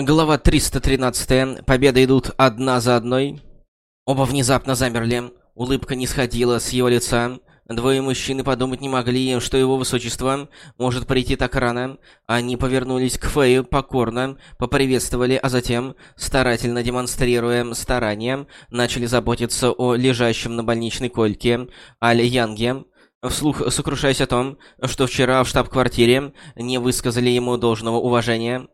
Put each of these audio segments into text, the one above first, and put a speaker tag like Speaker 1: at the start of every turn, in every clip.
Speaker 1: Глава 313. Победы идут одна за одной. Оба внезапно замерли. Улыбка не сходила с его лица. Двое мужчин подумать не могли, что его высочество может прийти так рано. Они повернулись к Фэю покорно, поприветствовали, а затем, старательно демонстрируя старания, начали заботиться о лежащем на больничной койке Аль Янге, вслух сокрушаясь о том, что вчера в штаб-квартире не высказали ему должного уважения.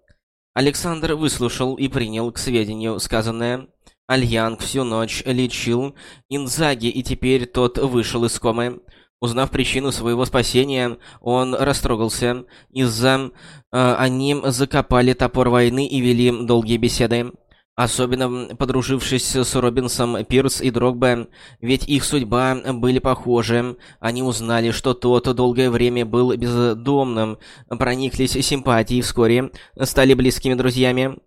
Speaker 1: Александр выслушал и принял к сведению сказанное. Альянг всю ночь лечил Инзаги, и теперь тот вышел из комы. Узнав причину своего спасения, он растрогался. Из-за... Э, они закопали топор войны и вели долгие беседы. Особенно подружившись с Робинсом, Пирс и Дрогбе, ведь их судьба были похожи. Они узнали, что тот долгое время был бездомным, прониклись симпатией и вскоре стали близкими друзьями.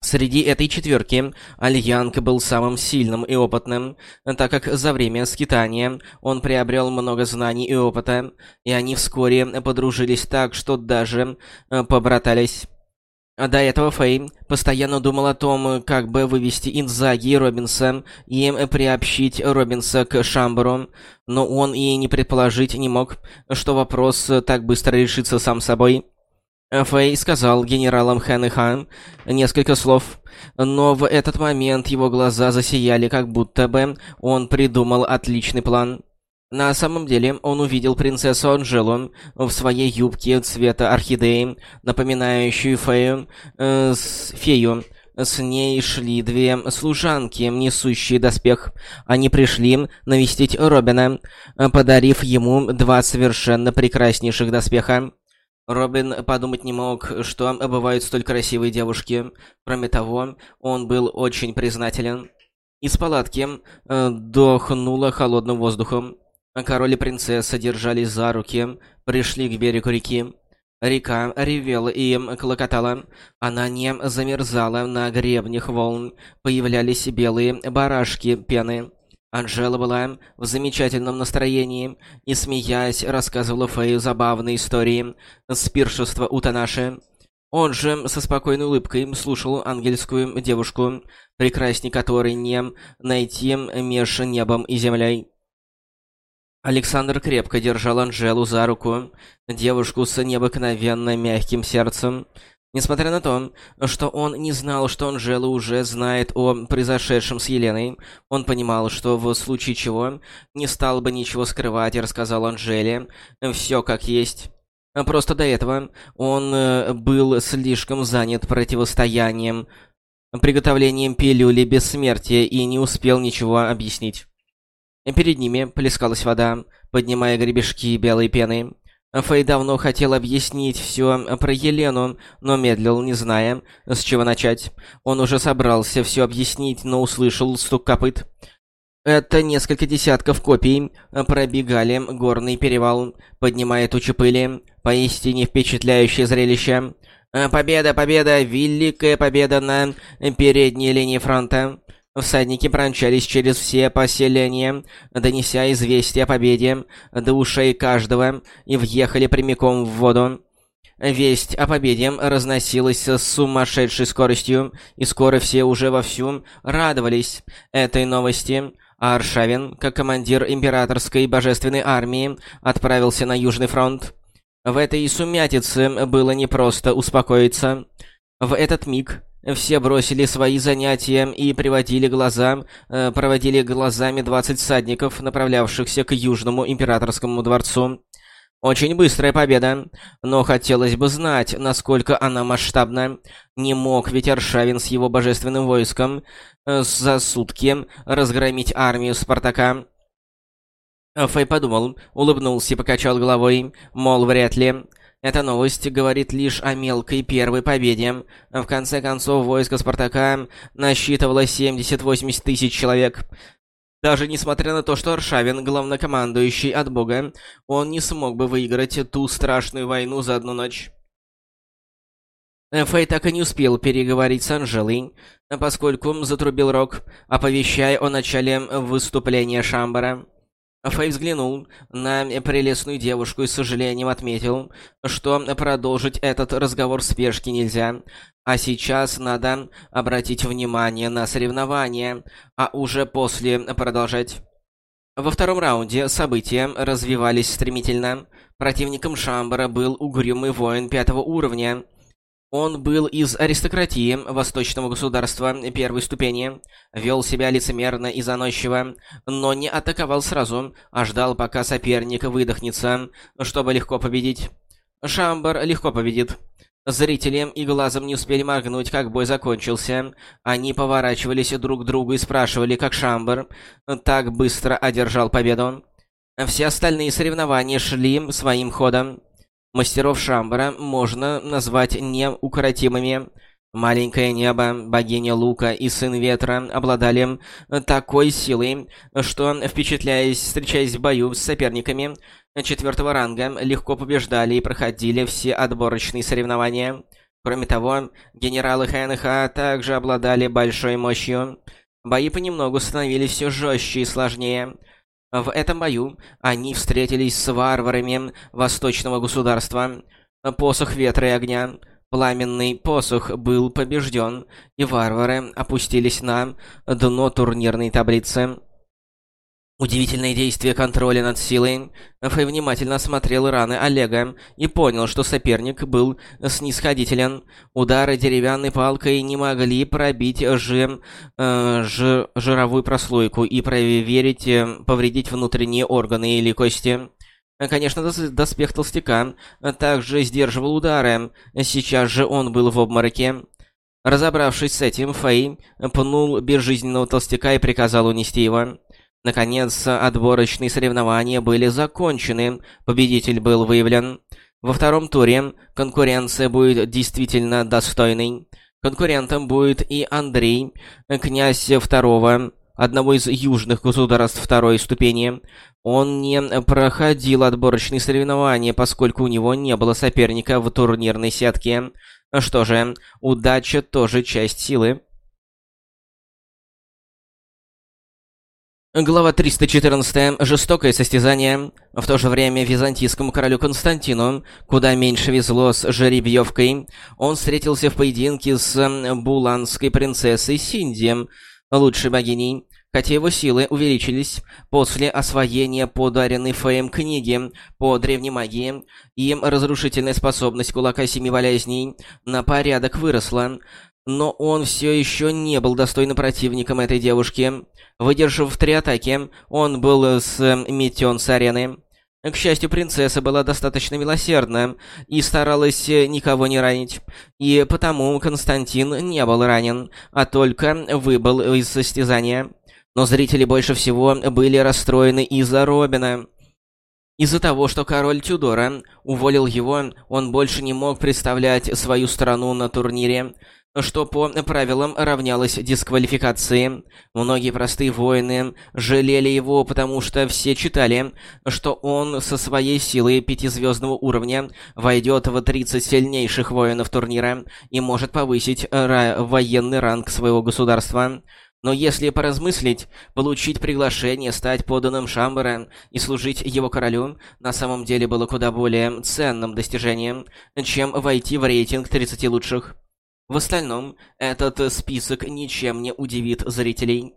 Speaker 1: Среди этой четверки Альянг был самым сильным и опытным, так как за время скитания он приобрел много знаний и опыта, и они вскоре подружились так, что даже побратались. До этого Фэй постоянно думал о том, как бы вывести Инзаги и Робинса и приобщить Робинса к Шамберу, но он и не предположить не мог, что вопрос так быстро решится сам собой. Фэй сказал генералам Хэн и Хан несколько слов, но в этот момент его глаза засияли, как будто бы он придумал отличный план. На самом деле, он увидел принцессу Анжелу в своей юбке цвета орхидеи, напоминающую фею, э, с, фею. С ней шли две служанки, несущие доспех. Они пришли навестить Робина, подарив ему два совершенно прекраснейших доспеха. Робин подумать не мог, что бывают столь красивые девушки. Кроме того, он был очень признателен. Из палатки э, дохнуло холодным воздухом. Король и принцесса держались за руки, пришли к берегу реки. Река ревела и клокотала. Она не замерзала на гребнях волн. Появлялись белые барашки пены. Анжела была в замечательном настроении и, смеясь, рассказывала Фею забавные истории с пиршества у Танаши. Он же со спокойной улыбкой слушал ангельскую девушку, прекрасней которой не найти меж небом и землей. Александр крепко держал Анжелу за руку, девушку с необыкновенно мягким сердцем. Несмотря на то, что он не знал, что Анжела уже знает о произошедшем с Еленой, он понимал, что в случае чего не стал бы ничего скрывать и рассказал Анжеле все как есть. Просто до этого он э, был слишком занят противостоянием, приготовлением пилюли бессмертия и не успел ничего объяснить. Перед ними плескалась вода, поднимая гребешки белой пены. Фэй давно хотел объяснить все про Елену, но медлил, не зная, с чего начать. Он уже собрался все объяснить, но услышал стук копыт. Это несколько десятков копий пробегали горный перевал, поднимая тучи пыли. Поистине впечатляющее зрелище. Победа, победа, великая победа на передней линии фронта. Всадники промчались через все поселения, донеся известие о победе до ушей каждого, и въехали прямиком в воду. Весть о победе разносилась с сумасшедшей скоростью, и скоро все уже вовсю радовались этой новости. А Аршавин, как командир императорской божественной армии, отправился на Южный фронт. В этой сумятице было непросто успокоиться. В этот миг все бросили свои занятия и приводили глаза, э, проводили глазами 20 всадников, направлявшихся к Южному Императорскому дворцу. Очень быстрая победа, но хотелось бы знать, насколько она масштабна. Не мог ведь Аршавин с его божественным войском э, за сутки разгромить армию Спартака. Фэй подумал, улыбнулся и покачал головой, мол, вряд ли. Эта новость говорит лишь о мелкой первой победе. В конце концов, войско Спартака насчитывало 70-80 тысяч человек. Даже несмотря на то, что Аршавин, главнокомандующий от бога, он не смог бы выиграть ту страшную войну за одну ночь. Фэй так и не успел переговорить с Анжелой, поскольку затрубил рог, оповещая о начале выступления Шамбара. Фэй взглянул на прелестную девушку и с сожалением отметил, что продолжить этот разговор в спешке нельзя, а сейчас надо обратить внимание на соревнования, а уже после продолжать. Во втором раунде события развивались стремительно. Противником Шамбара был угрюмый воин пятого уровня. Он был из аристократии восточного государства первой ступени, вел себя лицемерно и заносчиво, но не атаковал сразу, а ждал, пока соперник выдохнется, чтобы легко победить. Шамбар легко победит. Зрители и глазом не успели моргнуть, как бой закончился. Они поворачивались друг к другу и спрашивали, как Шамбар так быстро одержал победу. Все остальные соревнования шли своим ходом. Мастеров Шамбара можно назвать неукротимыми. Маленькое небо, богиня Лука и сын ветра обладали такой силой, что, впечатляясь, встречаясь в бою с соперниками четвертого ранга, легко побеждали и проходили все отборочные соревнования. Кроме того, генералы ХНХ также обладали большой мощью. Бои понемногу становились все жестче и сложнее. В этом бою они встретились с варварами восточного государства. Посох ветра и огня. Пламенный посох был побежден, и варвары опустились на дно турнирной таблицы. Удивительное действие контроля над силой. Фэй внимательно осмотрел раны Олега и понял, что соперник был снисходителен. Удары деревянной палкой не могли пробить жи, э, жи, жировую прослойку и проверить, э, повредить внутренние органы или кости. Конечно, доспех толстяка также сдерживал удары. Сейчас же он был в обмороке. Разобравшись с этим, Фэй пнул безжизненного толстяка и приказал унести его. Наконец, отборочные соревнования были закончены, победитель был выявлен. Во втором туре конкуренция будет действительно достойной. Конкурентом будет и Андрей, князь второго, одного из южных государств второй ступени. Он не проходил отборочные соревнования, поскольку у него не было соперника в турнирной сетке. Что же, удача тоже часть силы. Глава 314. Жестокое состязание. В то же время византийскому королю Константину куда меньше везло с жеребьевкой. Он встретился в поединке с буланской принцессой Синди, лучшей богиней. Хотя его силы увеличились после освоения подаренной Фэем книги по древней магии, и разрушительная способность кулака семи болезней на порядок выросла, но он все еще не был достойным противником этой девушки. Выдержав три атаки, он был сметен с арены. К счастью, принцесса была достаточно милосердна и старалась никого не ранить. И потому Константин не был ранен, а только выбыл из состязания. Но зрители больше всего были расстроены из-за Робина. Из-за того, что король Тюдора уволил его, он больше не мог представлять свою страну на турнире что по правилам равнялось дисквалификации. Многие простые воины жалели его, потому что все читали, что он со своей силой пятизвездного уровня войдет в 30 сильнейших воинов турнира и может повысить военный ранг своего государства. Но если поразмыслить, получить приглашение стать подданным Шамбара и служить его королю на самом деле было куда более ценным достижением, чем войти в рейтинг 30 лучших. В остальном, этот список ничем не удивит зрителей.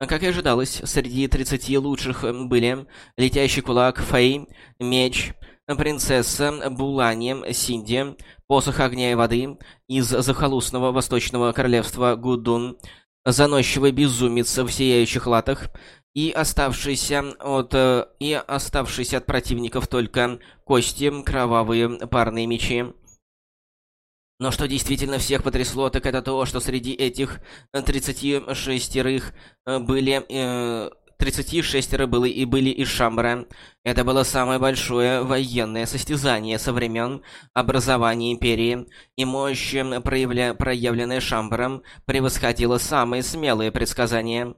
Speaker 1: Как и ожидалось, среди 30 лучших были Летящий Кулак, Фэй, Меч, Принцесса, Булани, Синди, Посох Огня и Воды, из захолустного Восточного Королевства Гудун, Заносчивый Безумец в Сияющих Латах, и оставшийся от... и оставшийся от противников только кости, кровавые парные мечи. Но что действительно всех потрясло, так это то, что среди этих 36 э, были... Э, 36 было и были из Шамбара. Это было самое большое военное состязание со времен образования Империи, и мощь, проявля... проявленная Шамбаром, превосходила самые смелые предсказания.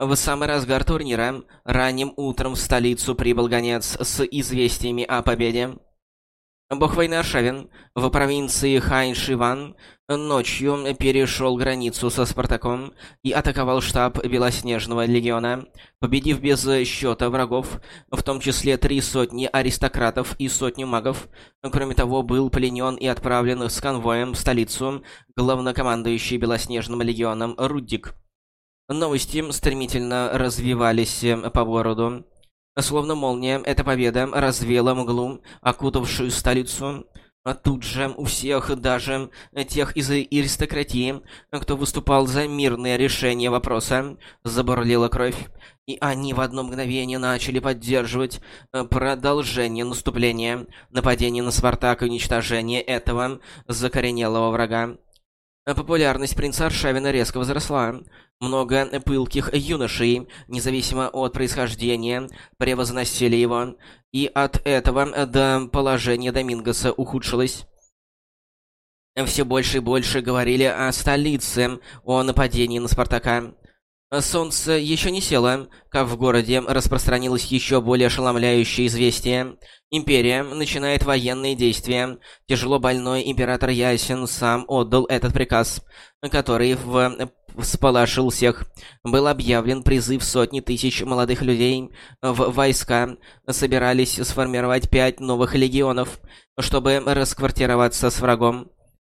Speaker 1: В самый разгар турнира, ранним утром в столицу прибыл гонец с известиями о победе. Бог войны в провинции Хайн-Шиван ночью перешел границу со Спартаком и атаковал штаб Белоснежного легиона, победив без счета врагов, в том числе три сотни аристократов и сотню магов. Кроме того, был пленен и отправлен с конвоем в столицу главнокомандующий Белоснежным легионом Руддик. Новости стремительно развивались по городу. Словно молния, эта победа развеяла мглу, окутавшую столицу. А тут же у всех, даже тех из аристократии, кто выступал за мирное решение вопроса, забурлила кровь, и они в одно мгновение начали поддерживать э, продолжение наступления, нападение на Спартак и уничтожение этого закоренелого врага. Популярность принца Аршавина резко возросла. Много пылких юношей, независимо от происхождения, превозносили его, и от этого до положения Домингоса ухудшилось. Все больше и больше говорили о столице, о нападении на Спартака. Солнце еще не село, как в городе распространилось еще более ошеломляющее известие. Империя начинает военные действия. Тяжело больной император Ясен сам отдал этот приказ, который в всполошил всех. Был объявлен призыв сотни тысяч молодых людей в войска. Собирались сформировать пять новых легионов, чтобы расквартироваться с врагом.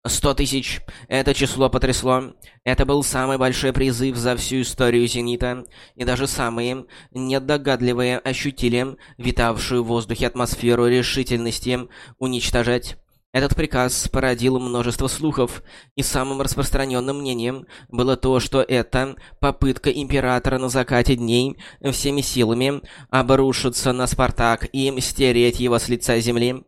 Speaker 1: Сто тысяч. Это число потрясло. Это был самый большой призыв за всю историю Зенита, и даже самые недогадливые ощутили витавшую в воздухе атмосферу решительности уничтожать. Этот приказ породил множество слухов, и самым распространенным мнением было то, что это попытка Императора на закате дней всеми силами обрушиться на Спартак и стереть его с лица земли.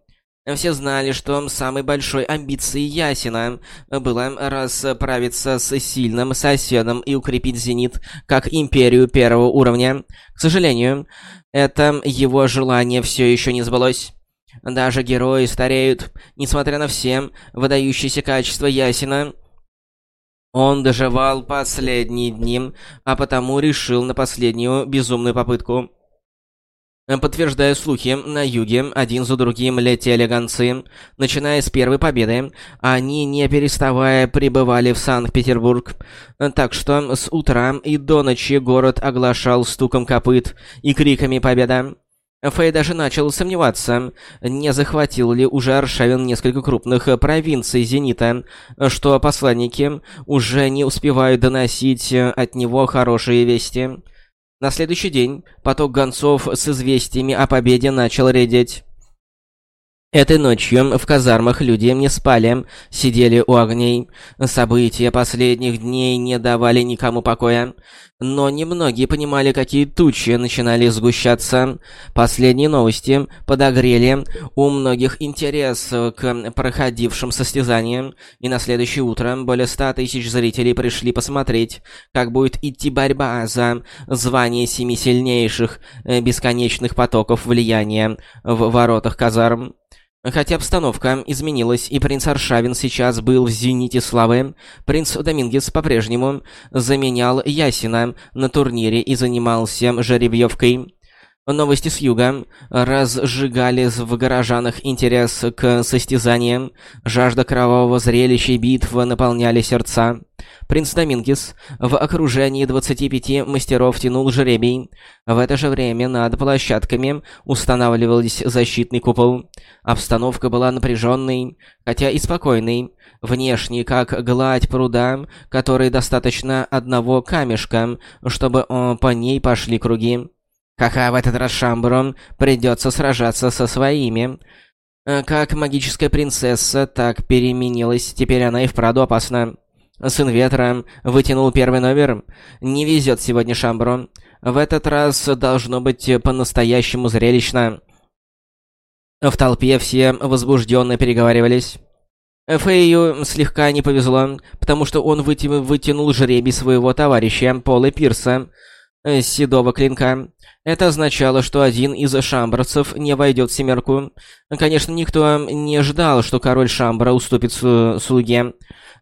Speaker 1: Все знали, что самой большой амбицией Ясина было расправиться с сильным соседом и укрепить Зенит как империю первого уровня. К сожалению, это его желание все еще не сбылось. Даже герои стареют, несмотря на все выдающиеся качества Ясина. Он доживал последние дни, а потому решил на последнюю безумную попытку. Подтверждая слухи, на юге один за другим летели гонцы. Начиная с первой победы, они, не переставая, прибывали в Санкт-Петербург. Так что с утра и до ночи город оглашал стуком копыт и криками «Победа!». Фэй даже начал сомневаться, не захватил ли уже Аршавин несколько крупных провинций Зенита, что посланники уже не успевают доносить от него хорошие вести. На следующий день поток гонцов с известиями о победе начал редеть. Этой ночью в казармах люди не спали, сидели у огней. События последних дней не давали никому покоя. Но немногие понимали, какие тучи начинали сгущаться. Последние новости подогрели у многих интерес к проходившим состязаниям, и на следующее утро более ста тысяч зрителей пришли посмотреть, как будет идти борьба за звание семи сильнейших э, бесконечных потоков влияния в воротах казарм. Хотя обстановка изменилась, и принц Аршавин сейчас был в зените славы, принц Домингес по-прежнему заменял Ясина на турнире и занимался жеребьевкой. Новости с юга разжигали в горожанах интерес к состязаниям, жажда кровавого зрелища и битв наполняли сердца. Принц Домингес в окружении 25 мастеров тянул жеребий. В это же время над площадками устанавливался защитный купол. Обстановка была напряженной, хотя и спокойной. Внешне, как гладь пруда, которой достаточно одного камешка, чтобы по ней пошли круги. Ха-ха, в этот раз Шамбуру придется сражаться со своими. Э, как магическая принцесса, так переменилась, теперь она и вправду опасна. Сын Ветра вытянул первый номер. Не везет сегодня Шамбру. В этот раз должно быть по-настоящему зрелищно. В толпе все возбужденно переговаривались. Фэю слегка не повезло, потому что он вытянул жребий своего товарища, Пола Пирса, седого клинка. Это означало, что один из шамбрцев не войдет в семерку. Конечно, никто не ждал, что король Шамбра уступит слуге.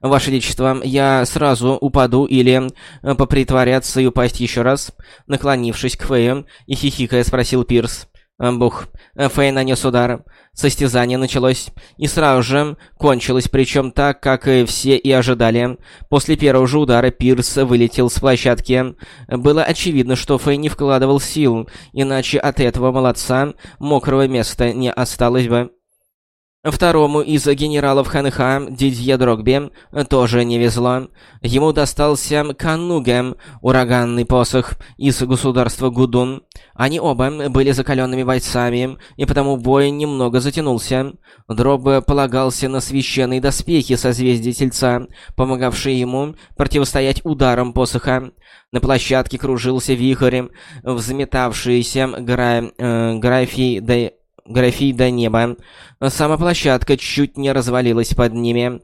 Speaker 1: Ваше Величество, я сразу упаду или попритворяться и упасть еще раз? Наклонившись к Фею и хихикая спросил Пирс. Бух. Фэй нанес удар. Состязание началось. И сразу же кончилось, причем так, как и все и ожидали. После первого же удара Пирс вылетел с площадки. Было очевидно, что Фэй не вкладывал сил, иначе от этого молодца мокрого места не осталось бы. Второму из генералов ХНХ, Дидье Дрогби, тоже не везло. Ему достался Кануге, ураганный посох из государства Гудун. Они оба были закаленными бойцами, и потому бой немного затянулся. Дроб полагался на священные доспехи созвездия Тельца, помогавшие ему противостоять ударам посоха. На площадке кружился вихрь, взметавшийся гра... э, графий... Да графий до неба. Сама площадка чуть не развалилась под ними,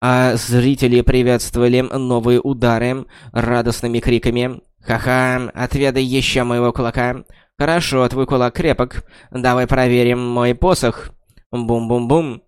Speaker 1: а зрители приветствовали новые удары радостными криками. «Ха-ха, отведай еще моего кулака!» «Хорошо, твой кулак крепок. Давай проверим мой посох!» Бум-бум-бум.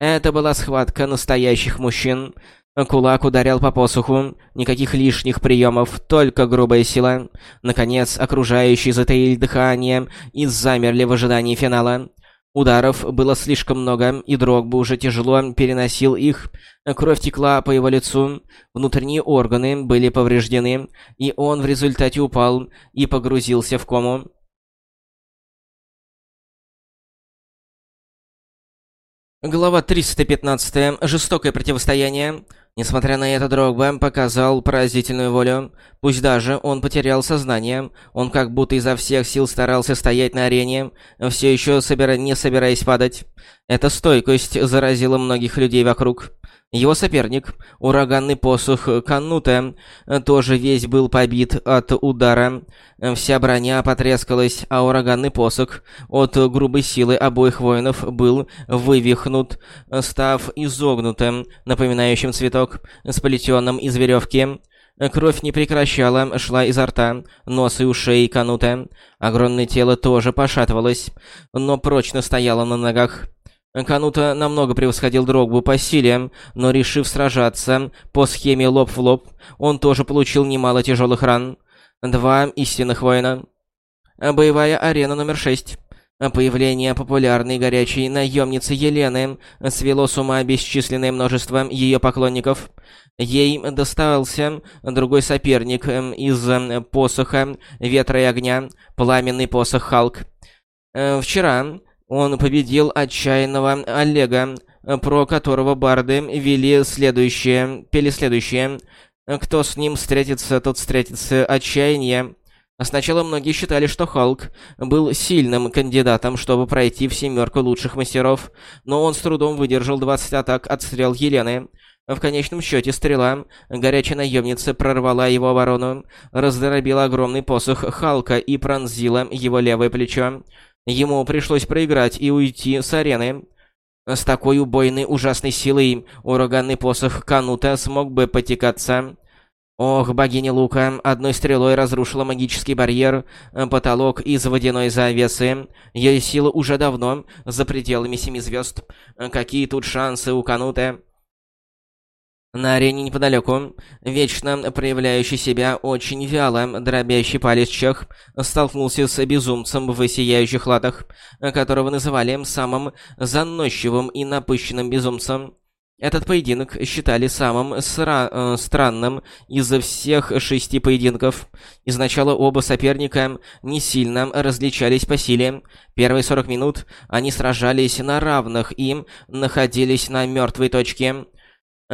Speaker 1: Это была схватка настоящих мужчин. Кулак ударял по посоху. Никаких лишних приемов, только грубая сила. Наконец, окружающие затаили дыхание и замерли в ожидании финала. Ударов было слишком много, и Дрогба уже тяжело переносил их. Кровь текла по его лицу, внутренние органы были повреждены, и он в результате упал и погрузился в кому. Глава 315. Жестокое противостояние. Несмотря на это, Дрогба показал поразительную волю. Пусть даже он потерял сознание, он как будто изо всех сил старался стоять на арене, все еще собира... не собираясь падать. Эта стойкость заразила многих людей вокруг. Его соперник, ураганный посох Канута, тоже весь был побит от удара. Вся броня потрескалась, а ураганный посох от грубой силы обоих воинов был вывихнут, став изогнутым, напоминающим цветок, сплетенным из веревки. Кровь не прекращала, шла изо рта, носа и ушей Канута. Огромное тело тоже пошатывалось, но прочно стояло на ногах. Канута намного превосходил Дрогбу по силе, но решив сражаться по схеме лоб в лоб, он тоже получил немало тяжелых ран. Два истинных воина. Боевая арена номер шесть. Появление популярной горячей наемницы Елены свело с ума бесчисленное множество ее поклонников. Ей достался другой соперник эм, из эм, посоха Ветра и Огня, пламенный посох Халк. Э, вчера он победил отчаянного Олега, про которого барды вели следующее, пели следующее. Кто с ним встретится, тот встретится отчаяние. Сначала многие считали, что Халк был сильным кандидатом, чтобы пройти в семерку лучших мастеров, но он с трудом выдержал 20 атак от стрел Елены. В конечном счете стрела, горячая наемница прорвала его оборону, раздробила огромный посох Халка и пронзила его левое плечо. Ему пришлось проиграть и уйти с арены. С такой убойной ужасной силой ураганный посох Канута смог бы потекаться. Ох, богиня Лука одной стрелой разрушила магический барьер, потолок из водяной завесы. Ее сила уже давно за пределами семи звезд. Какие тут шансы у Канута? На арене неподалеку, вечно проявляющий себя очень вяло, дробящий палец Чех, столкнулся с безумцем в сияющих латах, которого называли самым заносчивым и напыщенным безумцем. Этот поединок считали самым сра э, странным из всех шести поединков. Изначально оба соперника не сильно различались по силе. Первые 40 минут они сражались на равных и находились на мертвой точке.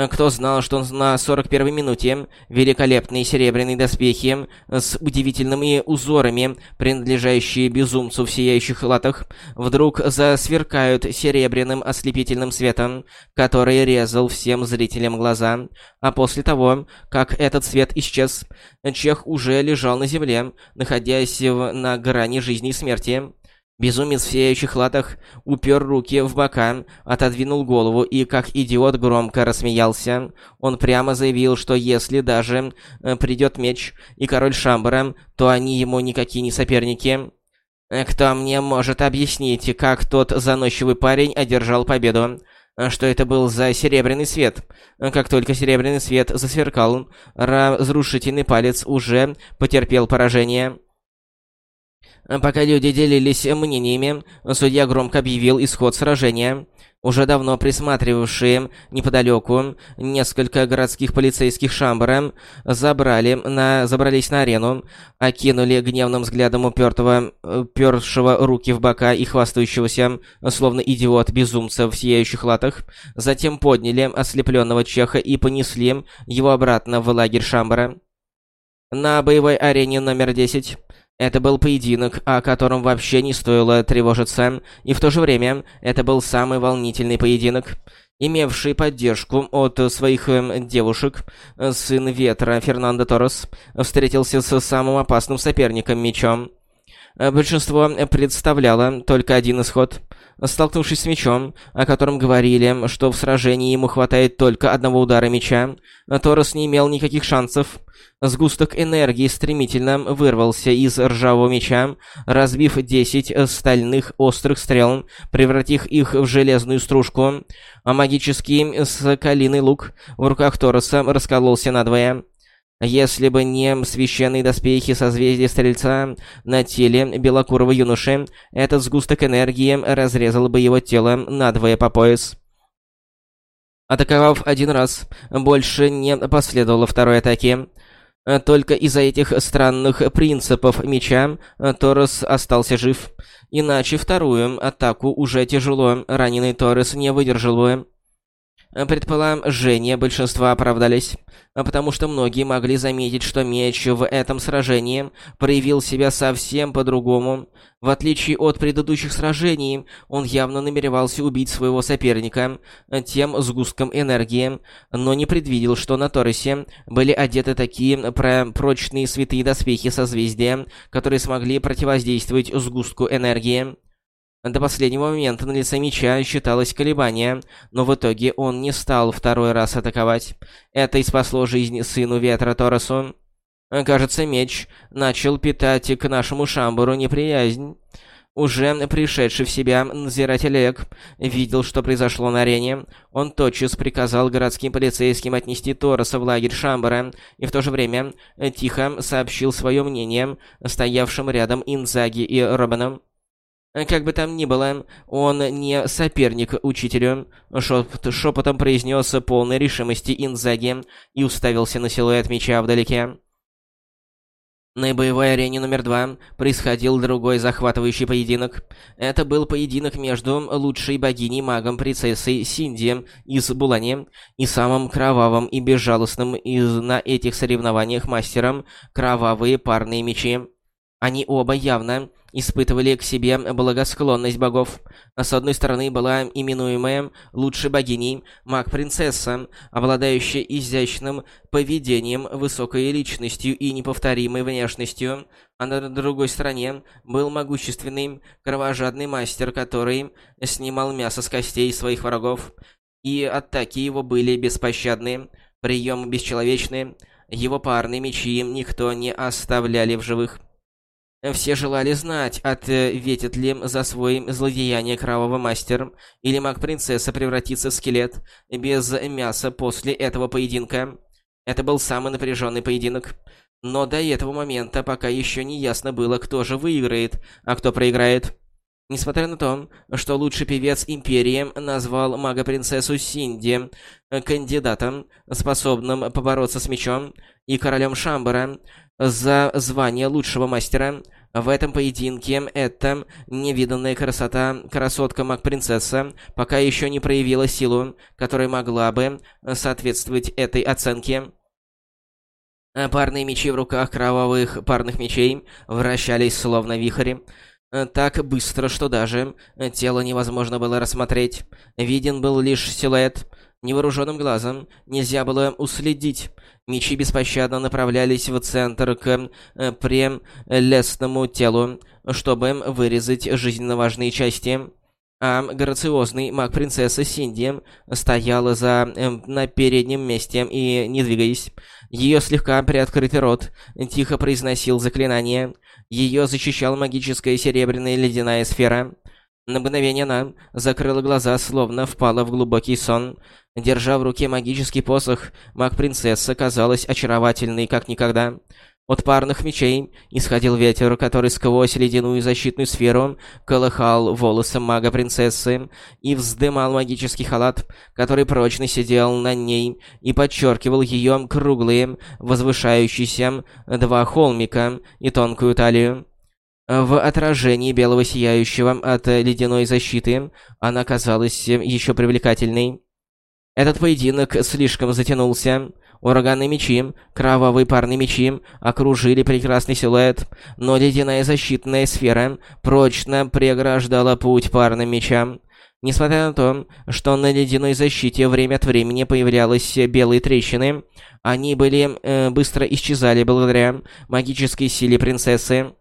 Speaker 1: Э, кто знал, что на 41-й минуте великолепные серебряные доспехи с удивительными узорами, принадлежащие безумцу в сияющих латах, вдруг засверкают серебряным ослепительным светом, который резал всем зрителям глаза. А после того, как этот свет исчез, Чех уже лежал на земле, находясь на грани жизни и смерти. Безумец в сияющих латах упер руки в бока, отодвинул голову и, как идиот, громко рассмеялся. Он прямо заявил, что если даже э, придет меч и король Шамбара, то они ему никакие не соперники. Э, кто мне может объяснить, как тот заносчивый парень одержал победу? Э, что это был за серебряный свет? Как только серебряный свет засверкал, разрушительный палец уже потерпел поражение. Пока люди делились мнениями, судья громко объявил исход сражения. Уже давно присматривавшие неподалеку несколько городских полицейских Шамбара забрали на, забрались на арену, окинули гневным взглядом упертого, першего руки в бока и хвастающегося, словно идиот, безумца в сияющих латах, затем подняли ослепленного чеха и понесли его обратно в лагерь Шамбара. На боевой арене номер 10 это был поединок, о котором вообще не стоило тревожиться, и в то же время это был самый волнительный поединок. Имевший поддержку от своих эм, девушек, сын Ветра Фернандо Торрес встретился с самым опасным соперником мечом. Большинство представляло только один исход. Столкнувшись с мечом, о котором говорили, что в сражении ему хватает только одного удара меча, Торос не имел никаких шансов. Сгусток энергии стремительно вырвался из ржавого меча, разбив 10 стальных острых стрел, превратив их в железную стружку, а магический соколиный лук в руках Тороса раскололся надвое. Если бы не священные доспехи созвездия Стрельца на теле белокурого юноши, этот сгусток энергии разрезал бы его тело надвое по пояс. Атаковав один раз, больше не последовало второй атаки. Только из-за этих странных принципов меча Торос остался жив. Иначе вторую атаку уже тяжело раненый Торос не выдержал бы. Предположения большинства оправдались, потому что многие могли заметить, что меч в этом сражении проявил себя совсем по-другому. В отличие от предыдущих сражений, он явно намеревался убить своего соперника тем сгустком энергии, но не предвидел, что на Торресе были одеты такие прочные святые доспехи созвездия, которые смогли противодействовать сгустку энергии. До последнего момента на лице меча считалось колебание, но в итоге он не стал второй раз атаковать. Это и спасло жизнь сыну Ветра Торосу. Кажется, меч начал питать к нашему Шамбуру неприязнь. Уже пришедший в себя надзиратель Эк видел, что произошло на арене. Он тотчас приказал городским полицейским отнести Тороса в лагерь Шамбара и в то же время тихо сообщил свое мнение стоявшим рядом Инзаги и Робаном. Как бы там ни было, он не соперник учителю, шепот, шепотом произнес полной решимости Инзаги и уставился на силуэт меча вдалеке. На боевой арене номер два происходил другой захватывающий поединок. Это был поединок между лучшей богиней-магом принцессой Синди из Булани и самым кровавым и безжалостным из на этих соревнованиях мастером кровавые парные мечи. Они оба явно испытывали к себе благосклонность богов. С одной стороны была именуемая лучшей богиней маг-принцесса, обладающая изящным поведением, высокой личностью и неповторимой внешностью, а на другой стороне был могущественный кровожадный мастер, который снимал мясо с костей своих врагов, и атаки его были беспощадны, приемы бесчеловечные, его парные мечи никто не оставляли в живых. Все желали знать, ответит ли за свой злодеяние кровавый мастер, или маг-принцесса превратится в скелет без мяса после этого поединка. Это был самый напряженный поединок. Но до этого момента пока еще не ясно было, кто же выиграет, а кто проиграет. Несмотря на то, что лучший певец Империи назвал мага-принцессу Синди кандидатом, способным побороться с мечом, и королем Шамбара, за звание лучшего мастера. В этом поединке эта невиданная красота, красотка маг-принцесса, пока еще не проявила силу, которая могла бы соответствовать этой оценке. Парные мечи в руках кровавых парных мечей вращались словно вихри. Так быстро, что даже тело невозможно было рассмотреть. Виден был лишь силуэт. Невооруженным глазом нельзя было уследить, Мечи беспощадно направлялись в центр к э, прелестному телу, чтобы вырезать жизненно важные части. А грациозный маг-принцесса Синди стояла за, э, на переднем месте и не двигаясь. Ее слегка приоткрытый рот тихо произносил заклинание. Ее защищала магическая серебряная ледяная сфера. На мгновение она закрыла глаза, словно впала в глубокий сон. Держа в руке магический посох, маг-принцесса казалась очаровательной как никогда. От парных мечей исходил ветер, который сквозь ледяную защитную сферу колыхал волосы мага-принцессы и вздымал магический халат, который прочно сидел на ней и подчеркивал ее круглые, возвышающиеся два холмика и тонкую талию. В отражении белого сияющего от ледяной защиты она казалась еще привлекательной. Этот поединок слишком затянулся. Ураганные мечи, кровавые парные мечи окружили прекрасный силуэт, но ледяная защитная сфера прочно преграждала путь парным мечам. Несмотря на то, что на ледяной защите время от времени появлялись белые трещины, они были э, быстро исчезали благодаря магической силе принцессы.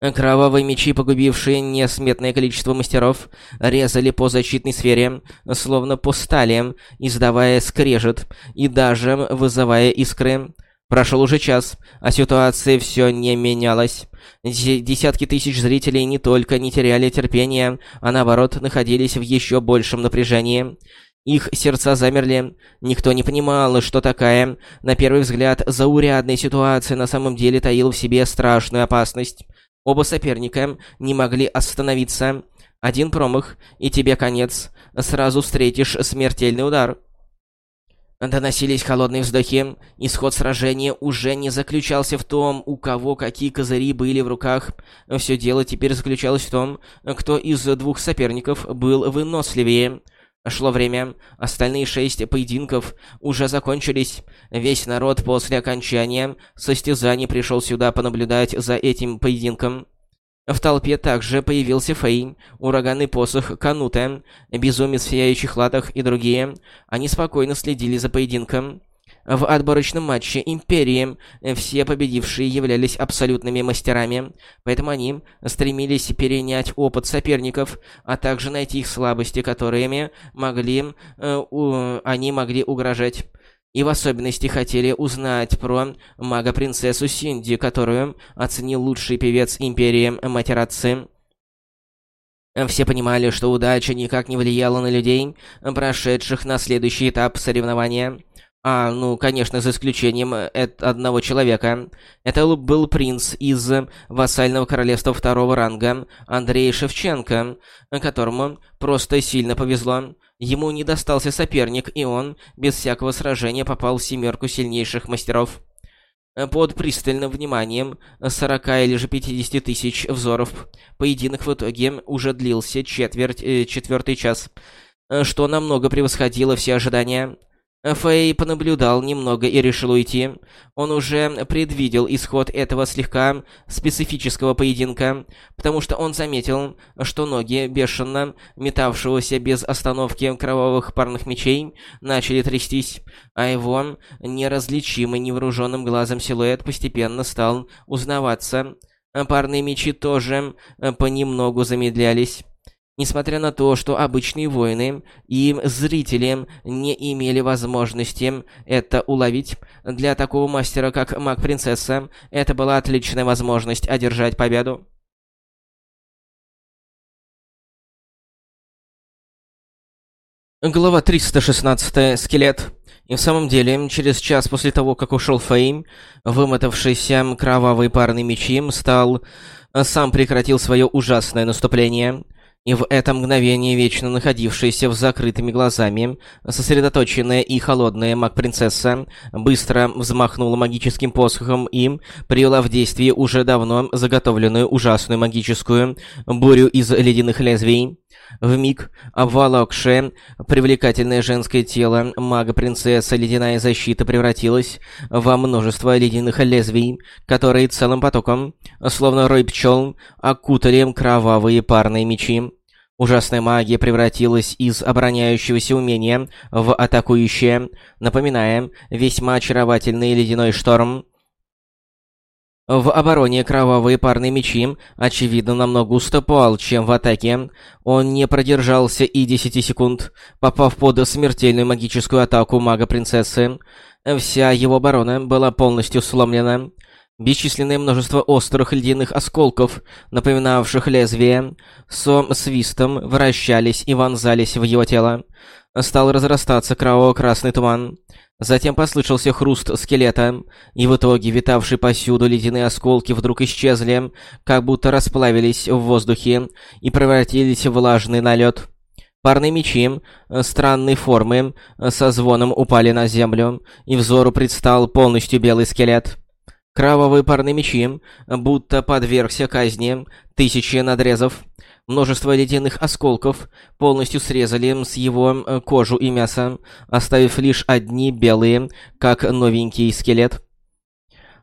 Speaker 1: Кровавые мечи, погубившие несметное количество мастеров, резали по защитной сфере, словно по стали, издавая скрежет и даже вызывая искры. Прошел уже час, а ситуация все не менялась. Десятки тысяч зрителей не только не теряли терпения, а наоборот находились в еще большем напряжении. Их сердца замерли. Никто не понимал, что такая, на первый взгляд, заурядная ситуация на самом деле таила в себе страшную опасность. Оба соперника не могли остановиться. Один промах, и тебе конец. Сразу встретишь смертельный удар. Доносились холодные вздохи. Исход сражения уже не заключался в том, у кого какие козыри были в руках. Все дело теперь заключалось в том, кто из двух соперников был выносливее. Шло время, остальные шесть поединков уже закончились. Весь народ после окончания состязаний пришел сюда понаблюдать за этим поединком. В толпе также появился Фэй, ураганный посох Канута, безумец в сияющих латах и другие. Они спокойно следили за поединком. В отборочном матче Империи все победившие являлись абсолютными мастерами, поэтому они стремились перенять опыт соперников, а также найти их слабости, которыми могли, э, у, они могли угрожать. И в особенности хотели узнать про мага-принцессу Синди, которую оценил лучший певец Империи Матераци. Все понимали, что удача никак не влияла на людей, прошедших на следующий этап соревнования. А, ну, конечно, за исключением э, одного человека. Это был принц из вассального королевства второго ранга, Андрей Шевченко, которому просто сильно повезло. Ему не достался соперник, и он, без всякого сражения, попал в семерку сильнейших мастеров. Под пристальным вниманием 40 или же 50 тысяч взоров, поединок в итоге уже длился четверть, э, четвертый час, э, что намного превосходило все ожидания. Фэй понаблюдал немного и решил уйти. Он уже предвидел исход этого слегка специфического поединка, потому что он заметил, что ноги бешено метавшегося без остановки кровавых парных мечей начали трястись, а его неразличимый невооруженным глазом силуэт постепенно стал узнаваться. Парные мечи тоже понемногу замедлялись. Несмотря на то, что обычные воины и зрители не имели возможности это уловить, для такого мастера, как маг-принцесса, это была отличная возможность одержать победу. Глава 316. Скелет. И в самом деле, через час после того, как ушел Фейм, вымотавшийся кровавый парный мечи стал... сам прекратил свое ужасное наступление — и в это мгновение вечно находившаяся в закрытыми глазами, сосредоточенная и холодная маг-принцесса быстро взмахнула магическим посохом и привела в действие уже давно заготовленную ужасную магическую бурю из ледяных лезвий. В миг обволокшее привлекательное женское тело мага-принцесса ледяная защита превратилась во множество ледяных лезвий, которые целым потоком, словно рой пчел, окутали кровавые парные мечи. Ужасная магия превратилась из обороняющегося умения в атакующее, напоминая весьма очаровательный ледяной шторм. В обороне кровавые парные мечи, очевидно, намного уступал, чем в атаке. Он не продержался и 10 секунд, попав под смертельную магическую атаку мага-принцессы. Вся его оборона была полностью сломлена. Бесчисленное множество острых ледяных осколков, напоминавших лезвие, со свистом вращались и вонзались в его тело. Стал разрастаться кроваво-красный туман. Затем послышался хруст скелета, и в итоге витавшие повсюду ледяные осколки вдруг исчезли, как будто расплавились в воздухе и превратились в влажный налет. Парные мечи странной формы со звоном упали на землю, и взору предстал полностью белый скелет. Кровавые парные мечи будто подвергся казни тысячи надрезов. Множество ледяных осколков полностью срезали с его э, кожу и мясо, оставив лишь одни белые, как новенький скелет.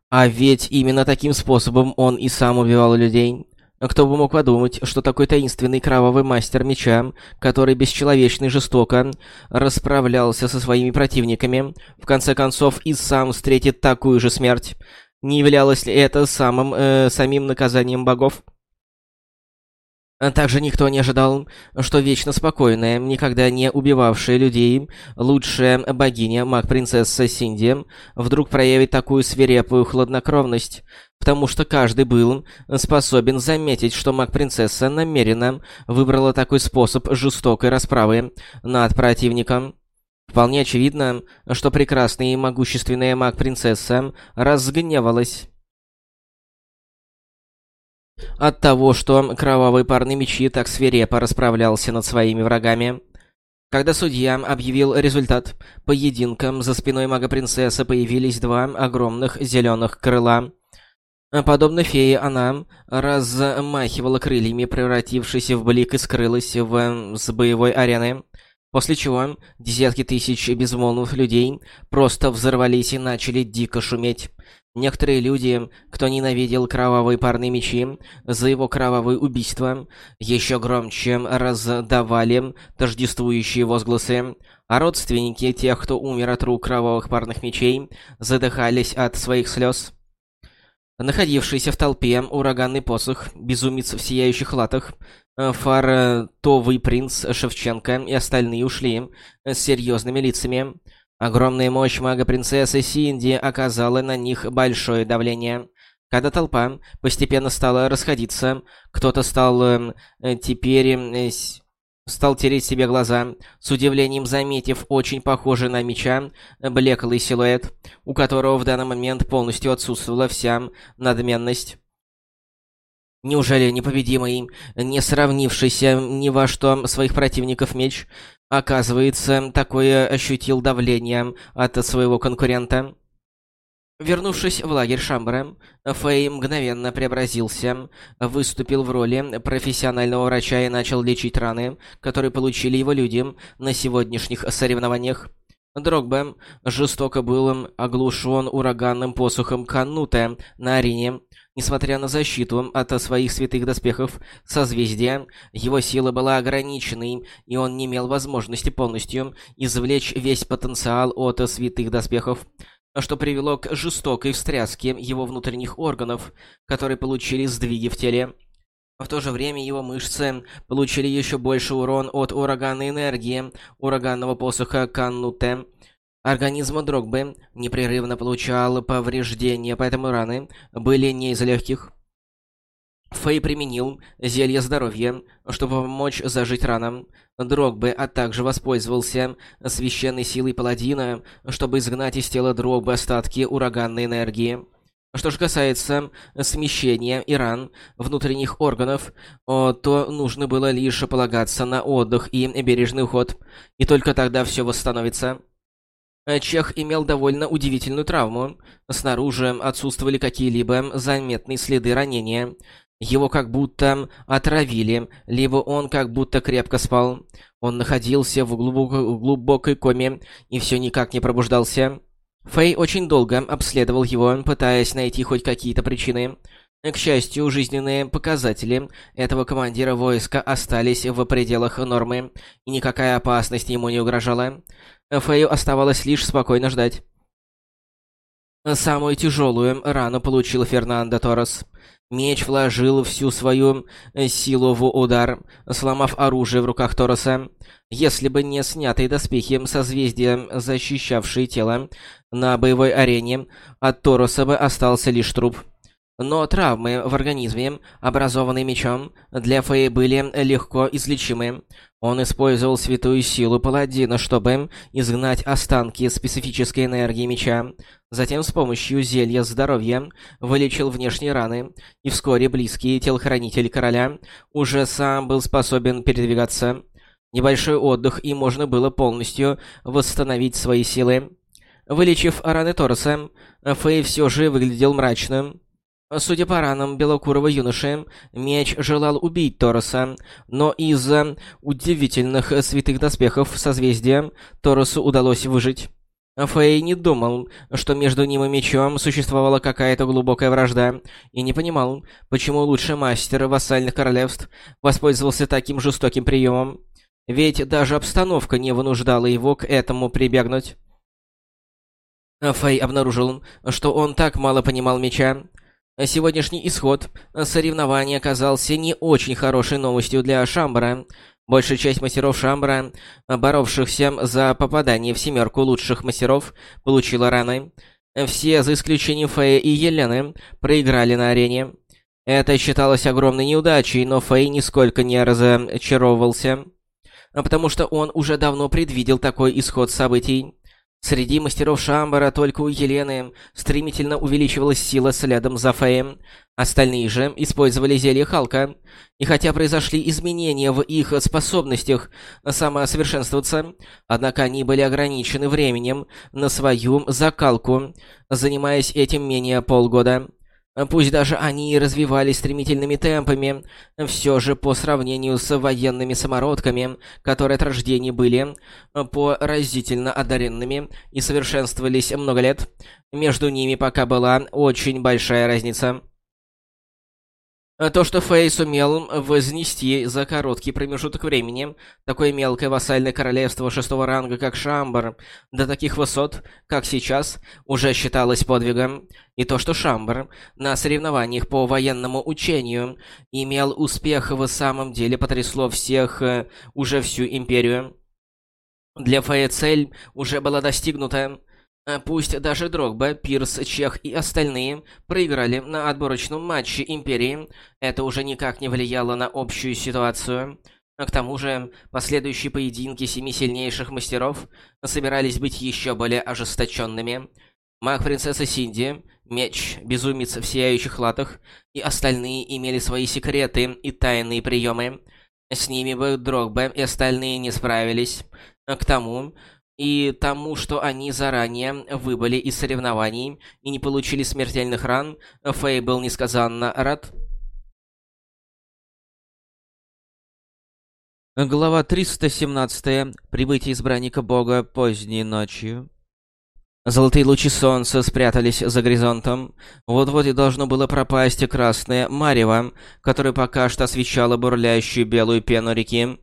Speaker 1: А ведь именно таким способом он и сам убивал людей. Кто бы мог подумать, что такой таинственный кровавый мастер меча, который бесчеловечно и жестоко расправлялся со своими противниками, в конце концов и сам встретит такую же смерть. Не являлось ли это самым, э, самим наказанием богов? Также никто не ожидал, что вечно спокойная, никогда не убивавшая людей, лучшая богиня, маг-принцесса Синди, вдруг проявит такую свирепую хладнокровность, потому что каждый был способен заметить, что маг-принцесса намеренно выбрала такой способ жестокой расправы над противником. Вполне очевидно, что прекрасная и могущественная маг-принцесса разгневалась. От того, что кровавый парный мечи так свирепо расправлялся над своими врагами. Когда судья объявил результат поединка, за спиной мага-принцессы появились два огромных зеленых крыла. Подобно фее, она размахивала крыльями, превратившись в блик и скрылась в... с боевой арены. После чего десятки тысяч безмолвных людей просто взорвались и начали дико шуметь. Некоторые люди, кто ненавидел кровавые парные мечи за его кровавые убийства, еще громче раздавали тождествующие возгласы, а родственники тех, кто умер от рук кровавых парных мечей, задыхались от своих слез. Находившийся в толпе ураганный посох, безумец в сияющих латах, фартовый принц Шевченко и остальные ушли с серьезными лицами. Огромная мощь мага-принцессы Синди оказала на них большое давление. Когда толпа постепенно стала расходиться, кто-то стал э, теперь э, стал тереть себе глаза, с удивлением заметив очень похожий на меча блеклый силуэт, у которого в данный момент полностью отсутствовала вся надменность. Неужели непобедимый, не сравнившийся ни во что своих противников меч, Оказывается, такое ощутил давление от своего конкурента. Вернувшись в лагерь Шамбара, Фэй мгновенно преобразился, выступил в роли профессионального врача и начал лечить раны, которые получили его люди на сегодняшних соревнованиях. Дрогба жестоко был оглушен ураганным посохом Канута на арене, Несмотря на защиту от своих святых доспехов созвездия, его сила была ограниченной, и он не имел возможности полностью извлечь весь потенциал от святых доспехов, что привело к жестокой встряске его внутренних органов, которые получили сдвиги в теле. В то же время его мышцы получили еще больше урон от ураганной энергии, ураганного посоха Каннуте, Организм Дрогбы непрерывно получал повреждения, поэтому раны были не из легких. Фэй применил зелье здоровья, чтобы помочь зажить ранам. Дрогбы, а также воспользовался священной силой паладина, чтобы изгнать из тела Дрогбы остатки ураганной энергии. Что же касается смещения и ран внутренних органов, то нужно было лишь полагаться на отдых и бережный уход, и только тогда все восстановится. Э, Чех имел довольно удивительную травму. Снаружи отсутствовали какие-либо заметные следы ранения. Его как будто отравили, либо он как будто крепко спал. Он находился в глубокой, коме и все никак не пробуждался. Фэй очень долго обследовал его, пытаясь найти хоть какие-то причины. К счастью, жизненные показатели этого командира войска остались в пределах нормы, и никакая опасность ему не угрожала. Фэю оставалось лишь спокойно ждать. Самую тяжелую рану получил Фернандо Торрес. Меч вложил всю свою э, силу в удар, сломав оружие в руках Торреса. Если бы не снятые доспехи созвездия, защищавшие тело на боевой арене, от Торреса бы остался лишь труп. Но травмы в организме, образованные мечом, для Фэй были легко излечимы. Он использовал святую силу паладина, чтобы изгнать останки специфической энергии меча. Затем с помощью зелья здоровья вылечил внешние раны, и вскоре близкий телохранитель короля уже сам был способен передвигаться. Небольшой отдых, и можно было полностью восстановить свои силы. Вылечив раны Торреса, Фэй все же выглядел мрачным. Судя по ранам белокурого юноши, меч желал убить Тороса, но из-за удивительных святых доспехов созвездия Торосу удалось выжить. Фэй не думал, что между ним и мечом существовала какая-то глубокая вражда, и не понимал, почему лучший мастер вассальных королевств воспользовался таким жестоким приемом. Ведь даже обстановка не вынуждала его к этому прибегнуть. Фэй обнаружил, что он так мало понимал меча. Сегодняшний исход соревнования оказался не очень хорошей новостью для Шамбара. Большая часть мастеров Шамбара, боровшихся за попадание в семерку лучших мастеров, получила раны. Все, за исключением Фэя и Елены, проиграли на арене. Это считалось огромной неудачей, но Фэй нисколько не разочаровывался, потому что он уже давно предвидел такой исход событий. Среди мастеров Шамбара только у Елены стремительно увеличивалась сила следом за Феем. Остальные же использовали зелье Халка. И хотя произошли изменения в их способностях самосовершенствоваться, однако они были ограничены временем на свою закалку, занимаясь этим менее полгода. Пусть даже они и развивались стремительными темпами, все же по сравнению с военными самородками, которые от рождения были поразительно одаренными и совершенствовались много лет, между ними пока была очень большая разница. То, что Фэй сумел вознести за короткий промежуток времени такое мелкое вассальное королевство шестого ранга, как Шамбар, до таких высот, как сейчас, уже считалось подвигом. И то, что Шамбар на соревнованиях по военному учению имел успех, в самом деле потрясло всех, э, уже всю империю. Для Фэя цель уже была достигнута. А пусть даже Дрогба, Пирс, Чех и остальные проиграли на отборочном матче Империи, это уже никак не влияло на общую ситуацию. К тому же, последующие поединки семи сильнейших мастеров собирались быть еще более ожесточенными. Маг-принцесса Синди, Меч, Безумец в сияющих латах и остальные имели свои секреты и тайные приемы. С ними бы Дрогба и остальные не справились. К тому и тому, что они заранее выбыли из соревнований и не получили смертельных ран, Фэй был несказанно рад.
Speaker 2: Глава 317. Прибытие избранника бога поздней ночью.
Speaker 1: Золотые лучи солнца спрятались за горизонтом. Вот-вот и должно было пропасть красное марево, которое пока что освещало бурлящую белую пену реки.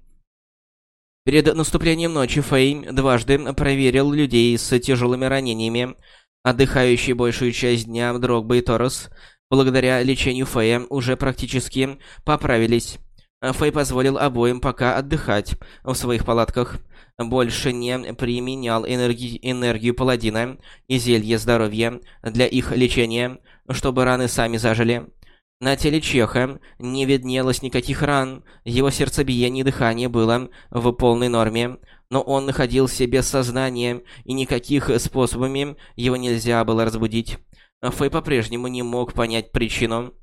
Speaker 1: Перед наступлением ночи Фэй дважды проверил людей с тяжелыми ранениями. Отдыхающие большую часть дня Дрогба и Торос, благодаря лечению Фэя, уже практически поправились. Фэй позволил обоим пока отдыхать в своих палатках. Больше не применял энерги энергию паладина и зелье здоровья для их лечения, чтобы раны сами зажили. На теле Чеха не виднелось никаких ран, его сердцебиение и дыхание было в полной норме, но он находился без сознания, и никаких способами его нельзя было разбудить. Фэй по-прежнему не мог понять причину.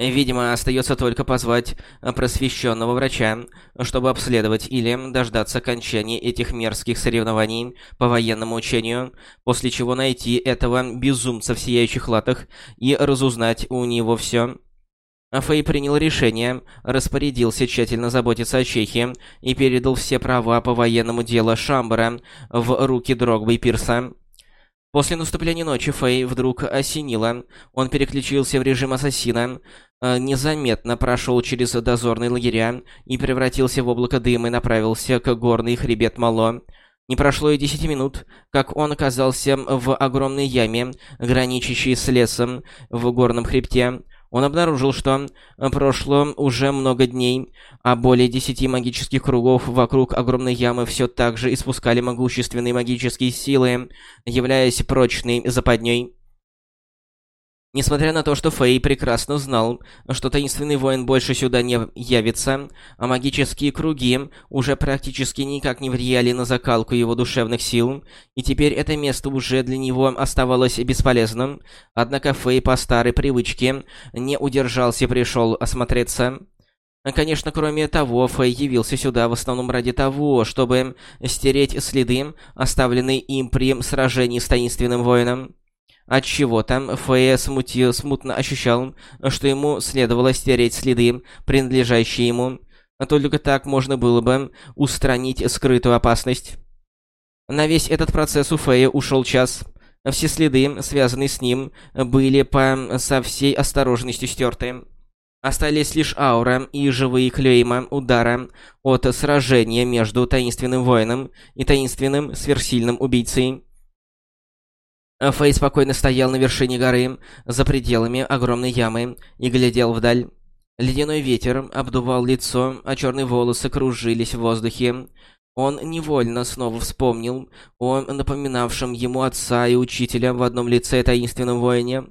Speaker 1: Видимо, остается только позвать просвещенного врача, чтобы обследовать или дождаться окончания этих мерзких соревнований по военному учению, после чего найти этого безумца в сияющих латах и разузнать у него все. Фэй принял решение, распорядился тщательно заботиться о Чехе и передал все права по военному делу Шамбара в руки Дрогбы и Пирса. После наступления ночи Фэй вдруг осенило. Он переключился в режим ассасина, э, незаметно прошел через дозорные лагеря и превратился в облако дыма и направился к горный хребет Мало. Не прошло и десяти минут, как он оказался в огромной яме, граничащей с лесом в горном хребте. Он обнаружил, что прошло уже много дней, а более десяти магических кругов вокруг огромной ямы все так же испускали могущественные магические силы, являясь прочной западней. Несмотря на то, что Фэй прекрасно знал, что таинственный воин больше сюда не явится, а магические круги уже практически никак не влияли на закалку его душевных сил, и теперь это место уже для него оставалось бесполезным, однако Фэй по старой привычке не удержался и пришел осмотреться. Конечно, кроме того, Фэй явился сюда в основном ради того, чтобы стереть следы, оставленные им при сражении с таинственным воином. От чего там Фэя смутил, смутно ощущал, что ему следовало стереть следы, принадлежащие ему. Только так можно было бы устранить скрытую опасность. На весь этот процесс у Фэя ушел час. Все следы, связанные с ним, были по со всей осторожностью стерты. Остались лишь аура и живые клейма удара от сражения между таинственным воином и таинственным сверхсильным убийцей. Фэй спокойно стоял на вершине горы, за пределами огромной ямы, и глядел вдаль. Ледяной ветер обдувал лицо, а черные волосы кружились в воздухе. Он невольно снова вспомнил о напоминавшем ему отца и учителя в одном лице таинственном воине.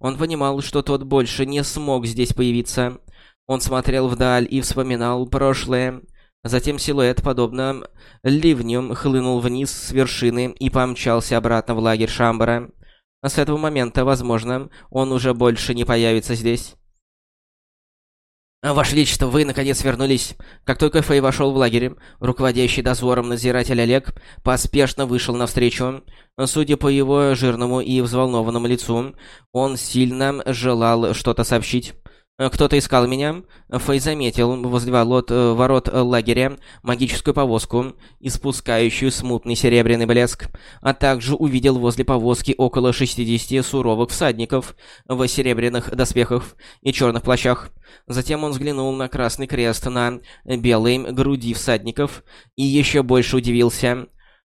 Speaker 1: Он понимал, что тот больше не смог здесь появиться. Он смотрел вдаль и вспоминал прошлое. Затем силуэт, подобно ливню, хлынул вниз с вершины и помчался обратно в лагерь Шамбара. С этого момента, возможно, он уже больше не появится здесь. «Ваше Величество, вы, наконец, вернулись!» Как только Фэй вошел в лагерь, руководящий дозором надзиратель Олег поспешно вышел навстречу. Судя по его жирному и взволнованному лицу, он сильно желал что-то сообщить. Э, кто-то искал меня. Фэй заметил возле ворот, э, ворот лагеря магическую повозку, испускающую смутный серебряный блеск, а также увидел возле повозки около 60 суровых всадников в серебряных доспехах и черных плащах. Затем он взглянул на красный крест на белой груди всадников и еще больше удивился.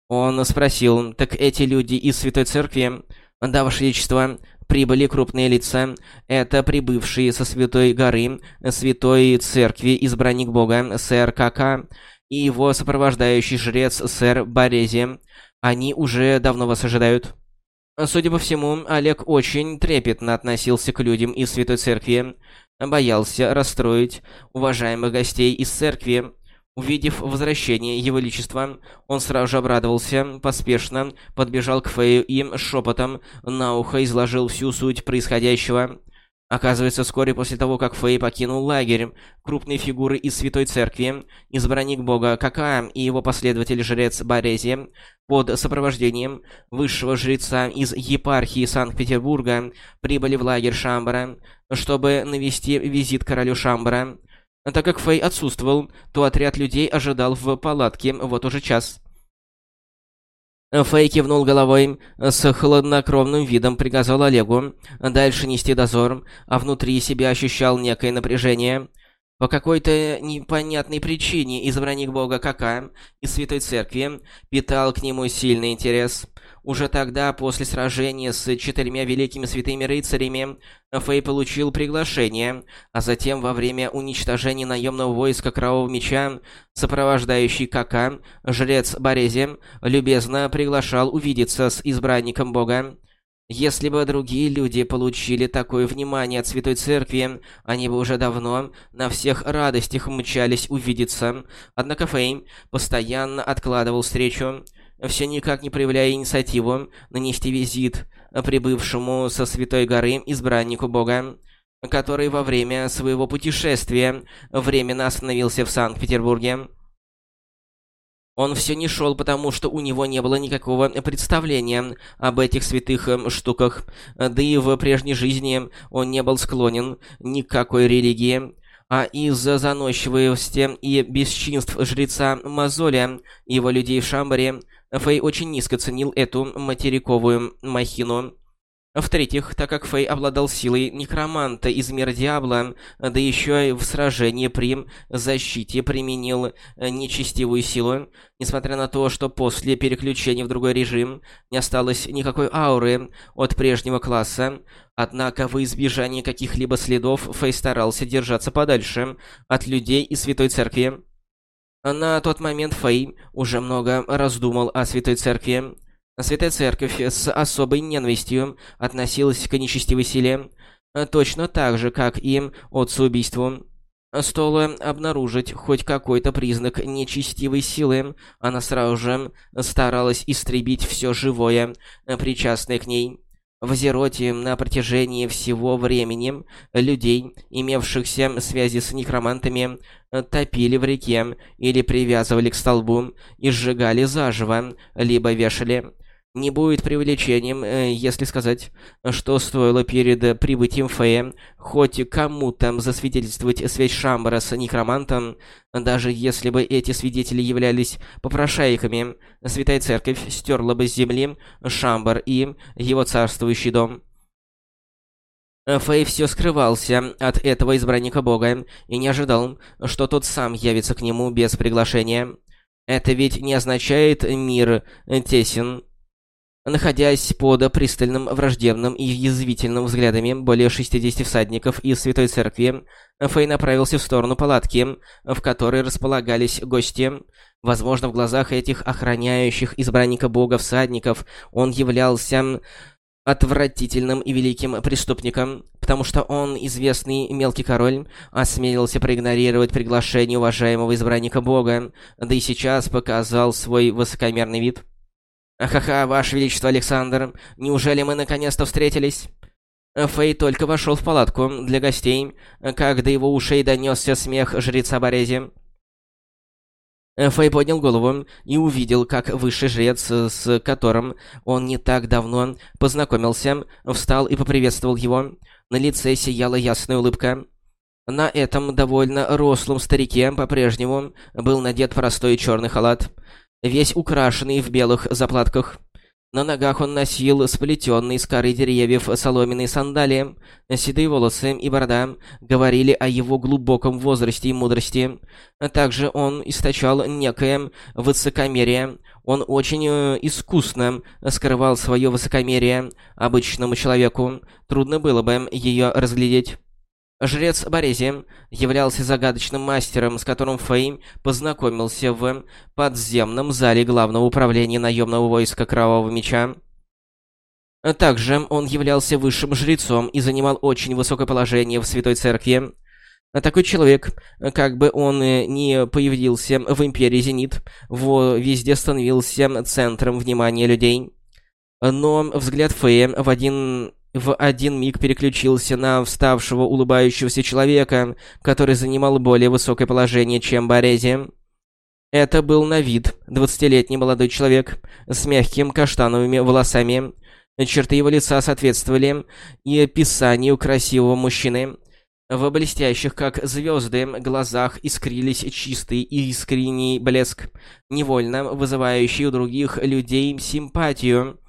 Speaker 1: Он спросил, так эти люди из Святой Церкви? «Да, Ваше Величество, прибыли крупные лица. Это прибывшие со Святой горы, Святой Церкви, избранник Бога, сэр Кака, и его сопровождающий жрец, сэр Борези. Они уже давно вас ожидают. Судя по всему, Олег очень трепетно относился к людям из Святой Церкви, боялся расстроить уважаемых гостей из Церкви, Увидев возвращение Его Величества, он сразу же обрадовался, поспешно подбежал к Фею и шепотом на ухо изложил всю суть происходящего. Оказывается, вскоре после того, как Фэй покинул лагерь, крупные фигуры из Святой Церкви, избранник бога Кака и его последователь-жрец Борези, под сопровождением высшего жреца из епархии Санкт-Петербурга, прибыли в лагерь Шамбара, чтобы навести визит королю Шамбара. Так как Фэй отсутствовал, то отряд людей ожидал в палатке вот уже час. Фэй кивнул головой, с хладнокровным видом приказал Олегу дальше нести дозор, а внутри себя ощущал некое напряжение. По какой-то непонятной причине избранник бога Кака из Святой Церкви питал к нему сильный интерес. Уже тогда, после сражения с четырьмя великими святыми рыцарями, Фэй получил приглашение, а затем во время уничтожения наемного войска Кровавого Меча, сопровождающий Кака, жрец Борези, любезно приглашал увидеться с избранником бога. Если бы другие люди получили такое внимание от Святой Церкви, они бы уже давно на всех радостях мчались увидеться. Однако Фэй постоянно откладывал встречу все никак не проявляя инициативу нанести визит прибывшему со Святой Горы избраннику Бога, который во время своего путешествия временно остановился в Санкт-Петербурге. Он все не шел, потому что у него не было никакого представления об этих святых эм, штуках, да и в прежней жизни он не был склонен ни к какой религии а из-за заносчивости и бесчинств жреца Мазоля и его людей в Шамбаре, Фэй очень низко ценил эту материковую махину. В-третьих, так как Фэй обладал силой некроманта из мира Диабла, да еще и в сражении при защите применил нечестивую силу, несмотря на то, что после переключения в другой режим не осталось никакой ауры от прежнего класса, однако во избежание каких-либо следов Фэй старался держаться подальше от людей и Святой Церкви. На тот момент Фэй уже много раздумал о Святой Церкви. Святая Церковь с особой ненавистью относилась к нечестивой силе, точно так же, как и отцу-убийству. Стоило обнаружить хоть какой-то признак нечестивой силы, она сразу же старалась истребить все живое, причастное к ней. В Зероте на протяжении всего времени людей, имевшихся связи с некромантами, топили в реке или привязывали к столбу и сжигали заживо, либо вешали. Не будет преувеличением, э, если сказать, что стоило перед прибытием Фея хоть кому-то засвидетельствовать связь Шамбара с некромантом, даже если бы эти свидетели являлись попрошайками, Святая Церковь стерла бы с земли Шамбар и его царствующий дом. Фэй все скрывался от этого избранника бога и не ожидал, что тот сам явится к нему без приглашения. Это ведь не означает «мир тесен», Находясь под пристальным, враждебным и язвительным взглядами более 60 всадников из Святой Церкви, Фэй направился в сторону палатки, в которой располагались гости. Возможно, в глазах этих охраняющих избранника бога всадников он являлся отвратительным и великим преступником, потому что он, известный мелкий король, осмелился проигнорировать приглашение уважаемого избранника бога, да и сейчас показал свой высокомерный вид. «Ха-ха, Ваше Величество Александр, неужели мы наконец-то встретились?» Фэй только вошел в палатку для гостей, как до его ушей донесся смех жреца Борези. Фэй поднял голову и увидел, как высший жрец, с которым он не так давно познакомился, встал и поприветствовал его. На лице сияла ясная улыбка. На этом довольно рослом старике по-прежнему был надет простой черный халат весь украшенный в белых заплатках. На ногах он носил сплетенные из коры деревьев соломенные сандалии. Седые волосы и борода говорили о его глубоком возрасте и мудрости. Также он источал некое высокомерие. Он очень э, искусно скрывал свое высокомерие обычному человеку. Трудно было бы ее разглядеть. Жрец Борези являлся загадочным мастером, с которым Фэй познакомился в подземном зале главного управления наемного войска Кровавого Меча. Также он являлся высшим жрецом и занимал очень высокое положение в Святой Церкви. Такой человек, как бы он ни появился в Империи Зенит, везде становился центром внимания людей. Но взгляд Фэя в один в один миг переключился на вставшего улыбающегося человека, который занимал более высокое положение, чем Борези. Это был на вид двадцатилетний молодой человек с мягкими каштановыми волосами. Черты его лица соответствовали и описанию красивого мужчины. В блестящих, как звезды, глазах искрились чистый и искренний блеск, невольно вызывающий у других людей симпатию.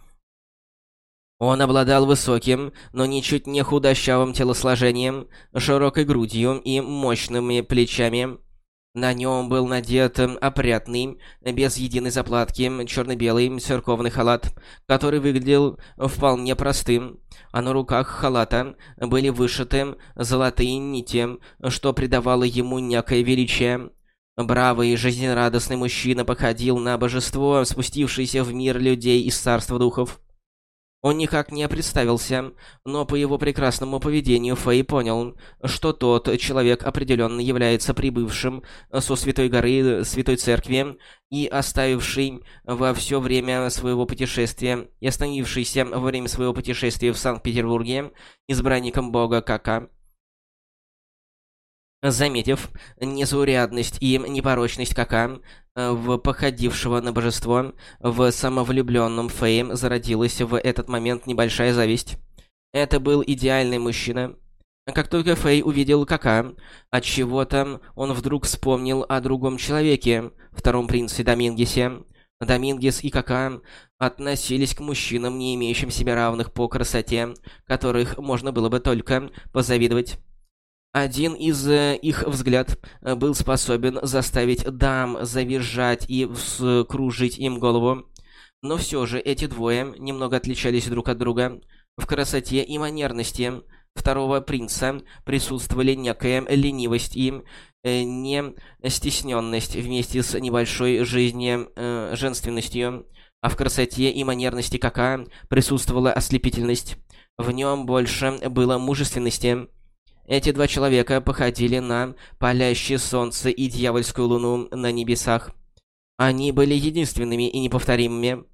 Speaker 1: Он обладал высоким, но ничуть не худощавым телосложением, широкой грудью и мощными плечами. На нем был надет опрятный, без единой заплатки, черно-белый церковный халат, который выглядел вполне простым, а на руках халата были вышиты золотые нити, что придавало ему некое величие. Бравый и жизнерадостный мужчина походил на божество, спустившееся в мир людей из царства духов. Он никак не представился, но по его прекрасному поведению Фэй понял, что тот человек определенно является прибывшим со Святой горы Святой Церкви и оставивший во все время своего путешествия и остановившийся во время своего путешествия в Санкт-Петербурге избранником бога Кака. Заметив незаурядность и непорочность Кака, э, в походившего на божество, в самовлюбленном Фейм зародилась в этот момент небольшая зависть. Это был идеальный мужчина. Как только Фэй увидел Кака, от чего то он вдруг вспомнил о другом человеке, втором принце Домингесе. Домингес и Кака относились к мужчинам, не имеющим себе равных по красоте, которых можно было бы только позавидовать. Один из э, их взгляд э, был способен заставить дам завизжать и вскружить им голову. Но все же эти двое немного отличались друг от друга. В красоте и манерности второго принца присутствовали некая ленивость и э, не стесненность вместе с небольшой жизни э, женственностью. а в красоте и манерности Кака присутствовала ослепительность. В нем больше было мужественности. Эти два человека походили на палящее солнце и дьявольскую луну на небесах. Они были единственными и неповторимыми.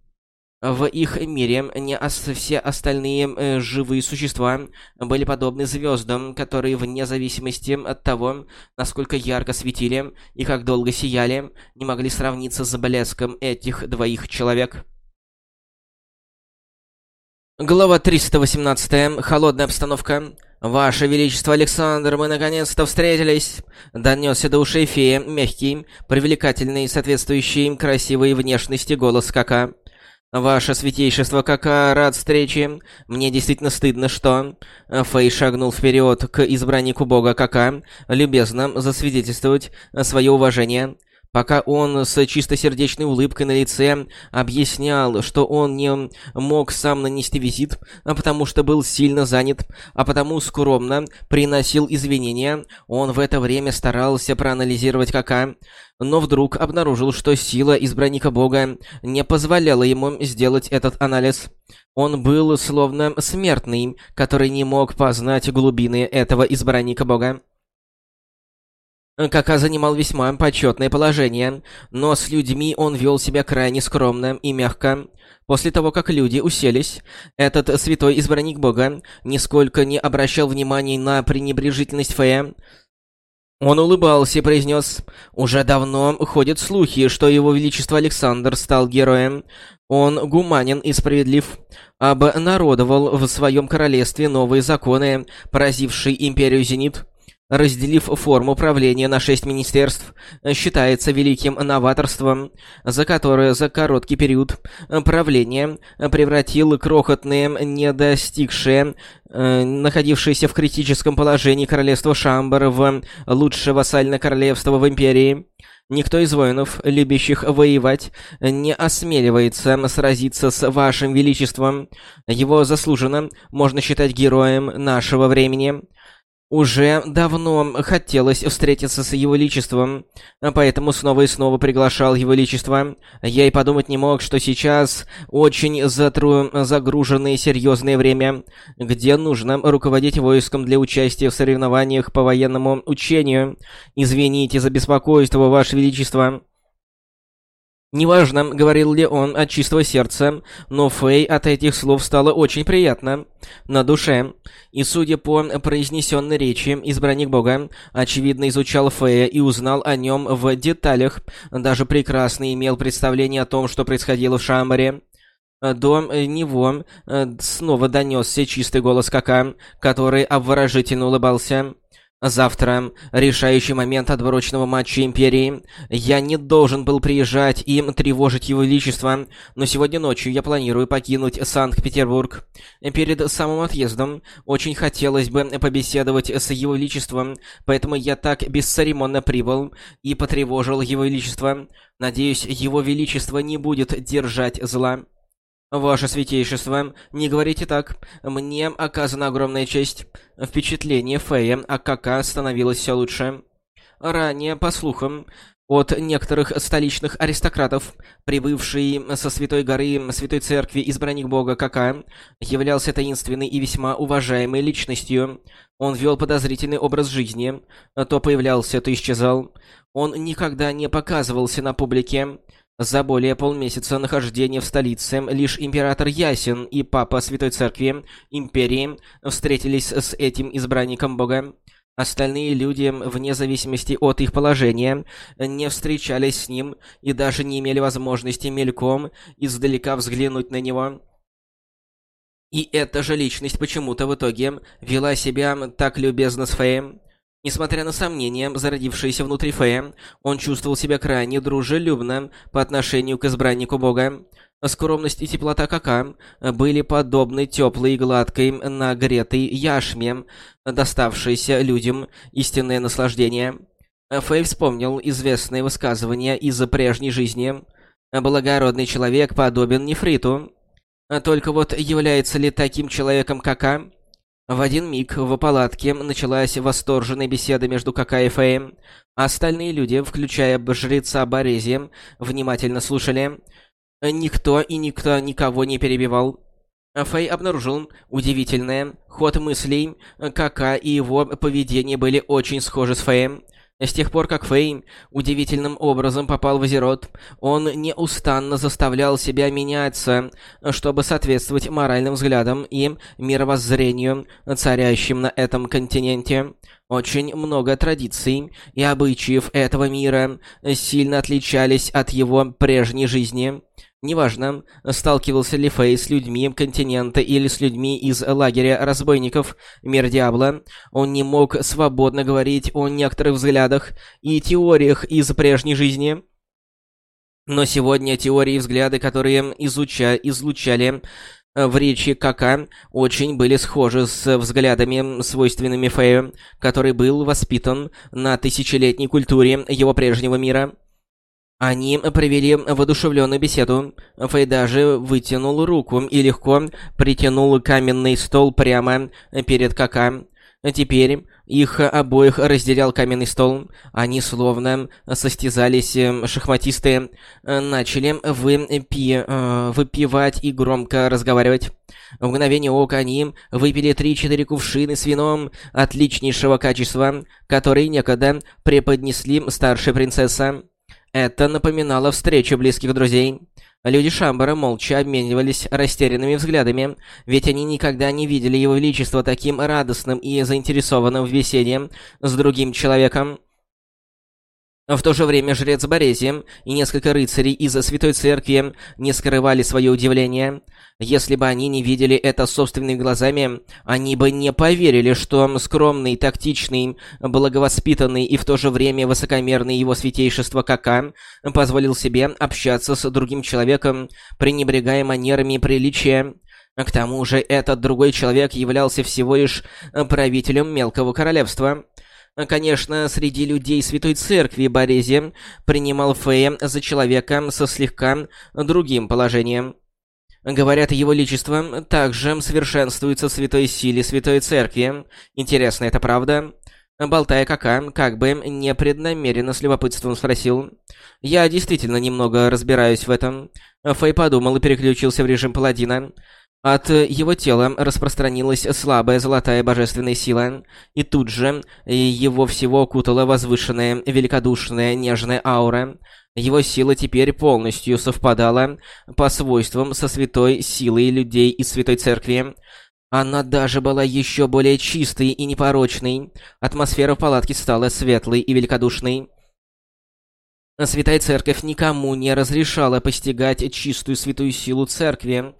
Speaker 1: В их мире не ос все остальные э, живые существа были подобны звездам, которые вне зависимости от того, насколько ярко светили и как долго сияли, не могли сравниться с блеском этих двоих человек. Глава 318. Холодная обстановка. «Ваше Величество Александр, мы наконец-то встретились!» Донесся до ушей фея мягкий, привлекательный, соответствующий красивой внешности голос Кака. «Ваше святейшество, кака рад встрече. Мне действительно стыдно, что...» Фэй шагнул вперед к избраннику бога Кака, любезно засвидетельствовать свое уважение. Пока он с чистосердечной улыбкой на лице объяснял, что он не мог сам нанести визит, а потому что был сильно занят, а потому скромно приносил извинения, он в это время старался проанализировать Кака, но вдруг обнаружил, что сила избранника бога не позволяла ему сделать этот анализ. Он был словно смертный, который не мог познать глубины этого избранника бога. Кака занимал весьма почетное положение, но с людьми он вел себя крайне скромно и мягко. После того, как люди уселись, этот святой избранник бога нисколько не обращал внимания на пренебрежительность Фея. Он улыбался и произнес, «Уже давно ходят слухи, что его величество Александр стал героем. Он гуманен и справедлив, обнародовал в своем королевстве новые законы, поразившие империю Зенит» разделив форму правления на шесть министерств, считается великим новаторством, за которое за короткий период правления превратил крохотные, недостигшие, э, находившиеся в критическом положении королевство Шамбар в лучшее вассальное королевство в империи. Никто из воинов, любящих воевать, не осмеливается сразиться с вашим величеством. Его заслуженно можно считать героем нашего времени. Уже давно хотелось встретиться с его личеством, поэтому снова и снова приглашал его личество. Я и подумать не мог, что сейчас очень затру... загруженное серьезное время, где нужно руководить войском для участия в соревнованиях по военному учению. Извините за беспокойство, Ваше Величество. Неважно, говорил ли он от чистого сердца, но Фэй от этих слов стало очень приятно на душе. И судя по произнесенной речи, избранник бога, очевидно изучал Фэя и узнал о нем в деталях, даже прекрасно имел представление о том, что происходило в Шамбаре. До него э, снова донесся чистый голос Кака, который обворожительно улыбался. Завтра решающий момент отборочного матча Империи. Я не должен был приезжать и тревожить его величество, но сегодня ночью я планирую покинуть Санкт-Петербург. Перед самым отъездом очень хотелось бы побеседовать с его величеством, поэтому я так бесцеремонно прибыл и потревожил его величество. Надеюсь, его величество не будет держать зла. «Ваше святейшество, не говорите так. Мне оказана огромная честь. Впечатление Фея о КК становилось все лучше. Ранее, по слухам, от некоторых столичных аристократов, прибывший со Святой горы Святой Церкви избранник бога КК, являлся таинственной и весьма уважаемой личностью. Он вел подозрительный образ жизни, то появлялся, то исчезал. Он никогда не показывался на публике, за более полмесяца нахождения в столице лишь император Ясен и папа Святой Церкви Империи встретились с этим избранником Бога. Остальные люди, вне зависимости от их положения, не встречались с ним и даже не имели возможности мельком издалека взглянуть на него. И эта же личность почему-то в итоге вела себя так любезно с Феем. Несмотря на сомнения, зародившиеся внутри Фея, он чувствовал себя крайне дружелюбно по отношению к избраннику бога. Скромность и теплота Кака были подобны теплой и гладкой нагретой яшме, доставшейся людям истинное наслаждение. Фэй вспомнил известное высказывание из прежней жизни. «Благородный человек подобен нефриту». Только вот является ли таким человеком Кака? В один миг в палатке началась восторженная беседа между Кака и Феем. Остальные люди, включая жреца Борези, внимательно слушали. Никто и никто никого не перебивал. Фэй обнаружил удивительное ход мыслей, Кака и его поведение были очень схожи с Фэем. С тех пор, как Фэй удивительным образом попал в Азерот, он неустанно заставлял себя меняться, чтобы соответствовать моральным взглядам и мировоззрению, царящим на этом континенте. Очень много традиций и обычаев этого мира сильно отличались от его прежней жизни. Неважно, сталкивался ли Фэй с людьми континента или с людьми из лагеря разбойников Мир Диабло, он не мог свободно говорить о некоторых взглядах и теориях из прежней жизни. Но сегодня теории и взгляды, которые изуча... излучали в речи Кака, очень были схожи с взглядами, свойственными Фэю, который был воспитан на тысячелетней культуре его прежнего мира. Они провели воодушевленную беседу. Фэй даже вытянул руку и легко притянул каменный стол прямо перед Кака. Теперь их обоих разделял каменный стол. Они словно состязались шахматисты, начали выпи... Э, выпивать и громко разговаривать. В мгновение ока они выпили три-четыре кувшины с вином отличнейшего качества, которые некогда преподнесли старшая принцесса. Это напоминало встречу близких друзей. Люди Шамбара молча обменивались растерянными взглядами, ведь они никогда не видели его величество таким радостным и заинтересованным в беседе с другим человеком. В то же время жрец Борези и несколько рыцарей из Святой Церкви не скрывали свое удивление. Если бы они не видели это собственными глазами, они бы не поверили, что скромный, тактичный, благовоспитанный и в то же время высокомерный его святейшество Кака позволил себе общаться с другим человеком, пренебрегая манерами приличия. К тому же этот другой человек являлся всего лишь правителем мелкого королевства. Конечно, среди людей Святой Церкви Борези принимал Фея за человека со слегка другим положением. Говорят, его личество также совершенствуется в святой силе Святой Церкви. Интересно, это правда? Болтая кака, как бы непреднамеренно с любопытством спросил. Я действительно немного разбираюсь в этом. Фэй подумал и переключился в режим паладина. От его тела распространилась слабая золотая божественная сила, и тут же его всего окутала возвышенная, великодушная, нежная аура. Его сила теперь полностью совпадала по свойствам со святой силой людей из Святой Церкви. Она даже была еще более чистой и непорочной. Атмосфера в палатке стала светлой и великодушной. Святая Церковь никому не разрешала постигать чистую святую силу Церкви.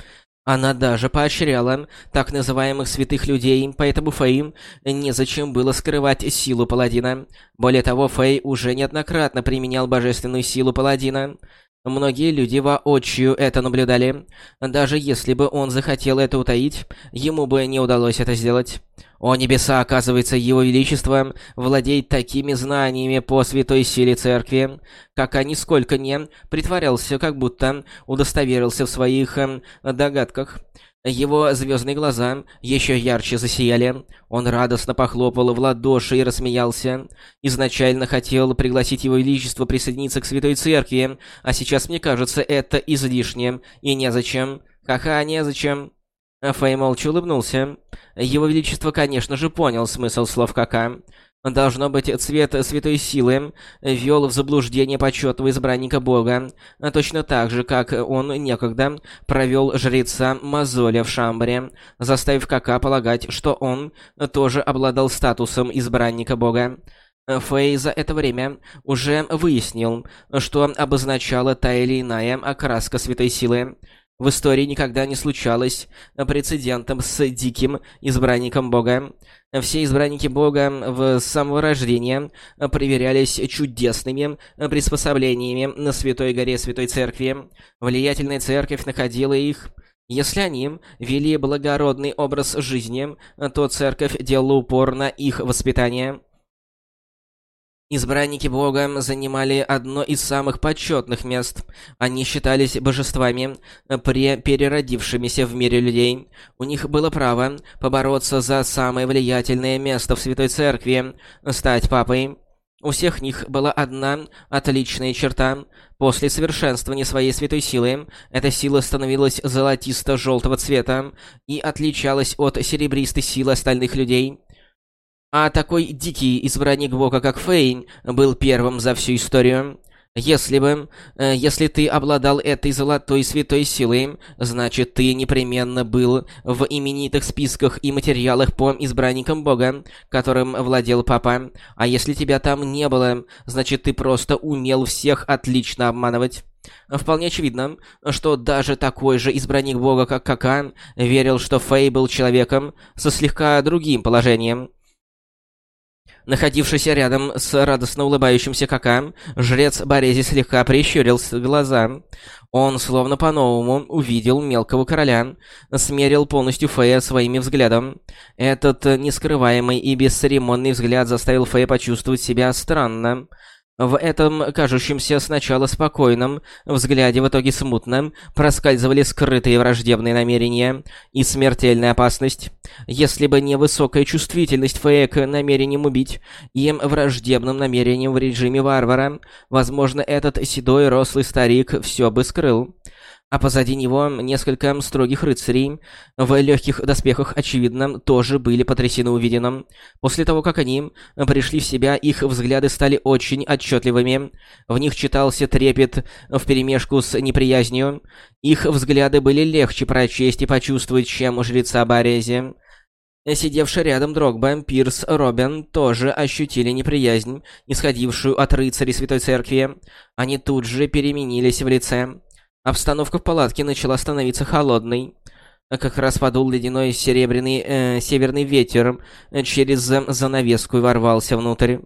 Speaker 1: Она даже поощряла так называемых святых людей, поэтому Фэй незачем было скрывать силу паладина. Более того, Фэй уже неоднократно применял божественную силу паладина. Многие люди воочию это наблюдали. Даже если бы он захотел это утаить, ему бы не удалось это сделать. О небеса, оказывается, его величество владеет такими знаниями по святой силе церкви, как они сколько не притворялся, как будто удостоверился в своих э, догадках. Его звездные глаза еще ярче засияли. Он радостно похлопал в ладоши и рассмеялся. Изначально хотел пригласить его величество присоединиться к Святой Церкви, а сейчас, мне кажется, это излишне и незачем. Ха-ха, незачем. Фэй молча улыбнулся. Его величество, конечно же, понял смысл слов Кака. Должно быть, цвет святой силы вел в заблуждение почетного избранника бога, точно так же, как он некогда провел жреца Мазоля в Шамбаре, заставив Кака полагать, что он тоже обладал статусом избранника бога. Фэй за это время уже выяснил, что обозначала та или иная окраска святой силы. В истории никогда не случалось прецедентом с диким избранником бога. Все избранники Бога в самого рождения проверялись чудесными приспособлениями на Святой Горе Святой Церкви. Влиятельная церковь находила их. Если они вели благородный образ жизни, то церковь делала упор на их воспитание. Избранники Бога занимали одно из самых почетных мест. Они считались божествами, при переродившимися в мире людей. У них было право побороться за самое влиятельное место в Святой Церкви, стать папой. У всех них была одна отличная черта. После совершенствования своей святой силы, эта сила становилась золотисто-желтого цвета и отличалась от серебристой силы остальных людей. А такой дикий избранник бога, как Фейн, был первым за всю историю. Если бы... Э, если ты обладал этой золотой святой силой, значит, ты непременно был в именитых списках и материалах по избранникам Бога, которым владел Папа. А если тебя там не было, значит, ты просто умел всех отлично обманывать. Вполне очевидно, что даже такой же избранник бога, как Кака, верил, что Фэй был человеком со слегка другим положением. Находившийся рядом с радостно улыбающимся Кака, жрец Борези слегка прищурил глаза. Он словно по-новому увидел мелкого короля, смерил полностью Фея своими взглядом. Этот нескрываемый и бесцеремонный взгляд заставил Фея почувствовать себя странно. В этом кажущемся сначала спокойном взгляде в итоге смутном проскальзывали скрытые враждебные намерения и смертельная опасность. Если бы не высокая чувствительность Фея к намерениям убить им враждебным намерением в режиме варвара, возможно, этот седой рослый старик все бы скрыл а позади него несколько строгих рыцарей в легких доспехах, очевидно, тоже были потрясены увиденным. После того, как они пришли в себя, их взгляды стали очень отчетливыми. В них читался трепет вперемешку с неприязнью. Их взгляды были легче прочесть и почувствовать, чем у жреца Борези. Сидевший рядом Дрогба, Пирс, Робин тоже ощутили неприязнь, исходившую от рыцарей Святой Церкви. Они тут же переменились в лице. Обстановка в палатке начала становиться холодной. Как раз подул ледяной серебряный э, северный ветер через занавеску ворвался внутрь.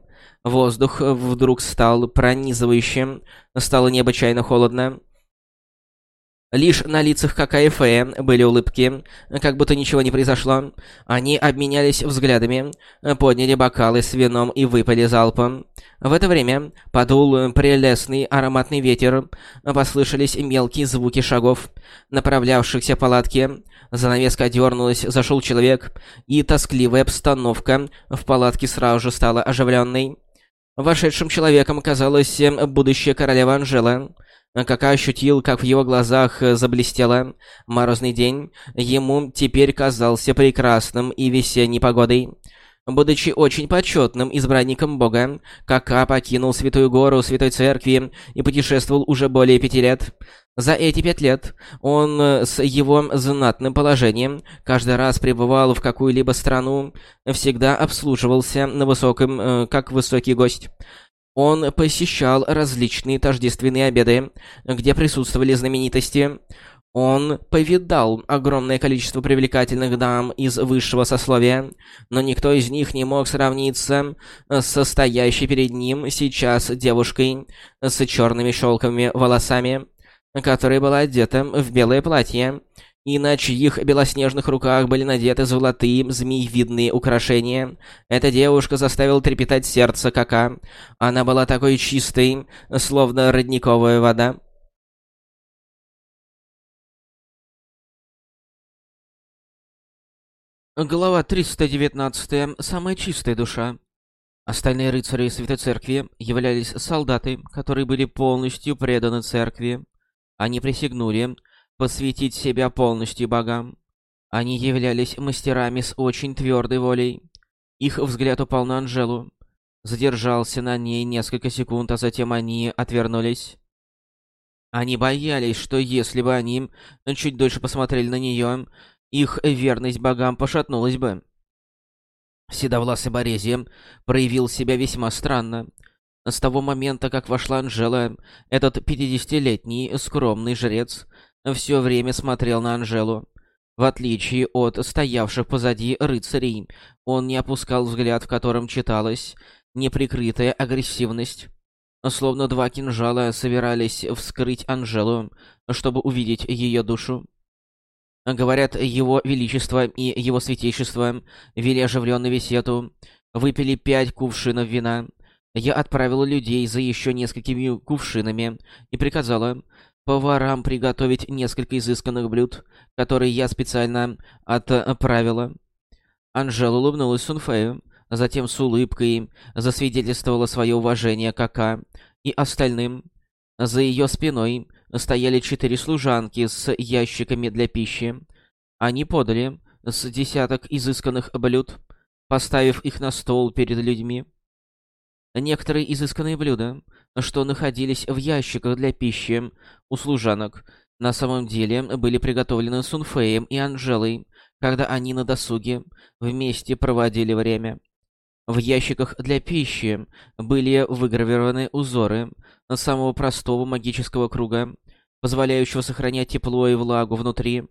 Speaker 1: Воздух вдруг стал пронизывающим, стало необычайно холодно. Лишь на лицах Фея были улыбки, как будто ничего не произошло. Они обменялись взглядами, подняли бокалы с вином и выпали залпом. В это время подул прелестный ароматный ветер, послышались мелкие звуки шагов, направлявшихся палатке. Занавеска дернулась, зашел человек, и тоскливая обстановка в палатке сразу же стала оживленной. Вошедшим человеком оказалась будущая королева Анжела. Кака ощутил, как в его глазах э, заблестело. Морозный день ему теперь казался прекрасным и весенней погодой. Будучи очень почетным избранником Бога, Кака покинул Святую Гору Святой Церкви и путешествовал уже более пяти лет. За эти пять лет он э, с его знатным положением каждый раз пребывал в какую-либо страну, всегда обслуживался на высоком, э, как высокий гость. Он посещал различные тождественные обеды, где присутствовали знаменитости. Он повидал огромное количество привлекательных дам из высшего сословия, но никто из них не мог сравниться с стоящей перед ним сейчас девушкой с черными шелковыми волосами, которая была одета в белое платье и на чьих белоснежных руках были надеты золотые змеевидные украшения. Эта девушка заставила трепетать сердце Кака. Она была такой чистой, словно родниковая вода.
Speaker 2: Глава 319. Самая чистая душа. Остальные рыцари Святой Церкви являлись солдаты, которые были полностью преданы Церкви. Они присягнули, посвятить себя полностью богам. Они являлись мастерами с очень твердой волей. Их взгляд упал на Анжелу. Задержался на ней несколько секунд, а затем они отвернулись. Они боялись, что если бы они чуть дольше посмотрели на нее, их верность богам пошатнулась бы. Седовласый Борезия проявил себя весьма странно. С того момента, как вошла Анжела, этот пятидесятилетний скромный жрец все время смотрел на Анжелу. В отличие от стоявших позади рыцарей, он не опускал взгляд, в котором читалась неприкрытая агрессивность. Словно два кинжала собирались вскрыть Анжелу, чтобы увидеть ее душу. Говорят, его величество и его святейшество вели оживленную беседу, выпили пять кувшинов вина. Я отправила людей за еще несколькими кувшинами и приказала поварам приготовить несколько изысканных блюд, которые я специально отправила. Анжела улыбнулась Сунфею. затем с улыбкой засвидетельствовала свое уважение Кака и остальным. За ее спиной стояли четыре служанки с ящиками для пищи. Они подали с десяток изысканных блюд, поставив их на стол перед людьми. Некоторые изысканные блюда, что находились в ящиках для пищи у служанок, на самом деле были приготовлены Сунфеем и Анжелой, когда они на досуге вместе проводили время. В ящиках для пищи были выгравированы узоры самого простого магического круга, позволяющего сохранять тепло и влагу внутри.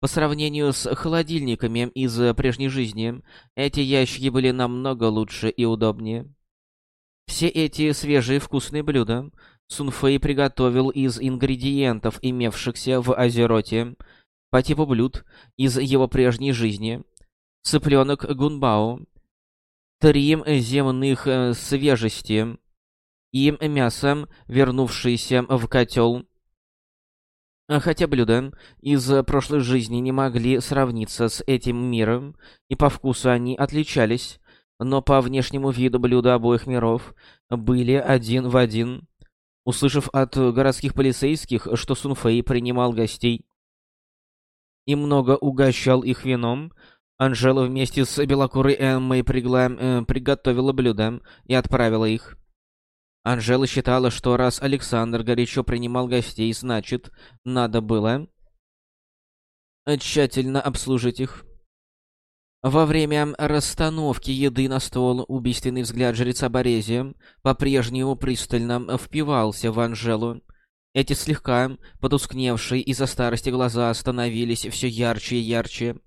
Speaker 2: По сравнению с холодильниками из прежней жизни, эти ящики были намного лучше и удобнее. Все эти свежие вкусные блюда Сунфэй приготовил из ингредиентов, имевшихся в Азероте, по типу блюд из его прежней жизни. Цыпленок гунбао, три земных э, свежести и мясо, вернувшееся в котел. Хотя блюда из прошлой жизни не могли сравниться с этим миром, и по вкусу они отличались, но по внешнему виду блюда обоих миров были один в один. Услышав от городских полицейских, что Сунфэй принимал гостей и много угощал их вином, Анжела вместе с белокурой Эммой пригла... э, приготовила блюда и отправила их. Анжела считала, что раз Александр горячо принимал гостей, значит, надо было тщательно обслужить их. Во время расстановки еды на стол убийственный взгляд жреца Борезия по-прежнему пристально впивался в Анжелу. Эти слегка потускневшие из-за старости глаза становились все ярче и ярче.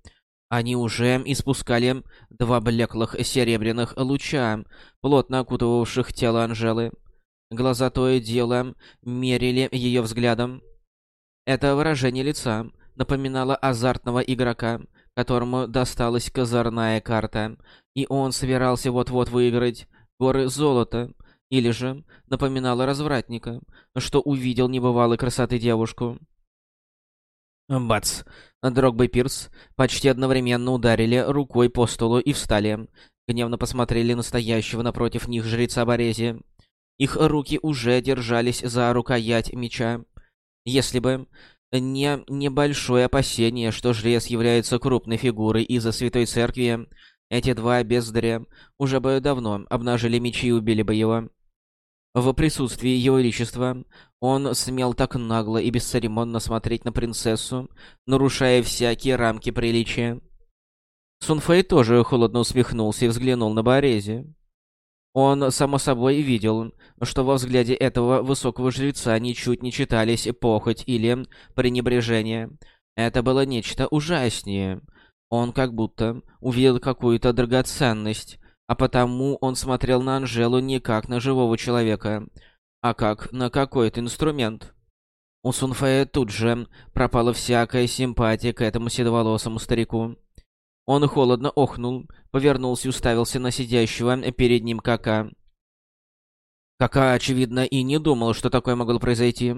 Speaker 2: Они уже испускали два блеклых серебряных луча, плотно окутывавших тело Анжелы. Глаза то и дело мерили ее взглядом. Это выражение лица напоминало азартного игрока, которому досталась козырная карта, и он собирался вот-вот выиграть горы золота, или же напоминало развратника, что увидел небывалой красоты девушку. Бац! Дрогба и Пирс почти одновременно ударили рукой по столу и встали. Гневно посмотрели на стоящего напротив них жреца Борези. Их руки уже держались за рукоять меча. Если бы не небольшое опасение, что жрец является крупной фигурой из-за Святой Церкви, эти два бездаря уже бы давно обнажили мечи и убили бы его. В присутствии Его Величества он смел так нагло и бесцеремонно смотреть на принцессу, нарушая всякие рамки приличия. Сунфэй тоже холодно усмехнулся и взглянул на Борези. Он, само собой, видел, что во взгляде этого высокого жреца ничуть не читались похоть или пренебрежение. Это было нечто ужаснее. Он как будто увидел какую-то драгоценность, а потому он смотрел на Анжелу не как на живого человека, а как на какой-то инструмент. У Сунфея тут же пропала всякая симпатия к этому седоволосому старику. Он холодно охнул, повернулся и уставился на сидящего перед ним Кака. Кака, очевидно, и не думал, что такое могло произойти.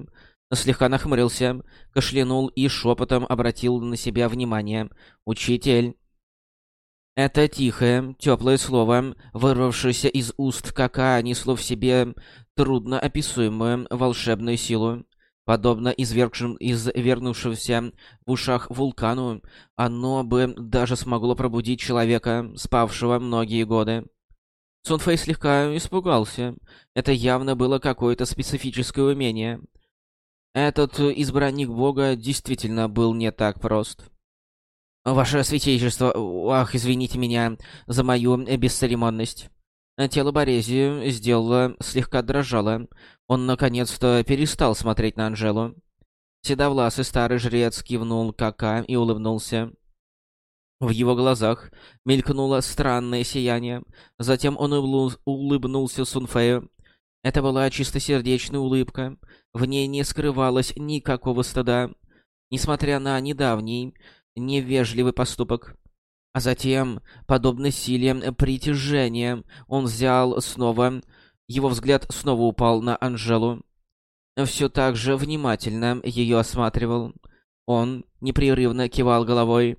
Speaker 2: Слегка нахмурился, кашлянул и шепотом обратил на себя внимание. «Учитель!» Это тихое, теплое слово, вырвавшееся из уст Кака, несло в себе трудно описуемую волшебную силу. Подобно извергшим, извернувшемуся в ушах вулкану, оно бы даже смогло пробудить человека, спавшего многие годы. Сунфэй слегка испугался. Это явно было какое-то специфическое умение. Этот избранник бога действительно был не так прост. «Ваше святейшество, ах, извините меня за мою бесцеремонность». Тело Борези сделало, слегка дрожало. Он наконец-то перестал смотреть на Анжелу. Седовласый старый жрец кивнул Кака и улыбнулся. В его глазах мелькнуло странное сияние. Затем он улыбнулся Сунфею. Это была чистосердечная улыбка. В ней не скрывалось никакого стыда. Несмотря на недавний невежливый поступок. А затем, подобно силе притяжения, он взял снова... Его взгляд снова упал на Анжелу. Все так же внимательно ее осматривал. Он непрерывно кивал головой.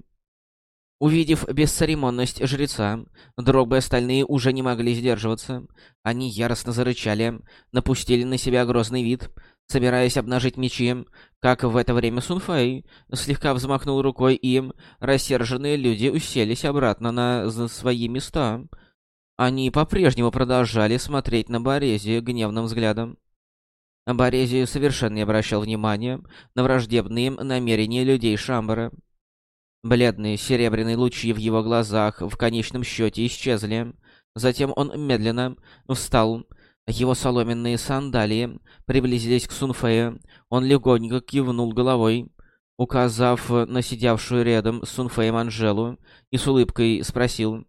Speaker 2: Увидев бесцеремонность жреца, Дрогба и остальные уже не могли сдерживаться. Они яростно зарычали, напустили на себя грозный вид, собираясь обнажить мечи, как в это время Сунфэй слегка взмахнул рукой им, рассерженные люди уселись обратно на свои места. Они по-прежнему продолжали смотреть на Борези гневным взглядом. Борези совершенно не обращал внимания на враждебные намерения людей Шамбара. Бледные серебряные лучи в его глазах в конечном счете исчезли. Затем он медленно встал. Его соломенные сандалии приблизились к Сунфею. Он легонько кивнул головой, указав на сидевшую рядом с Сунфеем Анжелу, и с улыбкой спросил.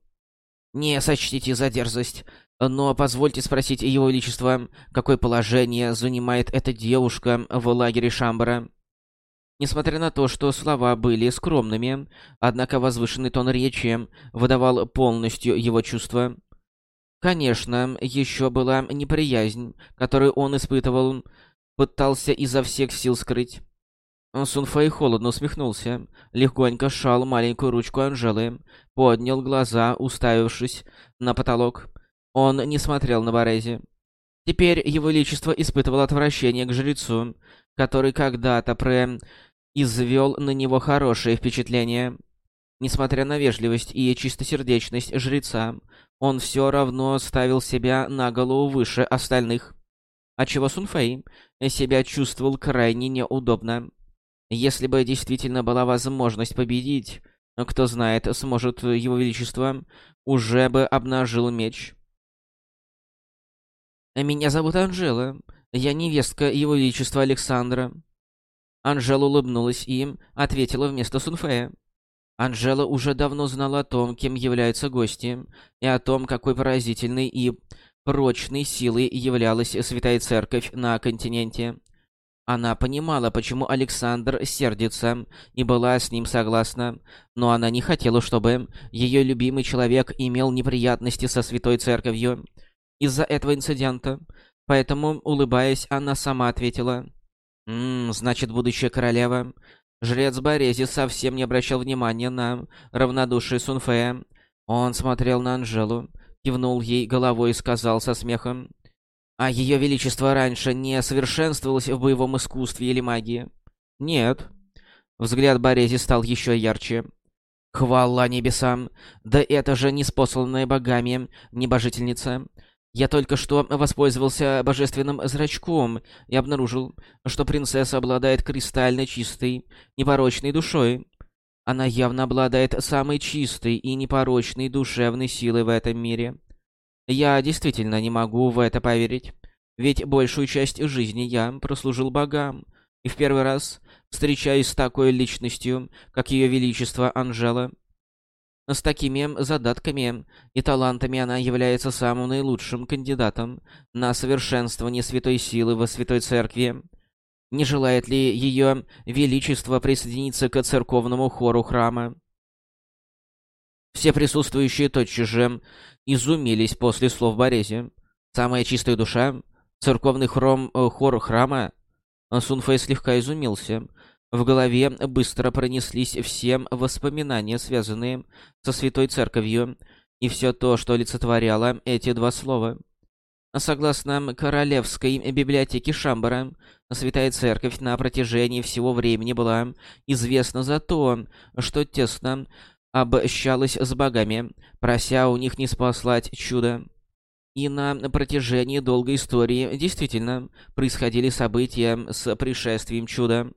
Speaker 2: «Не сочтите за дерзость, но позвольте спросить Его Величество, какое положение занимает эта девушка в лагере Шамбара?» Несмотря на то, что слова были скромными, однако возвышенный тон речи выдавал полностью его чувства. Конечно, еще была неприязнь, которую он испытывал, пытался изо всех сил скрыть. Сунфэй холодно усмехнулся, легонько шал маленькую ручку Анжелы, поднял глаза, уставившись на потолок. Он не смотрел на Борези. Теперь его величество испытывало отвращение к жрецу, который когда-то про извел на него хорошее впечатление. Несмотря на вежливость и чистосердечность жреца, он все равно ставил себя на голову выше остальных, отчего Сунфэй себя чувствовал крайне неудобно. Если бы действительно была возможность победить, кто знает, сможет его величество, уже бы обнажил меч. «Меня зовут Анжела. Я невестка его величества Александра», Анжела улыбнулась им, ответила вместо Сунфея. Анжела уже давно знала о том, кем являются гости, и о том, какой поразительной и прочной силой являлась Святая Церковь на континенте. Она понимала, почему Александр сердится, и была с ним согласна, но она не хотела, чтобы ее любимый человек имел неприятности со Святой Церковью из-за этого инцидента. Поэтому, улыбаясь, она сама ответила Ммм, значит, будущая королева. Жрец Борези совсем не обращал внимания на равнодушие Сунфея. Он смотрел на Анжелу, кивнул ей головой и сказал со смехом. «А ее величество раньше не совершенствовалось в боевом искусстве или магии?» «Нет». Взгляд Борези стал еще ярче. «Хвала небесам! Да это же неспосланная богами небожительница!» Я только что воспользовался божественным зрачком и обнаружил, что принцесса обладает кристально чистой, непорочной душой. Она явно обладает самой чистой и непорочной душевной силой в этом мире. Я действительно не могу в это поверить, ведь большую часть жизни я прослужил богам, и в первый раз встречаюсь с такой личностью, как Ее Величество Анжела. С такими задатками и талантами она является самым наилучшим кандидатом на совершенствование Святой Силы во Святой Церкви. Не желает ли Ее Величество присоединиться к церковному хору храма? Все присутствующие тотчас же изумились после слов Борези. Самая чистая душа? Церковный хром, э, хор храма? Сунфэй слегка изумился. В голове быстро пронеслись все воспоминания, связанные со Святой Церковью, и все то, что олицетворяло эти два слова. Согласно Королевской библиотеке Шамбара, Святая Церковь на протяжении всего времени была известна за то, что тесно общалась с богами, прося у них не спаслать чудо. И на протяжении долгой истории действительно происходили события с пришествием чуда.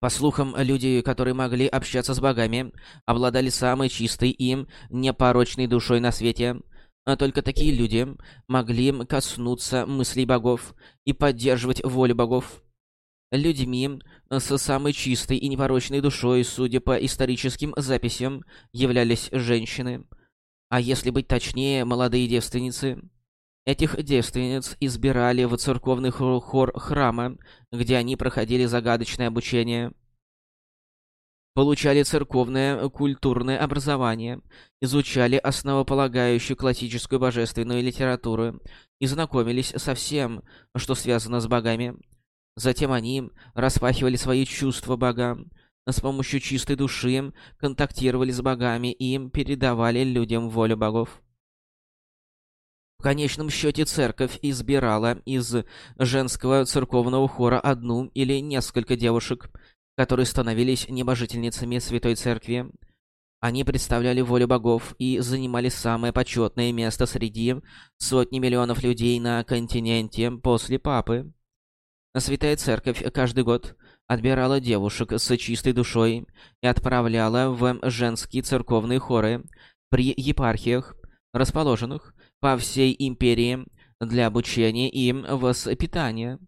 Speaker 2: По слухам, люди, которые могли общаться с богами, обладали самой чистой и непорочной душой на свете. А только такие люди могли коснуться мыслей богов и поддерживать волю богов. Людьми с самой чистой и непорочной душой, судя по историческим записям, являлись женщины. А если быть точнее, молодые девственницы. Этих девственниц избирали в церковный хор храма, где они проходили загадочное обучение. Получали церковное культурное образование, изучали основополагающую классическую божественную литературу и знакомились со всем, что связано с богами. Затем они распахивали свои чувства богам, с помощью чистой души контактировали с богами и передавали людям волю богов. В конечном счете церковь избирала из женского церковного хора одну или несколько девушек, которые становились небожительницами Святой Церкви. Они представляли волю богов и занимали самое почетное место среди сотни миллионов людей на континенте после Папы. Святая Церковь каждый год отбирала девушек с чистой душой и отправляла в женские церковные хоры при епархиях, расположенных по всей империи для обучения и воспитания.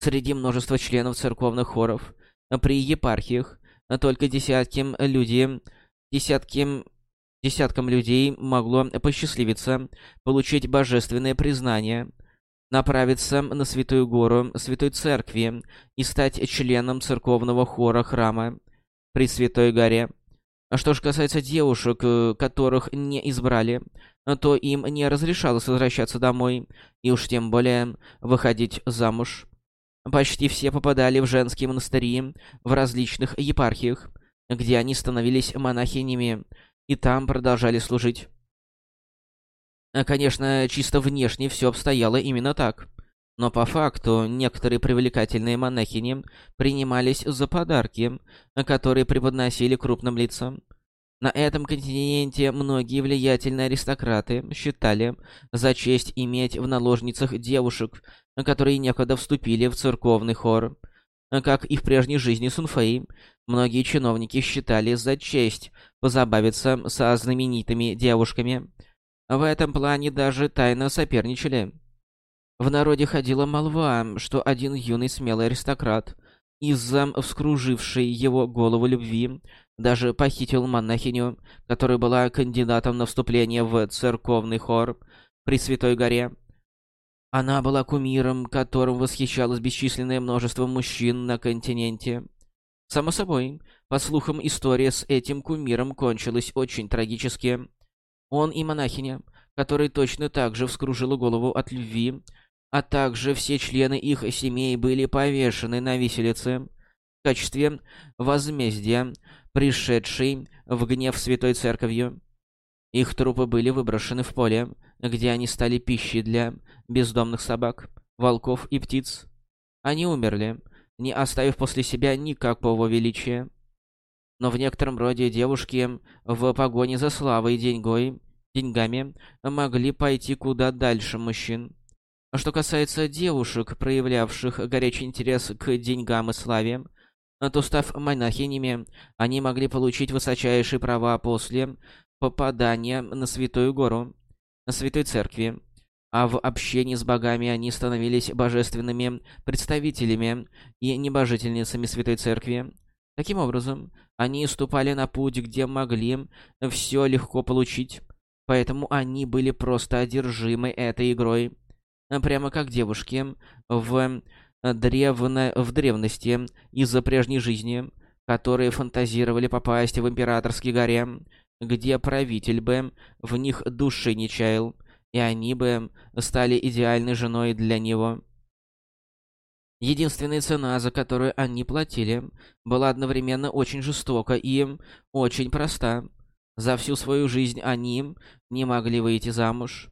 Speaker 2: Среди множества членов церковных хоров при епархиях только десяткам людей, десяткам, десяткам людей могло посчастливиться получить божественное признание, направиться на Святую Гору Святой Церкви и стать членом церковного хора храма при Святой Горе. А что же касается девушек, э, которых не избрали, то им не разрешалось возвращаться домой, и уж тем более выходить замуж. Почти все попадали в женские монастыри в различных епархиях, где они становились монахинями, и там продолжали служить. Конечно, чисто внешне все обстояло именно так. Но по факту некоторые привлекательные монахини принимались за подарки, которые преподносили крупным лицам. На этом континенте многие влиятельные аристократы считали за честь иметь в наложницах девушек, которые некогда вступили в церковный хор. Как и в прежней жизни Сунфэй, многие чиновники считали за честь позабавиться со знаменитыми девушками. В этом плане даже тайно соперничали. В народе ходила молва, что один юный смелый аристократ, из-за вскружившей его голову любви, даже похитил монахиню, которая была кандидатом на вступление в церковный хор при Святой Горе. Она была кумиром, которым восхищалось бесчисленное множество мужчин на континенте. Само собой, по слухам, история с этим кумиром кончилась очень трагически. Он и монахиня, которой точно так же вскружила голову от любви, а также все члены их семей были повешены на виселице качестве возмездия, пришедшей в гнев Святой Церковью. Их трупы были выброшены в поле, где они стали пищей для бездомных собак, волков и птиц. Они умерли, не оставив после себя никакого величия. Но в некотором роде девушки в погоне за славой и деньгой, деньгами могли пойти куда дальше мужчин. Что касается девушек, проявлявших горячий интерес к деньгам и славе, то став монахинями, они могли получить высочайшие права после попадания на Святую Гору, на Святой Церкви, а в общении с богами они становились божественными представителями и небожительницами Святой Церкви. Таким образом, они ступали на путь, где могли все легко получить, поэтому они были просто одержимы этой игрой. Прямо как девушки в, древно... в древности из-за прежней жизни, которые фантазировали попасть в Императорский горе, где правитель бы в них души не чаял, и они бы стали идеальной женой для него. Единственная цена, за которую они платили, была одновременно очень жестока и очень проста. За всю свою жизнь они не могли выйти замуж.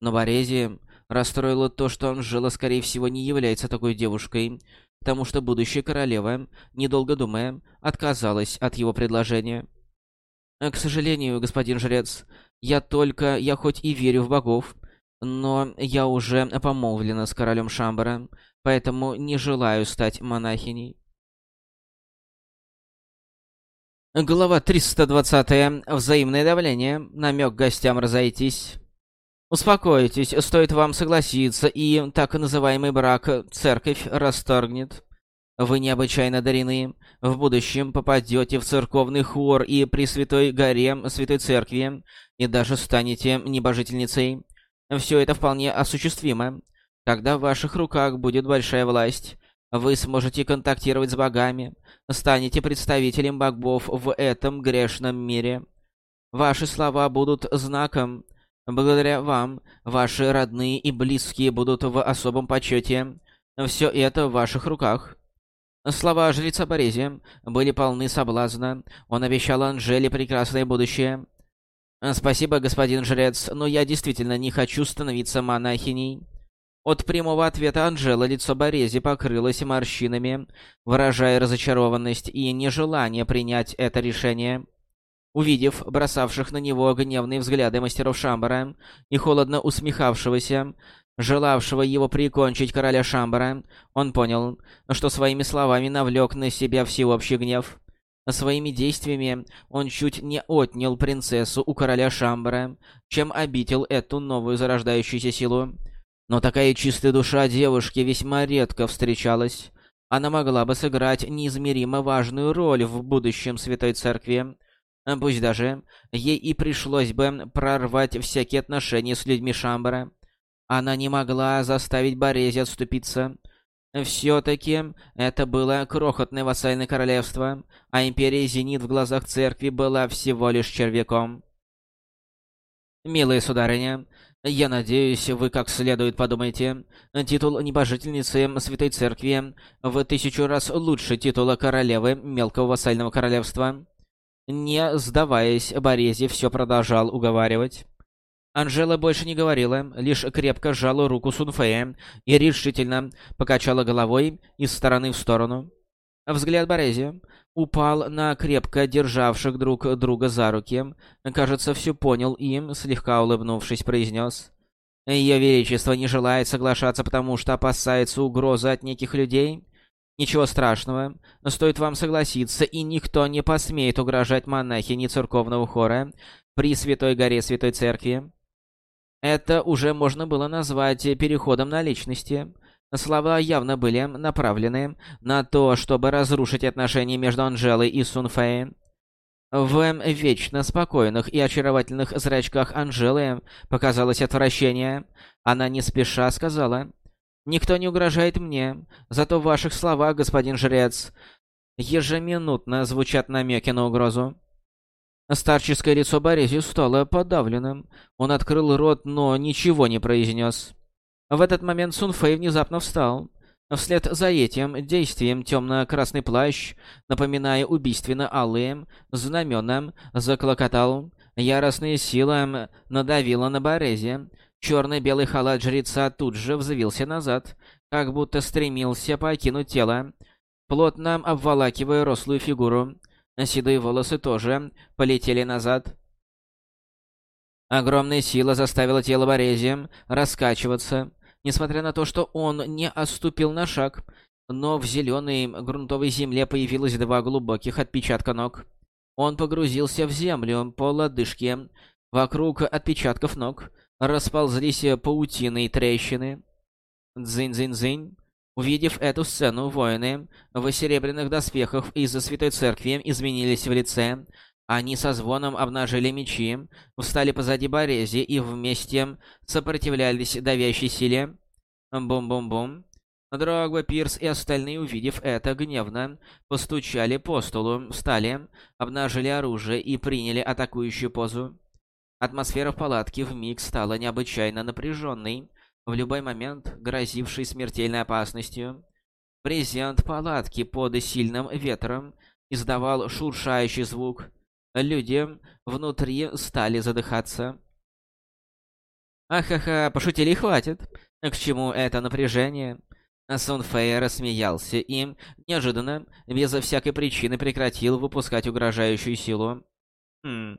Speaker 2: Но Борези расстроило то, что Анжела, скорее всего, не является такой девушкой, потому что будущая королева, недолго думая, отказалась от его предложения. К сожалению, господин жрец, я только... я хоть и верю в богов, но я уже помолвлена с королем Шамбара, поэтому не желаю стать монахиней. Глава 320. Взаимное давление. Намек гостям разойтись. Успокойтесь, стоит вам согласиться, и так называемый брак церковь расторгнет. Вы необычайно дарены. В будущем попадете в церковный хор и при Святой Горе Святой Церкви, и даже станете небожительницей. Все это вполне осуществимо. Когда в ваших руках будет большая власть, вы сможете контактировать с богами, станете представителем богов в этом грешном мире. Ваши слова будут знаком. Благодаря вам, ваши родные и близкие будут в особом почете. Все это в ваших руках. Слова жреца Борези были полны соблазна. Он обещал Анжеле прекрасное будущее. «Спасибо, господин жрец, но я действительно не хочу становиться монахиней». От прямого ответа Анжела лицо Борези покрылось морщинами, выражая разочарованность и нежелание принять это решение. Увидев бросавших на него гневные взгляды мастеров Шамбара и холодно усмехавшегося, желавшего его прикончить короля Шамбара, он понял, что своими словами навлек на себя всеобщий гнев. Своими действиями он чуть не отнял принцессу у короля Шамбара, чем обидел эту новую зарождающуюся силу. Но такая чистая душа девушки весьма редко встречалась. Она могла бы сыграть неизмеримо важную роль в будущем Святой Церкви. Пусть даже ей и пришлось бы прорвать всякие отношения с людьми Шамбара. Она не могла заставить Борези отступиться. Все-таки это было крохотное вассальное королевство, а империя Зенит в глазах церкви была всего лишь червяком. Милая сударыня, я надеюсь, вы как следует подумаете. Титул небожительницы Святой Церкви в тысячу раз лучше титула королевы мелкого вассального королевства. Не сдаваясь, Борези все продолжал уговаривать. Анжела больше не говорила, лишь крепко сжала руку Сунфея и решительно покачала головой из стороны в сторону. Взгляд Борези упал на крепко державших друг друга за руки. Кажется, все понял им, слегка улыбнувшись, произнес. Ее Величество не желает соглашаться, потому что опасается угрозы от неких людей. Ничего страшного. Стоит вам согласиться, и никто не посмеет угрожать монахине церковного хора при Святой Горе Святой Церкви. Это уже можно было назвать переходом на личности. Слова явно были направлены на то, чтобы разрушить отношения между Анжелой и Сунфэй. В вечно спокойных и очаровательных зрачках Анжелы показалось отвращение. Она не спеша сказала, «Никто не угрожает мне, зато в ваших словах, господин жрец, ежеминутно звучат намеки на угрозу». Старческое лицо Борисию стало подавленным. Он открыл рот, но ничего не произнес. В этот момент Сун Фэй внезапно встал. Вслед за этим действием темно-красный плащ, напоминая убийственно-алые знамена, заклокотал. Яростная сила надавила на Борезе. Черно-белый халат жреца тут же взвился назад, как будто стремился покинуть тело, плотно обволакивая рослую фигуру. Седые волосы тоже полетели назад. Огромная сила заставила тело Борези раскачиваться. Несмотря на то, что он не отступил на шаг, но в зеленой грунтовой земле появилось два глубоких отпечатка ног. Он погрузился в землю по лодыжке. Вокруг отпечатков ног расползлись и трещины. Дзынь-дзынь-дзынь. Увидев эту сцену, воины в серебряных доспехах из-за Святой Церкви изменились в лице. Они со звоном обнажили мечи, встали позади Борези и вместе сопротивлялись давящей силе. Бум-бум-бум. Дрогба, Пирс и остальные, увидев это, гневно постучали по столу, встали, обнажили оружие и приняли атакующую позу. Атмосфера в палатке вмиг стала необычайно напряженной, в любой момент грозившей смертельной опасностью. Презент палатки под сильным ветром издавал шуршающий звук, Люди внутри стали задыхаться. «Ахаха, пошутили хватит. К чему это напряжение?» Сон Фэй рассмеялся и, неожиданно, без всякой причины прекратил выпускать угрожающую силу. Хм.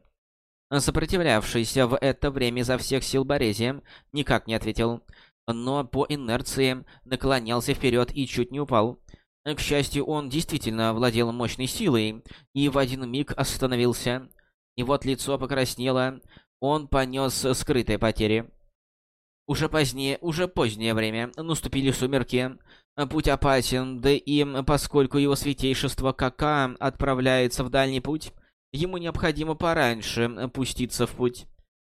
Speaker 2: Сопротивлявшийся в это время за всех сил Борези никак не ответил, но по инерции наклонялся вперед и чуть не упал. К счастью, он действительно владел мощной силой и в один миг остановился. И вот лицо покраснело, он понес скрытые потери. Уже позднее, уже позднее время, наступили сумерки. Путь опасен, да и поскольку его святейшество Кака отправляется в дальний путь, ему необходимо пораньше пуститься в путь.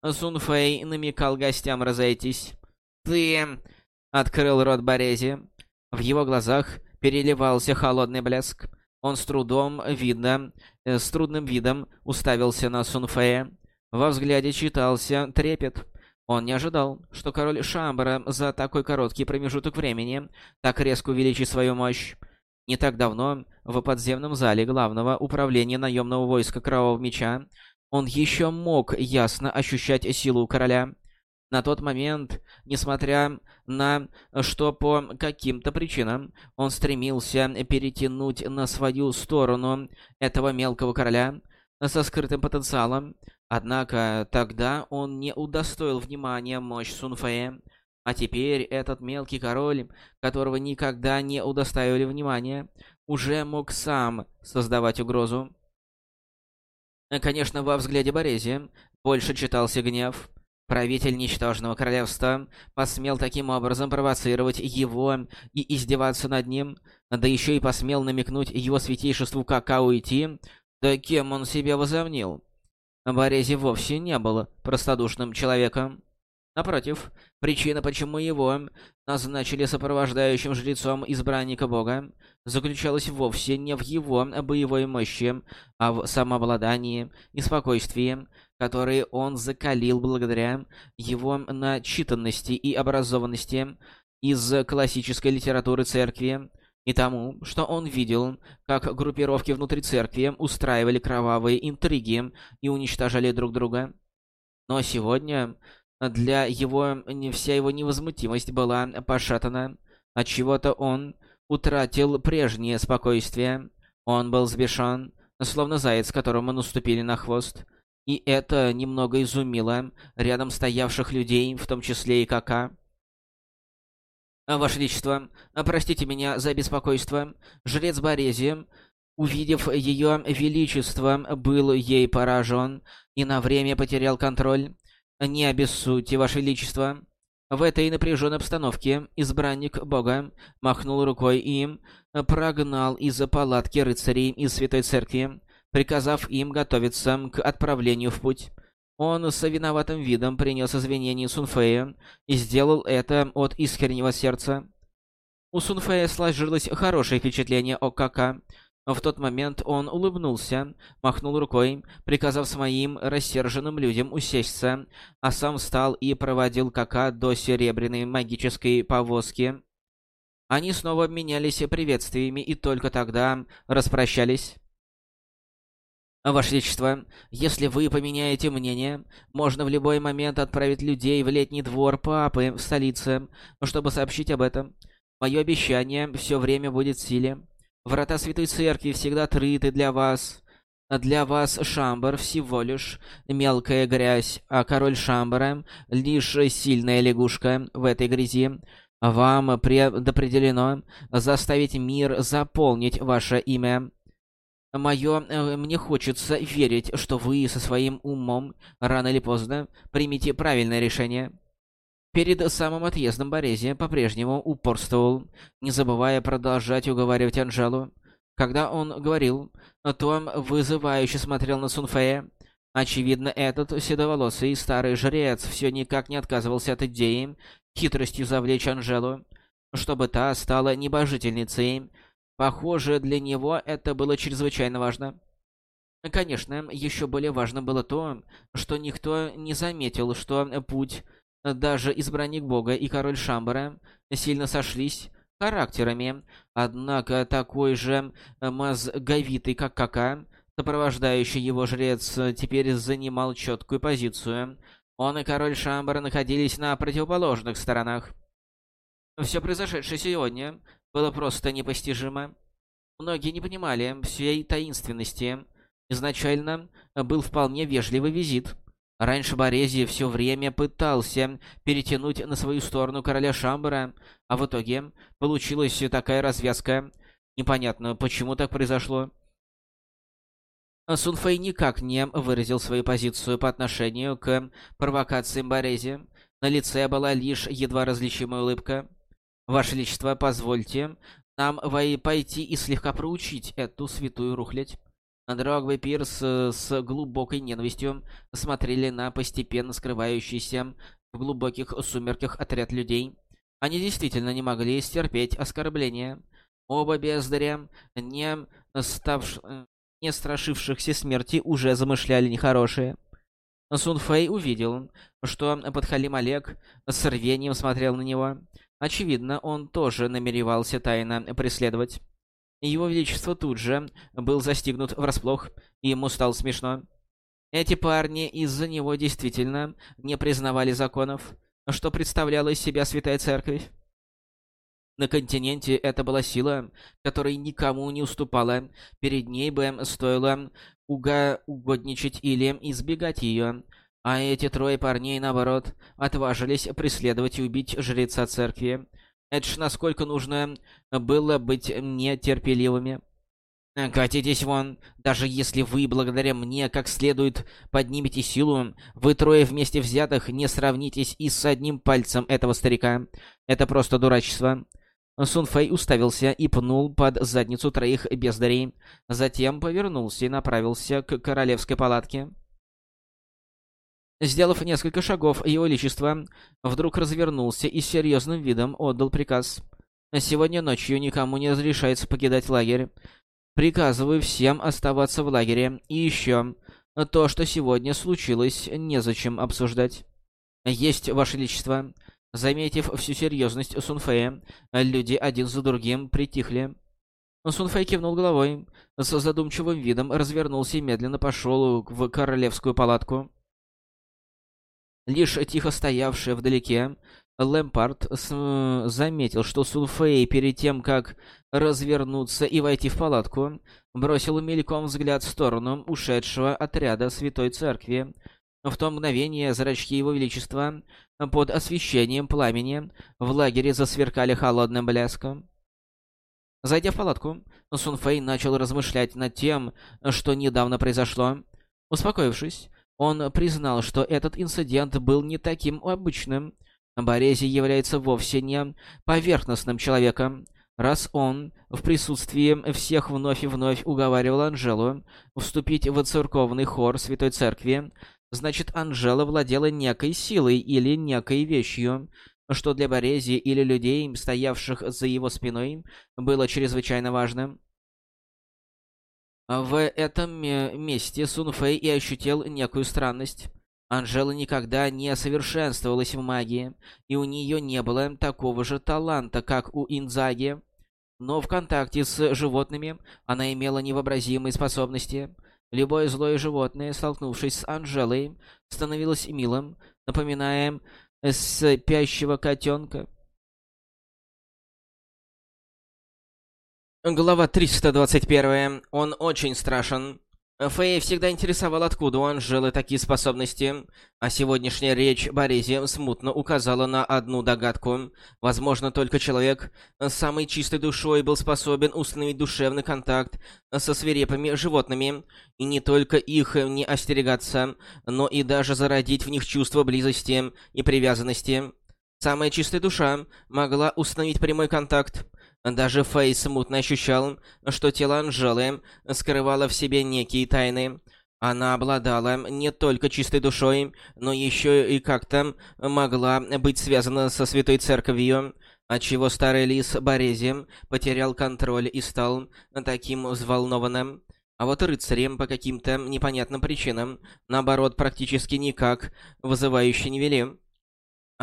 Speaker 2: Сун Фэй намекал гостям разойтись. «Ты...» — открыл рот Борези. В его глазах переливался холодный блеск. Он с трудом видно, э, с трудным видом уставился на Сунфея. Во взгляде читался трепет. Он не ожидал, что король Шамбара за такой короткий промежуток времени так резко увеличит свою мощь. Не так давно в подземном зале главного управления наемного войска Кровавого Меча он еще мог ясно ощущать силу короля. На тот момент, несмотря на что по каким-то причинам он стремился перетянуть на свою сторону этого мелкого короля со скрытым потенциалом, однако тогда он не удостоил внимания мощь Сунфея. А теперь этот мелкий король, которого никогда не удоставили внимания, уже мог сам создавать угрозу. Конечно, во взгляде Борези больше читался гнев. Правитель ничтожного королевства посмел таким образом провоцировать его и издеваться над ним, да еще и посмел намекнуть его святейшеству Какао уйти, да кем он себя возомнил. Борези вовсе не был простодушным человеком. Напротив, причина, почему его назначили сопровождающим жрецом избранника бога, заключалась вовсе не в его боевой мощи, а в самообладании и спокойствии, которые он закалил благодаря его начитанности и образованности из классической литературы церкви, и тому, что он видел, как группировки внутри церкви устраивали кровавые интриги и уничтожали друг друга. Но сегодня для его вся его невозмутимость была пошатана. Отчего-то он утратил прежнее спокойствие. Он был сбешен, словно заяц, которому наступили на хвост. И это немного изумило рядом стоявших людей, в том числе и Кака. «Ваше Величество, простите меня за беспокойство. Жрец Борези, увидев ее величество, был ей поражен и на время потерял контроль. Не обессудьте, Ваше Величество». В этой напряженной обстановке избранник Бога махнул рукой и прогнал из-за палатки рыцарей из Святой Церкви, приказав им готовиться к отправлению в путь. Он с виноватым видом принес извинения Сунфея и сделал это от искреннего сердца. У Сунфея сложилось хорошее впечатление о Кака, в тот момент он улыбнулся, махнул рукой, приказав своим рассерженным людям усесться, а сам встал и проводил Кака до серебряной магической повозки. Они снова обменялись приветствиями и только тогда распрощались. «Ваше Величество, если вы поменяете мнение, можно в любой момент отправить людей в летний двор папы в столице, чтобы сообщить об этом. Мое обещание все время будет в силе». Врата Святой Церкви всегда открыты для вас. Для вас Шамбар всего лишь мелкая грязь, а король Шамбара — лишь сильная лягушка в этой грязи. Вам предопределено заставить мир заполнить ваше имя. Мое... Э, мне хочется верить, что вы со своим умом рано или поздно примете правильное решение. Перед самым отъездом Борези по-прежнему упорствовал, не забывая продолжать уговаривать Анжелу. Когда он говорил, Том вызывающе смотрел на Сунфея. Очевидно, этот седоволосый старый жрец все никак не отказывался от идеи хитростью завлечь Анжелу, чтобы та стала небожительницей. Похоже, для него это было чрезвычайно важно. Конечно, еще более важно было то, что никто не заметил, что путь даже избранник бога и король Шамбара сильно сошлись характерами, однако такой же мозговитый, как Кака, сопровождающий его жрец, теперь занимал четкую позицию. Он и король Шамбара находились на противоположных сторонах. Все произошедшее сегодня было просто непостижимо. Многие не понимали всей таинственности. Изначально был вполне вежливый визит. Раньше Борези все время пытался перетянуть на свою сторону короля Шамбара, а в итоге получилась такая развязка. Непонятно, почему так произошло. Сунфэй никак не выразил свою позицию по отношению к провокациям Борези. На лице была лишь едва различимая улыбка. «Ваше Величество, позвольте нам пойти и слегка проучить эту святую рухлядь». Дрогба и Пирс э, с глубокой ненавистью смотрели на постепенно скрывающийся в глубоких сумерках отряд людей. Они действительно не могли стерпеть оскорбления. Оба бездаря, не, ставш... не страшившихся смерти, уже замышляли нехорошее. Сун Фэй увидел, что подхалим Олег с рвением смотрел на него. Очевидно, он тоже намеревался тайно преследовать. Его Величество тут же был застигнут врасплох, и ему стало смешно. Эти парни из-за него действительно не признавали законов, что представляла из себя Святая Церковь. На континенте это была сила, которая никому не уступала. Перед ней бы стоило уга угодничать или избегать ее. А эти трое парней, наоборот, отважились преследовать и убить жреца церкви. Это ж насколько нужно было быть нетерпеливыми. «Катитесь вон! Даже если вы, благодаря мне, как следует поднимете силу, вы трое вместе взятых не сравнитесь и с одним пальцем этого старика. Это просто дурачество!» Сун Фэй уставился и пнул под задницу троих бездарей. Затем повернулся и направился к королевской палатке. Сделав несколько шагов, его величество вдруг развернулся и с серьезным видом отдал приказ. «Сегодня ночью никому не разрешается покидать лагерь. Приказываю всем оставаться в лагере. И еще, то, что сегодня случилось, незачем обсуждать. Есть, Ваше Величество». Заметив всю серьезность Сунфея, люди один за другим притихли. Сунфэй кивнул головой, с задумчивым видом развернулся и медленно пошел в королевскую палатку. Лишь тихо стоявший вдалеке, Лэмпард заметил, что Сунфэй перед тем, как развернуться и войти в палатку, бросил мельком взгляд в сторону ушедшего отряда Святой Церкви. В то мгновение зрачки Его Величества под освещением пламени в лагере засверкали холодным блеском. Зайдя в палатку, Сунфэй начал размышлять над тем, что недавно произошло. Успокоившись, он признал, что этот инцидент был не таким обычным. Борези является вовсе не поверхностным человеком. Раз он в присутствии всех вновь и вновь уговаривал Анжелу вступить в церковный хор Святой Церкви, значит Анжела владела некой силой или некой вещью, что для Борези или людей, стоявших за его спиной, было чрезвычайно важным. В этом месте Сун Фэй и ощутил некую странность. Анжела никогда не совершенствовалась в магии, и у нее не было такого же таланта, как у Инзаги. Но в контакте с животными она имела невообразимые способности. Любое злое животное, столкнувшись с Анжелой, становилось милым, напоминая спящего котенка. Глава 321. Он очень страшен. Фэй всегда интересовал, откуда у Анжелы такие способности, а сегодняшняя речь Борези смутно указала на одну догадку. Возможно, только человек с самой чистой душой был способен установить душевный контакт со свирепыми животными, и не только их не остерегаться, но и даже зародить в них чувство близости и привязанности. Самая чистая душа могла установить прямой контакт даже Фэй смутно ощущал, что тело Анжелы скрывало в себе некие тайны. Она обладала не только чистой душой, но еще и как-то могла быть связана со Святой Церковью, отчего старый лис Борези потерял контроль и стал таким взволнованным. А вот рыцари по каким-то непонятным причинам, наоборот, практически никак вызывающе не вели.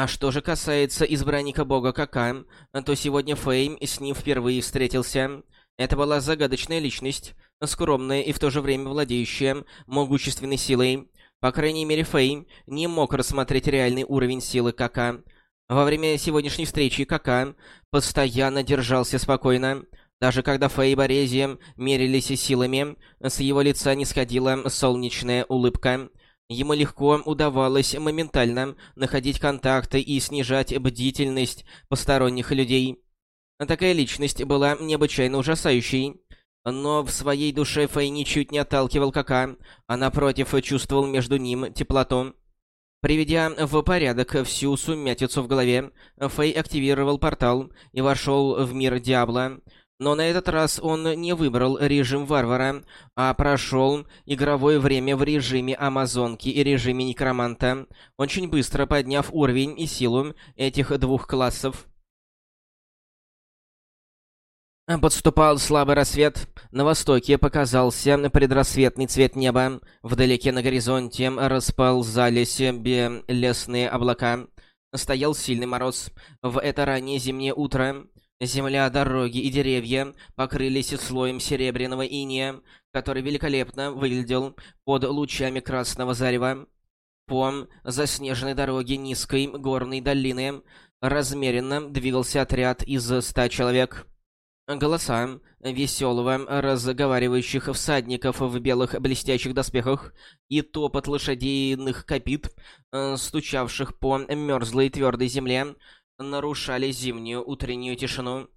Speaker 2: А что же касается избранника бога Кака, то сегодня Фейм с ним впервые встретился. Это была загадочная личность, скромная и в то же время владеющая могущественной силой. По крайней мере, Фейм не мог рассмотреть реальный уровень силы Кака. Во время сегодняшней встречи Кака постоянно держался спокойно. Даже когда Фэй и Борези мерились силами, с его лица не сходила солнечная улыбка. Ему легко удавалось моментально находить контакты и снижать бдительность посторонних людей. Такая личность была необычайно ужасающей. Но в своей душе Фэй ничуть не отталкивал Кака, а напротив чувствовал между ним теплоту. Приведя в порядок всю сумятицу в голове, Фэй активировал портал и вошел в мир Диабло. Но на этот раз он не выбрал режим варвара, а прошел игровое время в режиме Амазонки и режиме Некроманта, очень быстро подняв уровень и силу этих двух классов. Подступал слабый рассвет. На востоке показался предрассветный цвет неба. Вдалеке на горизонте расползались белесные облака. Стоял сильный мороз. В это раннее зимнее утро
Speaker 1: Земля, дороги и деревья покрылись слоем серебряного иния, который великолепно выглядел под лучами красного зарева. По заснеженной дороге низкой горной долины размеренно двигался отряд из ста человек. Голоса веселого, разговаривающих всадников в белых блестящих доспехах и топот лошадиных копит, э, стучавших по мерзлой твердой земле, нарушали зимнюю утреннюю тишину.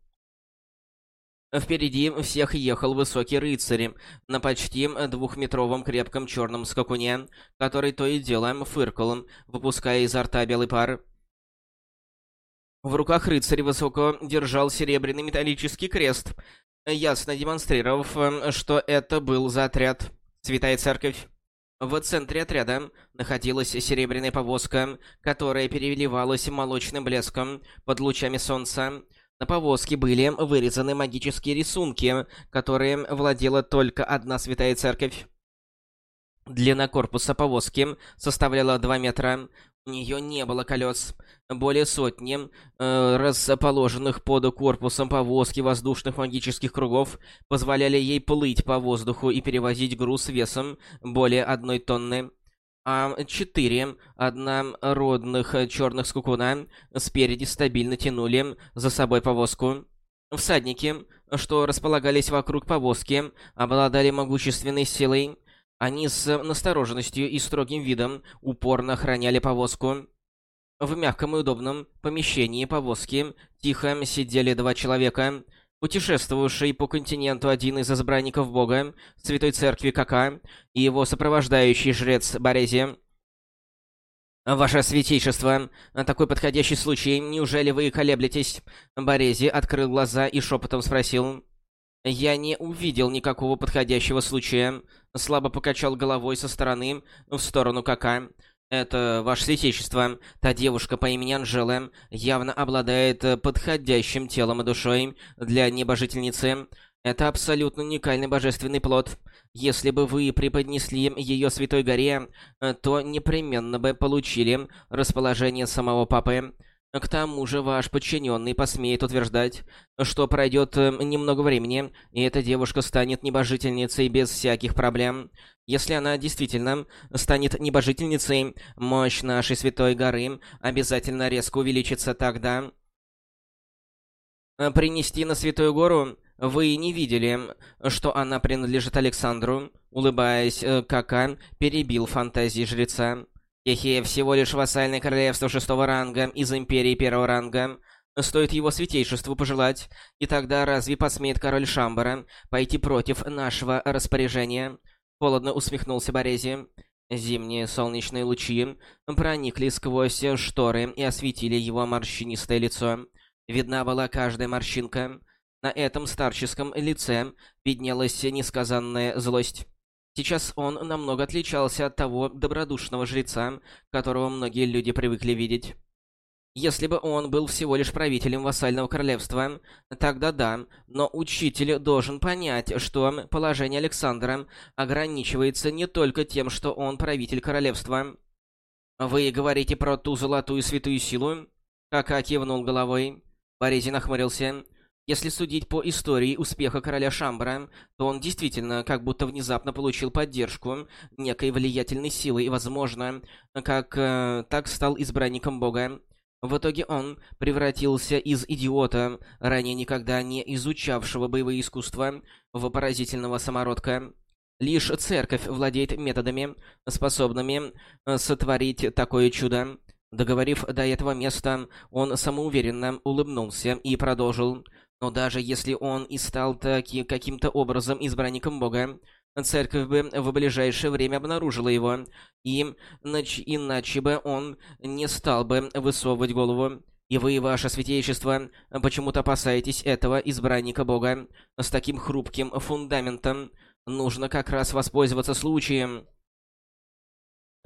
Speaker 1: Впереди всех ехал высокий рыцарь на почти двухметровом крепком черном скакуне, который то и дело фыркал, выпуская изо рта белый пар. В руках рыцарь высоко держал серебряный металлический крест, ясно демонстрировав, что это был за отряд «Святая Церковь». В центре отряда находилась серебряная повозка, которая переливалась молочным блеском под лучами солнца, на повозке были вырезаны магические рисунки, которые владела только одна святая церковь. Длина корпуса повозки составляла 2 метра. У нее не было колес. Более сотни э, расположенных под корпусом повозки воздушных магических кругов позволяли ей плыть по воздуху и перевозить груз весом более одной тонны а четыре однородных черных скукуна спереди стабильно тянули за собой повозку. Всадники, что располагались вокруг повозки, обладали могущественной силой. Они с настороженностью и строгим видом упорно охраняли повозку. В мягком и удобном помещении повозки тихо сидели два человека — путешествовавший по континенту один из избранников бога, Святой Церкви Кака, и его сопровождающий жрец Борези. «Ваше Святейшество, такой подходящий случай, неужели вы колеблетесь?» Борези открыл глаза и шепотом спросил. «Я не увидел никакого подходящего случая», слабо покачал головой со стороны в сторону Кака. Это, ваше святейшество, та девушка по имени Анжела явно обладает э, подходящим телом и душой для небожительницы. Это абсолютно уникальный божественный плод. Если бы вы преподнесли ее Святой Горе, э, то непременно бы получили расположение самого Папы. К тому же ваш подчиненный посмеет утверждать, что пройдет э, немного времени, и эта девушка станет небожительницей без всяких проблем. Если она действительно станет небожительницей, мощь нашей Святой Горы обязательно резко увеличится тогда. Принести на Святую Гору вы не видели, что она принадлежит Александру? Улыбаясь, э, Кака перебил фантазии жреца. Эхе всего лишь вассальное королевство шестого ранга из Империи первого ранга. Стоит его святейшеству пожелать, и тогда разве посмеет король Шамбара пойти против нашего распоряжения? Холодно усмехнулся Борези. Зимние солнечные лучи проникли сквозь шторы и осветили его морщинистое лицо. Видна была каждая морщинка. На этом старческом лице виднелась несказанная злость. Сейчас он намного отличался от того добродушного жреца, которого многие люди привыкли видеть. Если бы он был всего лишь правителем вассального королевства, тогда да, но учитель должен понять, что положение Александра ограничивается не только тем, что он правитель королевства. «Вы говорите про ту золотую святую силу?» Кака кивнул головой. Борези нахмурился. Если судить по истории успеха короля Шамбара, то он действительно как будто внезапно получил поддержку некой влиятельной силы и, возможно, как э, так стал избранником бога. В итоге он превратился из идиота, ранее никогда не изучавшего боевые искусства, в поразительного самородка. Лишь церковь владеет методами, способными э, сотворить такое чудо. Договорив до этого места, он самоуверенно улыбнулся и продолжил. Но даже если он и стал таки каким-то образом избранником Бога, церковь бы в ближайшее время обнаружила его, и иначе бы он не стал бы высовывать голову. И вы, ваше святейшество, почему-то опасаетесь этого избранника Бога с таким хрупким фундаментом. Нужно как раз воспользоваться случаем.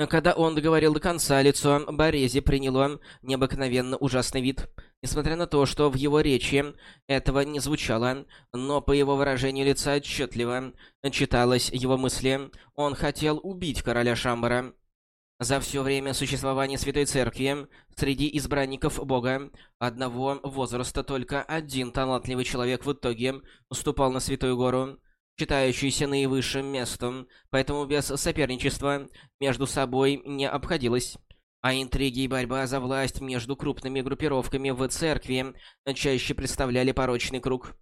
Speaker 1: Когда он договорил до конца, лицо Борези приняло необыкновенно ужасный вид. Несмотря на то, что в его речи этого не звучало, но по его выражению лица отчетливо читалось его мысли. Он хотел убить короля Шамбара. За все время существования Святой Церкви среди избранников Бога одного возраста только один талантливый человек в итоге уступал на Святую Гору, считающуюся наивысшим местом, поэтому без соперничества между собой не обходилось. А интриги и борьба за власть между крупными группировками в церкви чаще представляли порочный круг.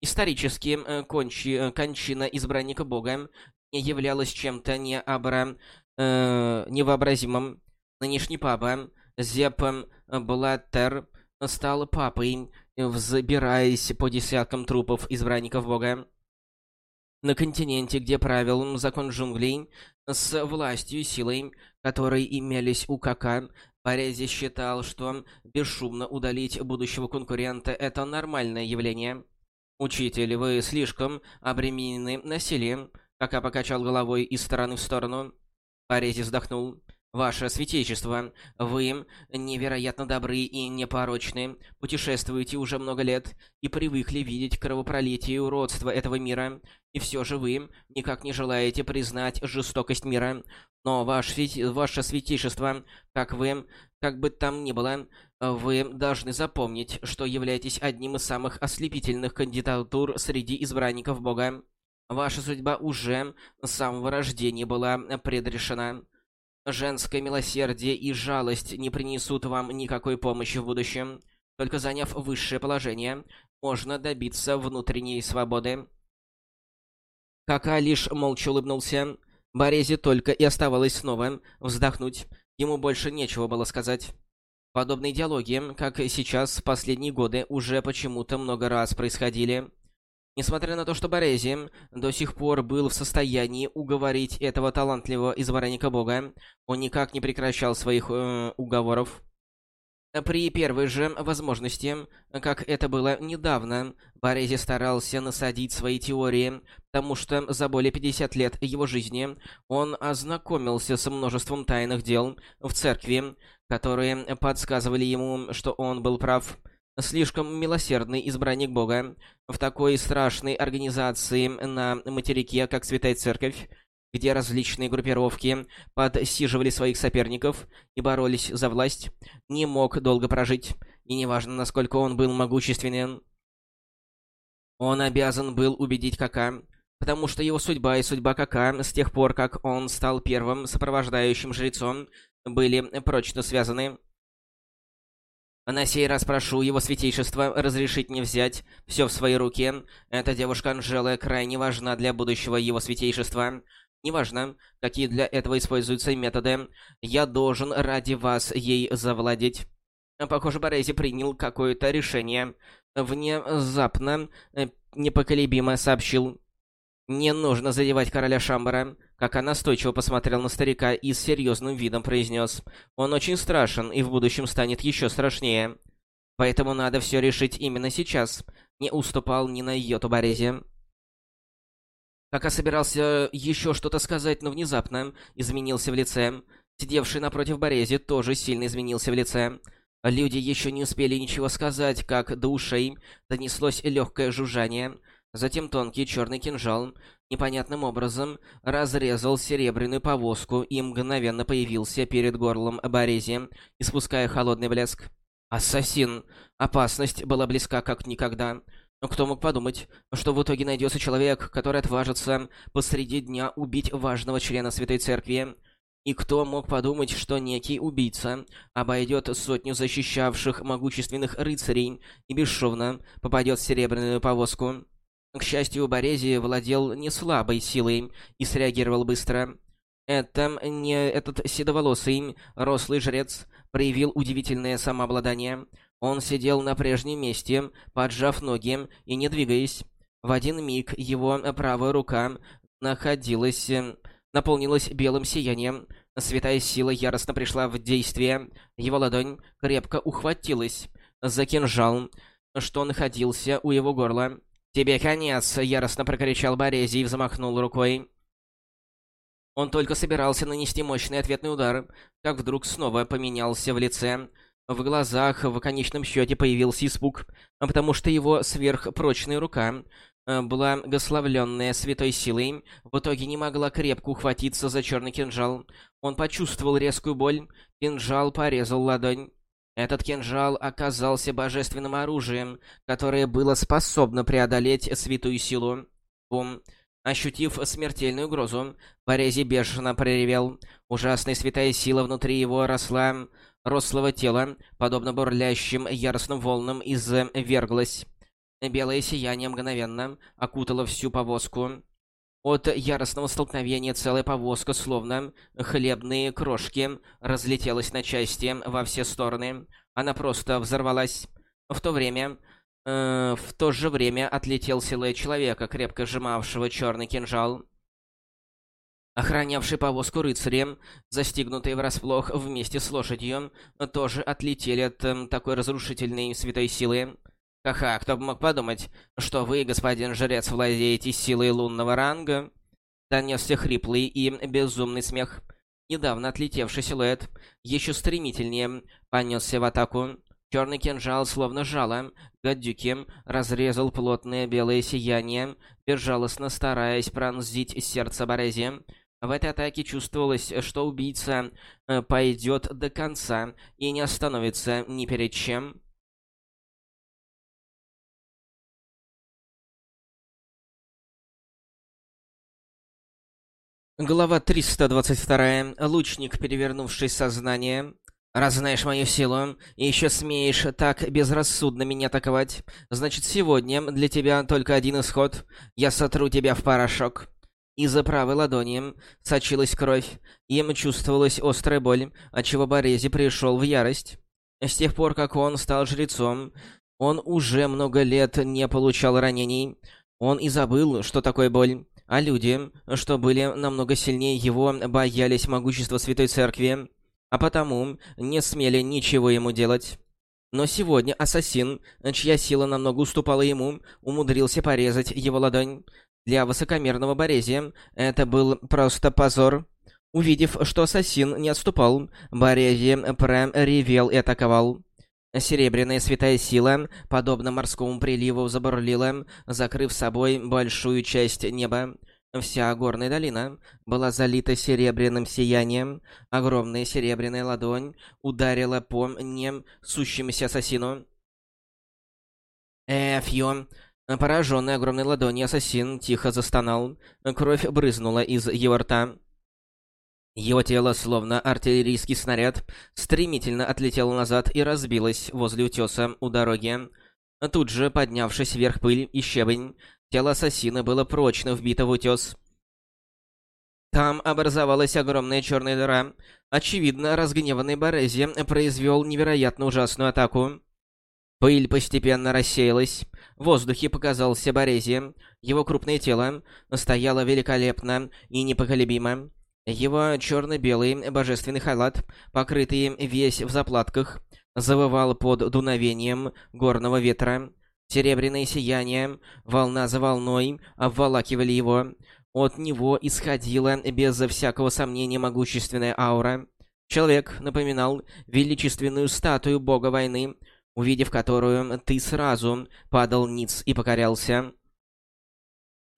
Speaker 1: Исторически э, кончи, э, кончина избранника Бога не являлась чем-то необра, э, невообразимым. Нынешний папа Зеп Блаттер стал папой, взбираясь по десяткам трупов избранников Бога. На континенте, где правил закон джунглей, с властью и силой, которые имелись у Кака, Парези считал, что бесшумно удалить будущего конкурента – это нормальное явление. «Учитель, вы слишком обременены насилием», — Кака покачал головой из стороны в сторону. Парези вздохнул. «Ваше святейшество, вы невероятно добры и непорочны, путешествуете уже много лет и привыкли видеть кровопролитие и уродство этого мира, и все же вы никак не желаете признать жестокость мира. Но ваш, ваше святейшество, как вы, как бы там ни было, вы должны запомнить, что являетесь одним из самых ослепительных кандидатур среди избранников Бога. Ваша судьба уже с самого рождения была предрешена». Женское милосердие и жалость не принесут вам никакой помощи в будущем. Только заняв высшее положение, можно добиться внутренней свободы. Кака лишь молча улыбнулся. Борезе только и оставалось снова вздохнуть. Ему больше нечего было сказать. Подобные диалоги, как сейчас, в последние годы, уже почему-то много раз происходили. Несмотря на то, что Борези до сих пор был в состоянии уговорить этого талантливого избранника бога, он никак не прекращал своих э, уговоров. При первой же возможности, как это было недавно, Борези старался насадить свои теории, потому что за более 50 лет его жизни он ознакомился с множеством тайных дел в церкви, которые подсказывали ему, что он был прав. Слишком милосердный избранник Бога в такой страшной организации на материке, как Святая Церковь, где различные группировки подсиживали своих соперников и боролись за власть, не мог долго прожить, и неважно, насколько он был могущественен. Он обязан был убедить Кака, потому что его судьба и судьба Кака с тех пор, как он стал первым сопровождающим жрецом, были прочно связаны. На сей раз прошу его святейшество разрешить мне взять все в свои руки. Эта девушка Анжела крайне важна для будущего его святейшества. Неважно, какие для этого используются методы, я должен ради вас ей завладеть. Похоже, Борези принял какое-то решение. Внезапно, э, непоколебимо сообщил. «Не нужно задевать короля Шамбара». Как она настойчиво посмотрел на старика и с серьезным видом произнес. «Он очень страшен и в будущем станет еще страшнее. Поэтому надо все решить именно сейчас». Не уступал ни на йоту Борезе. Кака собирался еще что-то сказать, но внезапно изменился в лице. Сидевший напротив Борези тоже сильно изменился в лице. Люди еще не успели ничего сказать, как до ушей донеслось легкое жужжание. Затем тонкий черный кинжал непонятным образом разрезал серебряную повозку и мгновенно появился перед горлом Борези, испуская холодный блеск. Ассасин! Опасность была близка как никогда. Но кто мог подумать, что в итоге найдется человек, который отважится посреди дня убить важного члена Святой Церкви? И кто мог подумать, что некий убийца обойдет сотню защищавших могущественных рыцарей и бесшовно попадет в серебряную повозку? К счастью, Борези владел не слабой силой и среагировал быстро. Это не этот седоволосый, рослый жрец проявил удивительное самообладание. Он сидел на прежнем месте, поджав ноги и не двигаясь. В один миг его правая рука находилась, наполнилась белым сиянием. Святая сила яростно пришла в действие. Его ладонь крепко ухватилась за кинжал, что находился у его горла. «Тебе конец!» — яростно прокричал Борези и взмахнул рукой. Он только собирался нанести мощный ответный удар, как вдруг снова поменялся в лице. В глазах в конечном счете появился испуг, потому что его сверхпрочная рука, э, благословленная святой силой, в итоге не могла крепко ухватиться за черный кинжал. он почувствовал резкую боль. Кинжал порезал ладонь. Этот кинжал оказался божественным оружием, которое было способно преодолеть святую силу. Бум. Ощутив смертельную угрозу, Борези бешено проревел. Ужасная святая сила внутри его росла, рослого тела, подобно бурлящим яростным волнам, изверглась. Белое сияние мгновенно окутало всю повозку. От яростного столкновения целая повозка, словно хлебные крошки, разлетелась на части во все стороны. Она просто взорвалась. В то время... Э, в то же время отлетел силуэт человека, крепко сжимавшего черный кинжал. Охранявшие повозку рыцари, застигнутые врасплох вместе с лошадью, тоже отлетели от э, такой разрушительной святой силы. Ха-ха, кто бы мог подумать, что вы, господин жрец, владеете силой лунного ранга? Донесся хриплый и безумный смех. Недавно отлетевший силуэт еще стремительнее понесся в атаку. Черный кинжал, словно жало, гадюки, разрезал плотное белое сияние, безжалостно стараясь пронзить сердце Борези. В этой атаке чувствовалось, что убийца э, пойдет до конца и не остановится ни перед чем. Глава 322. Лучник, перевернувший сознание. «Раз знаешь мою силу, и еще смеешь так безрассудно меня атаковать, значит, сегодня для тебя только один исход. Я сотру тебя в порошок». Из-за правой ладони сочилась кровь, им чувствовалась острая боль, отчего Борези пришел в ярость. С тех пор, как он стал жрецом, он уже много лет не получал ранений. Он и забыл, что такое боль. А люди, что были намного сильнее его, боялись могущества Святой Церкви, а потому не смели ничего ему делать. Но сегодня ассасин, чья сила намного уступала ему, умудрился порезать его ладонь. Для высокомерного Борези это был просто позор. Увидев, что ассасин не отступал, Борези прям ревел и атаковал. Серебряная святая сила, подобно морскому приливу, забурлила, закрыв собой большую часть неба. Вся горная долина была залита серебряным сиянием. Огромная серебряная ладонь ударила по нем сущемуся ассасину. Эфью. Пораженный огромной ладонью ассасин тихо застонал. Кровь брызнула из его рта. Его тело, словно артиллерийский снаряд, стремительно отлетело назад и разбилось возле утеса у дороги. Тут же, поднявшись вверх пыль и щебень, тело ассасина было прочно вбито в утес. Там образовалась огромная черная дыра. Очевидно, разгневанный Борези произвел невероятно ужасную атаку. Пыль постепенно рассеялась. В воздухе показался Борези. Его крупное тело стояло великолепно и непоколебимо. Его черно-белый божественный халат, покрытый весь в заплатках, завывал под дуновением горного ветра. Серебряное сияние, волна за волной, обволакивали его. От него исходила без всякого сомнения могущественная аура. Человек напоминал величественную статую бога войны, увидев которую ты сразу падал ниц и покорялся.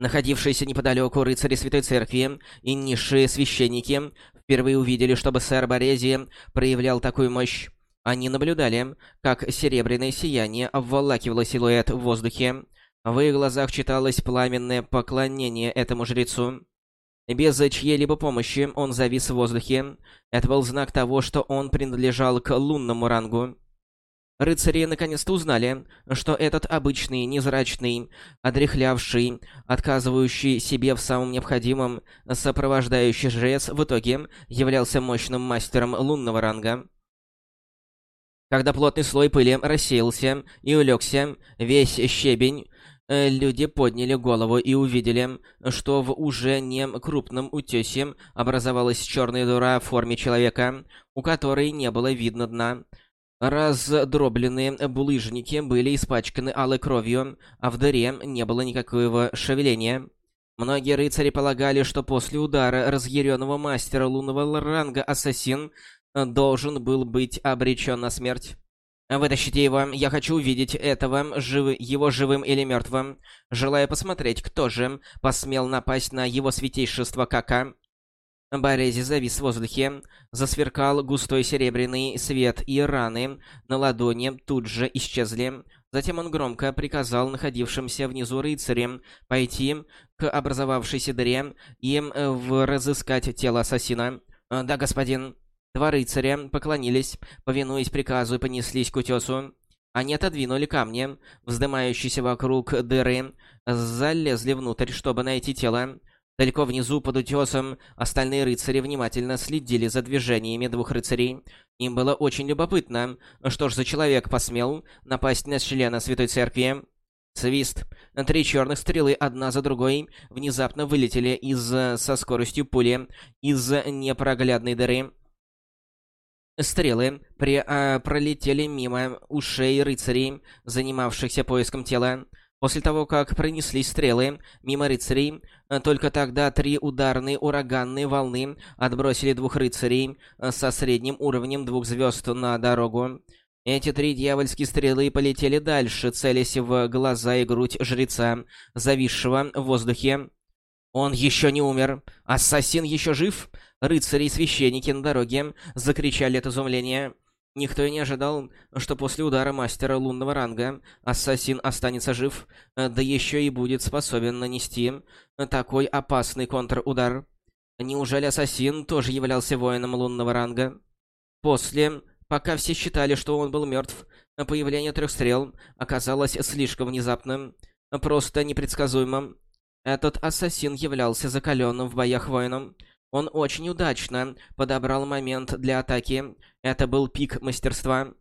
Speaker 1: Находившиеся неподалеку рыцари Святой Церкви и низшие священники впервые увидели, чтобы сэр Борези проявлял такую мощь. Они наблюдали, как серебряное сияние обволакивало силуэт в воздухе. В их глазах читалось пламенное поклонение этому жрецу. Без чьей-либо помощи он завис в воздухе. Это был знак того, что он принадлежал к лунному рангу. Рыцари наконец-то узнали, что этот обычный, незрачный, одрехлявший, отказывающий себе в самом необходимом сопровождающий жрец в итоге являлся мощным мастером лунного ранга. Когда плотный слой пыли рассеялся и улегся, весь щебень, э, люди подняли голову и увидели, что в уже не крупном утёсе образовалась черная дыра в форме человека, у которой не было видно дна. Раздробленные булыжники были испачканы алой кровью, а в дыре не было никакого шевеления. Многие рыцари полагали, что после удара разъяренного мастера лунного ранга ассасин должен был быть обречен на смерть. Вытащите его, я хочу увидеть этого, жив... его живым или мертвым. Желаю посмотреть, кто же посмел напасть на его святейшество Кака. Борези завис в воздухе, засверкал густой серебряный свет, и раны на ладони тут же исчезли. Затем он громко приказал находившимся внизу рыцарям пойти к образовавшейся дыре и э, разыскать тело ассасина. «Э, «Да, господин». Два рыцаря поклонились, повинуясь приказу, и понеслись к утесу. Они отодвинули камни, вздымающиеся вокруг дыры, залезли внутрь, чтобы найти тело. Далеко внизу, под утесом, остальные рыцари внимательно следили за движениями двух рыцарей. Им было очень любопытно, что ж за человек посмел напасть на члена Святой Церкви. Свист. Три черных стрелы одна за другой внезапно вылетели из со скоростью пули из непроглядной дыры. Стрелы при, а, пролетели мимо ушей рыцарей, занимавшихся поиском тела. После того, как пронеслись стрелы мимо рыцарей, только тогда три ударные ураганные волны отбросили двух рыцарей со средним уровнем двух звезд на дорогу. Эти три дьявольские стрелы полетели дальше, целясь в глаза и грудь жреца, зависшего в воздухе. «Он еще не умер! Ассасин еще жив!» Рыцари и священники на дороге закричали от изумления. Никто и не ожидал, что после удара мастера лунного ранга ассасин останется жив, да еще и будет способен нанести такой опасный контрудар. Неужели ассасин тоже являлся воином лунного ранга? После, пока все считали, что он был мертв, появление трех стрел оказалось слишком внезапным, просто непредсказуемым. Этот ассасин являлся закаленным в боях воином. Он очень удачно подобрал момент для атаки. Это был пик мастерства.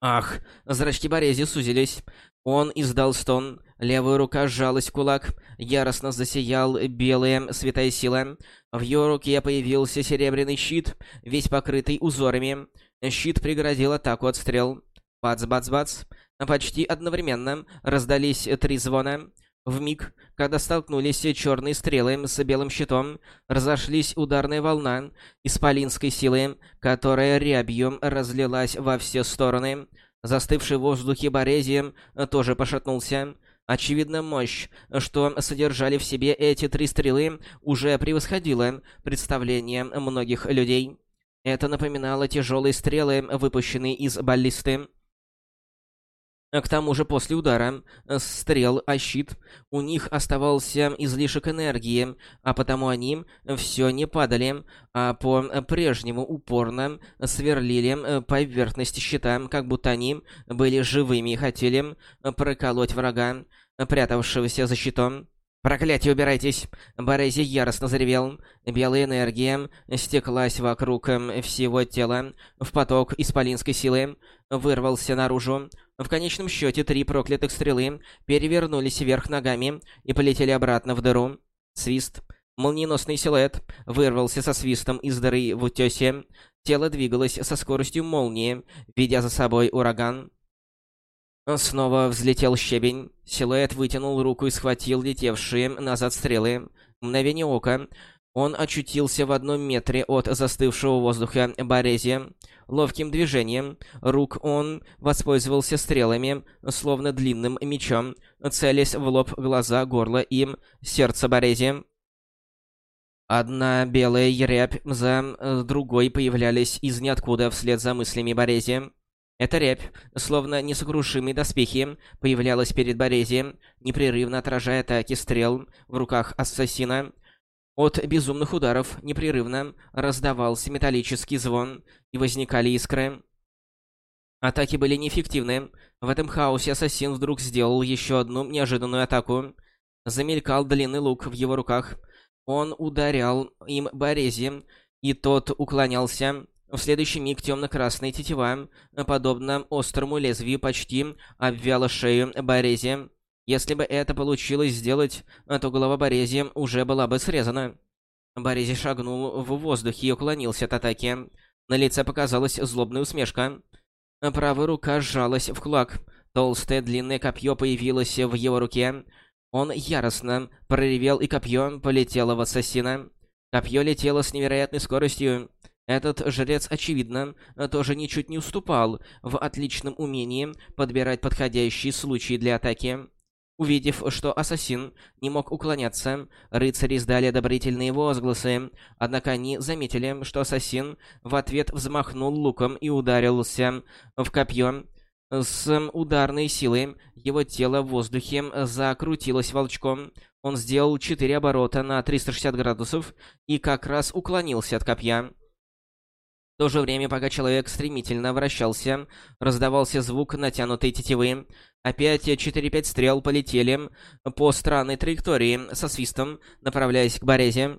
Speaker 1: Ах, зрачки Борези сузились. Он издал стон, левая рука сжалась в кулак, яростно засиял белая святая сила. В ее руке появился серебряный щит, весь покрытый узорами. Щит преградил атаку от стрел. Бац-бац-бац. Почти одновременно раздались три звона. В миг, когда столкнулись черные стрелы с белым щитом, разошлись ударная волна исполинской силы, которая рябью разлилась во все стороны. Застывший в воздухе Борези тоже пошатнулся. Очевидно, мощь, что содержали в себе эти три стрелы, уже превосходила представление многих людей. Это напоминало тяжелые стрелы, выпущенные из баллисты. К тому же после удара э, стрел о щит у них оставался излишек энергии, а потому они все не падали, а по-прежнему упорно сверлили э, поверхность щита, как будто они были живыми и хотели проколоть врага, прятавшегося за щитом. «Проклятие, убирайтесь!» Борези яростно заревел. Белая энергия стеклась вокруг всего тела. В поток исполинской силы вырвался наружу. В конечном счете три проклятых стрелы перевернулись вверх ногами и полетели обратно в дыру. Свист. Молниеносный силуэт вырвался со свистом из дыры в утёсе. Тело двигалось со скоростью молнии, ведя за собой ураган. Снова взлетел щебень. Силуэт вытянул руку и схватил летевшие назад стрелы. Мгновение ока. Он очутился в одном метре от застывшего воздуха Борези. Ловким движением рук он воспользовался стрелами, словно длинным мечом, целясь в лоб, глаза, горло и сердце Борези. Одна белая рябь за другой появлялись из ниоткуда вслед за мыслями Борези. Эта рябь, словно несокрушимые доспехи, появлялась перед Борези, непрерывно отражая атаки стрел в руках ассасина. От безумных ударов непрерывно раздавался металлический звон, и возникали искры. Атаки были неэффективны. В этом хаосе ассасин вдруг сделал еще одну неожиданную атаку. Замелькал длинный лук в его руках. Он ударял им Борези, и тот уклонялся. В следующий миг темно-красная тетива, подобно острому лезвию, почти обвяла шею Борези. Если бы это получилось сделать, то голова Борези уже была бы срезана. Борези шагнул в воздухе и уклонился от атаки. На лице показалась злобная усмешка. Правая рука сжалась в кулак. Толстое длинное копье появилось в его руке. Он яростно проревел, и копье полетело в ассасина. Копье летело с невероятной скоростью. Этот жрец, очевидно, тоже ничуть не уступал в отличном умении подбирать подходящие случаи для атаки. Увидев, что ассасин не мог уклоняться, рыцари издали одобрительные возгласы, однако они заметили, что ассасин в ответ взмахнул луком и ударился в копье. С ударной силой его тело в воздухе закрутилось волчком. Он сделал четыре оборота на 360 градусов и как раз уклонился от копья. В то же время, пока человек стремительно вращался, раздавался звук натянутой тетивы. Опять 4-5 стрел полетели по странной траектории со свистом, направляясь к Борезе.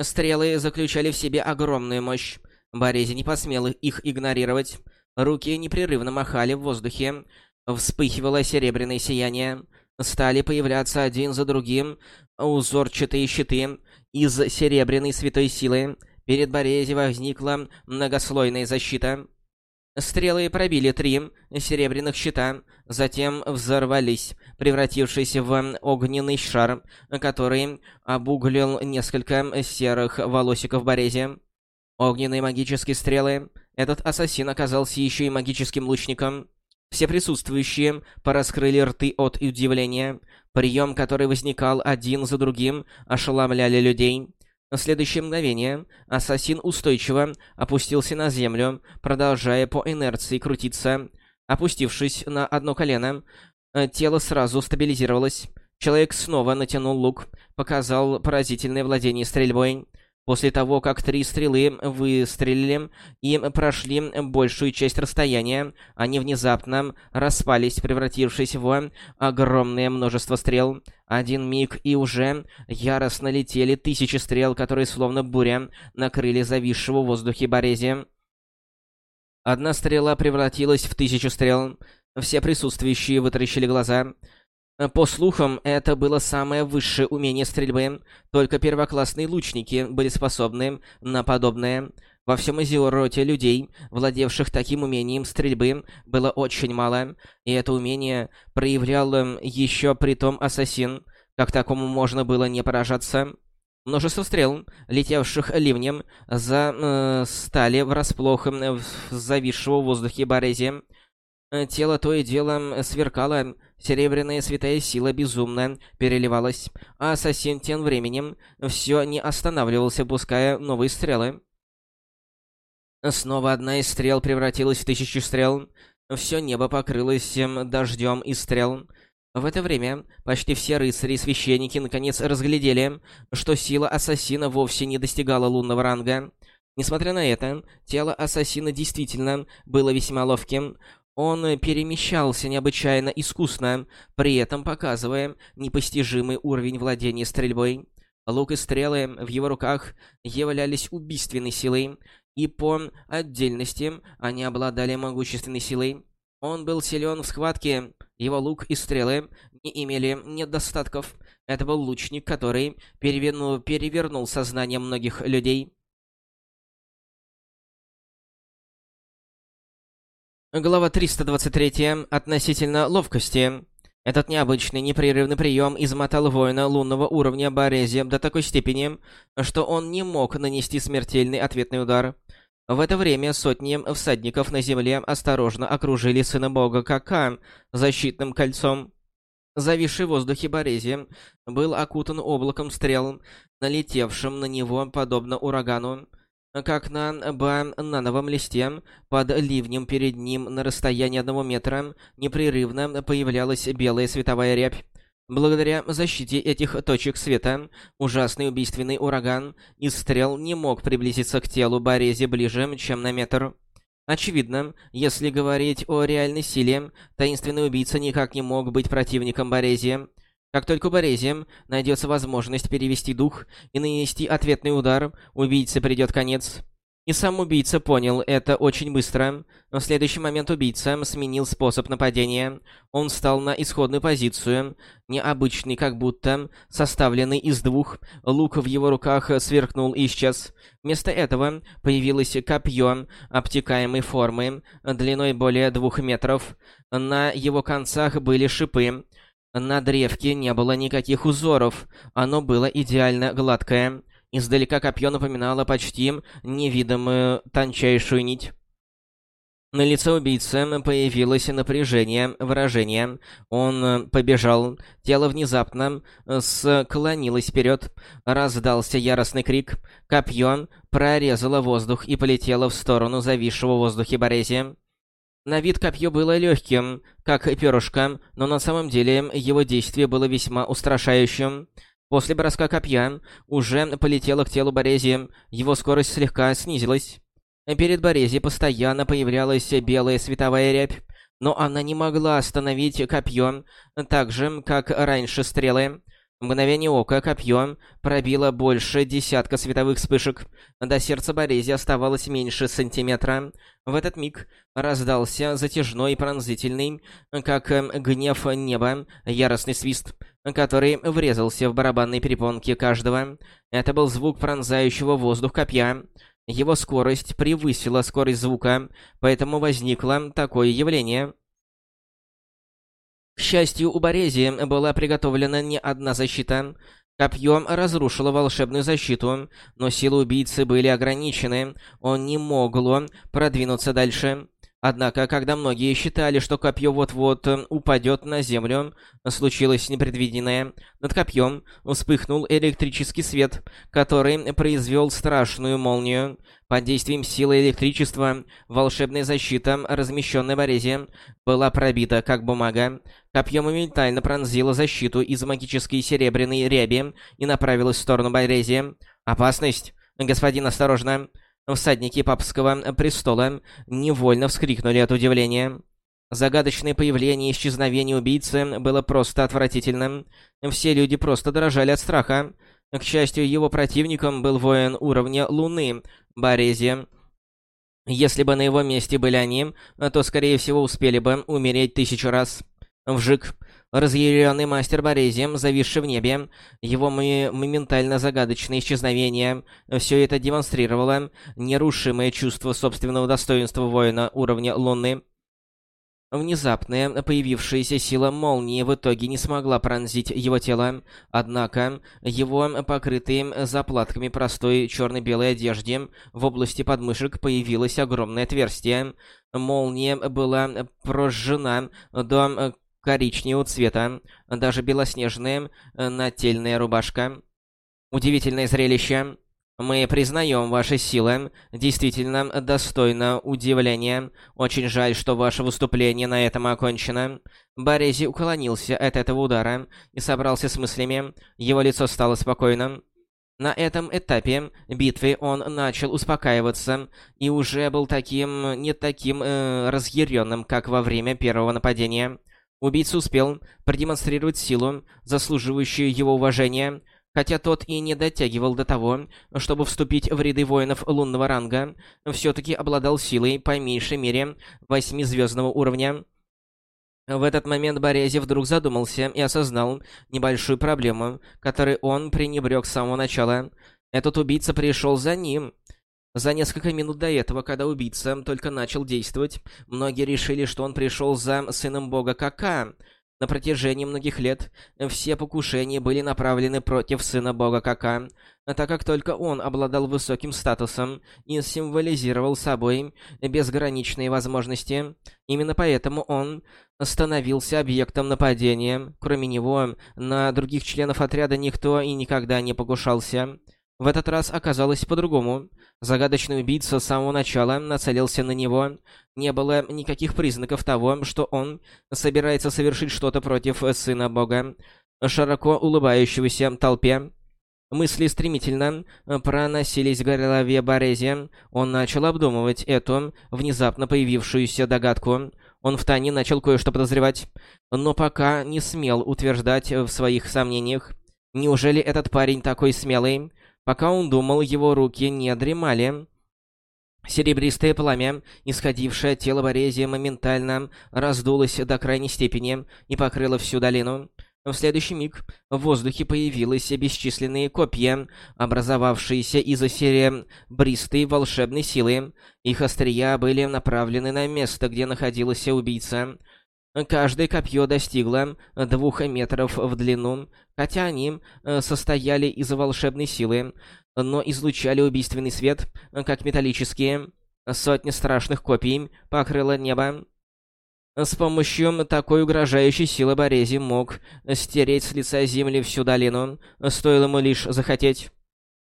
Speaker 1: Стрелы заключали в себе огромную мощь. Борезе не посмел их игнорировать. Руки непрерывно махали в воздухе. Вспыхивало серебряное сияние. Стали появляться один за другим узорчатые щиты из серебряной святой силы. Перед Борези возникла многослойная защита. Стрелы пробили три серебряных щита, затем взорвались, превратившись в огненный шар, который обуглил несколько серых волосиков Борези. Огненные магические стрелы. Этот ассасин оказался еще и магическим лучником. Все присутствующие пораскрыли рты от удивления. Прием, который возникал один за другим, ошеломляли людей. В следующее мгновение ассасин устойчиво опустился на землю, продолжая по инерции крутиться. Опустившись на одно колено, э, тело сразу стабилизировалось. Человек снова натянул лук, показал поразительное владение стрельбой. После того, как три стрелы выстрелили и прошли большую часть расстояния, они внезапно распались, превратившись в огромное множество стрел. Один миг, и уже яростно летели тысячи стрел, которые словно буря накрыли зависшего в воздухе Борези. Одна стрела превратилась в тысячу стрел. Все присутствующие вытаращили глаза. Э, по слухам, это было самое высшее умение стрельбы. Только первоклассные лучники были способны на подобное. Во всем Изиороте людей, владевших таким умением стрельбы, было очень мало, и это умение проявлял эм, еще при том ассасин, как такому можно было не поражаться. Множество стрел, летевших ливнем, за э, стали врасплох э, в зависшего в воздухе Борези. Э, тело то и дело сверкало, серебряная святая сила безумно переливалась, а ассасин тем временем все не останавливался, пуская новые стрелы. Снова одна из стрел превратилась в тысячу стрел. Все небо покрылось дождем из стрел. В это время почти все рыцари и священники наконец разглядели, что сила ассасина вовсе не достигала лунного ранга. Несмотря на это, тело ассасина действительно было весьма ловким. Он перемещался необычайно искусно, при этом показывая непостижимый уровень владения стрельбой. Лук и стрелы в его руках являлись убийственной силой, и по отдельности они обладали могущественной силой. Он был силен в схватке, его лук и стрелы не имели недостатков. Это был лучник, который перевернул, перевернул сознание многих людей. Глава 323. Относительно ловкости. Этот необычный непрерывный прием измотал воина лунного уровня Борези до такой степени, что он не мог нанести смертельный ответный удар. В это время сотни всадников на земле осторожно окружили сына бога Кака защитным кольцом. Зависший в воздухе Борези был окутан облаком стрел, налетевшим на него подобно урагану как на банановом листе, под ливнем перед ним на расстоянии одного метра непрерывно появлялась белая световая рябь. Благодаря защите этих точек света, ужасный убийственный ураган из стрел не мог приблизиться к телу Борези ближе, чем на метр. Очевидно, если говорить о реальной силе, таинственный убийца никак не мог быть противником Борези. Как только у Борези найдется возможность перевести дух и нанести ответный удар, убийце придет конец. И сам убийца понял это очень быстро, но в следующий момент убийца сменил способ нападения. Он встал на исходную позицию, необычный, как будто составленный из двух. Лук в его руках сверкнул и исчез. Вместо этого появилось копье обтекаемой формы, длиной более двух метров. На его концах были шипы. На древке не было никаких узоров, оно было идеально гладкое. Издалека копье напоминало почти невидимую тончайшую нить. На лице убийцы появилось напряжение, выражение. Он побежал, тело внезапно склонилось вперед, раздался яростный крик, копье прорезало воздух и полетело в сторону зависшего в воздухе Борези. На вид копье было легким, как перышко, но на самом деле его действие было весьма устрашающим. После броска копья уже полетело к телу Борези, его скорость слегка снизилась. Перед Борези постоянно появлялась белая световая рябь, но она не могла остановить копье, так же, как раньше стрелы. Мгновение ока копье пробило больше десятка световых вспышек. До сердца Борези оставалось меньше сантиметра. В этот миг раздался затяжной пронзительный, как гнев неба, яростный свист, который врезался в барабанные перепонки каждого. Это был звук пронзающего воздух копья. Его скорость превысила скорость звука, поэтому возникло такое явление. К счастью, у Борези была приготовлена не одна защита. Копье разрушило волшебную защиту, но силы убийцы были ограничены, он не могло продвинуться дальше. Однако, когда многие считали, что копье вот-вот э, упадет на землю, случилось непредвиденное. Над копьем вспыхнул электрический свет, который произвел страшную молнию. Под действием силы электричества волшебная защита, размещенная в Орезе, была пробита, как бумага. Копье моментально пронзило защиту из магической серебряной ряби и направилось в сторону Борези. «Опасность! Господин, осторожно!» Всадники папского престола невольно вскрикнули от удивления. Загадочное появление и исчезновение убийцы было просто отвратительным. Все люди просто дрожали от страха. К счастью, его противником был воин уровня Луны, Борези. Если бы на его месте были они, то, скорее всего, успели бы умереть тысячу раз. Вжик. Разъяренный мастер Борези, зависший в небе, его моментально загадочное исчезновение, все это демонстрировало нерушимое чувство собственного достоинства воина уровня Луны. Внезапная появившаяся сила молнии в итоге не смогла пронзить его тело, однако его покрытые заплатками простой черно-белой одежде в области подмышек появилось огромное отверстие. Молния была прожжена до коричневого цвета, даже белоснежная э, нательная рубашка. Удивительное зрелище. Мы признаем ваши силы, действительно достойно удивления. Очень жаль, что ваше выступление на этом окончено. Борези уклонился от этого удара и собрался с мыслями. Его лицо стало спокойным. На этом этапе битвы он начал успокаиваться и уже был таким, не таким э, разъяренным, как во время первого нападения. Убийца успел продемонстрировать силу, заслуживающую его уважения, хотя тот и не дотягивал до того, чтобы вступить в ряды воинов лунного ранга, все-таки обладал силой по меньшей мере восьмизвездного уровня. В этот момент Борези вдруг задумался и осознал небольшую проблему, которой он пренебрег с самого начала. Этот убийца пришел за ним. За несколько минут до этого, когда убийца только начал действовать, многие решили, что он пришел за сыном бога Кака. На протяжении многих лет все покушения были направлены против сына бога Кака, так как только он обладал высоким статусом и символизировал собой безграничные возможности. Именно поэтому он становился объектом нападения. Кроме него, на других членов отряда никто и никогда не покушался. В этот раз оказалось по-другому. Загадочный убийца с самого начала нацелился на него. Не было никаких признаков того, что он собирается совершить что-то против сына бога. Широко улыбающегося толпе. Мысли стремительно проносились в голове Борези. Он начал обдумывать эту внезапно появившуюся догадку. Он втайне начал кое-что подозревать, но пока не смел утверждать в своих сомнениях. Неужели этот парень такой смелый? Пока он думал, его руки не дремали. Серебристое пламя, исходившее от тела Борезия, моментально раздулось до крайней степени и покрыло всю долину. В следующий миг в воздухе появились бесчисленные копья, образовавшиеся из-за серебристой волшебной силы. Их острия были направлены на место, где находился убийца. Каждое копье достигло двух метров в длину, хотя они э, состояли из волшебной силы, но излучали убийственный свет, как металлические. Сотни страшных копий покрыло небо. С помощью такой угрожающей силы Борези мог стереть с лица земли всю долину, стоило ему лишь захотеть.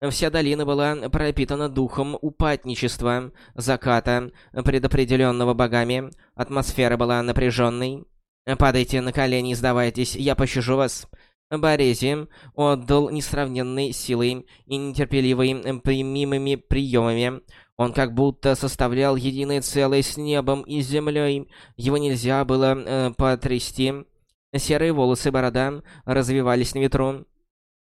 Speaker 1: Вся долина была пропитана духом упатничества, заката, предопределенного богами. Атмосфера была напряженной. «Падайте на колени и сдавайтесь, я пощажу вас». Борези отдал несравненной силой и нетерпеливой примимыми приемами. Он как будто составлял единое целое с небом и землей. Его нельзя было э, потрясти. Серые волосы борода развивались на ветру.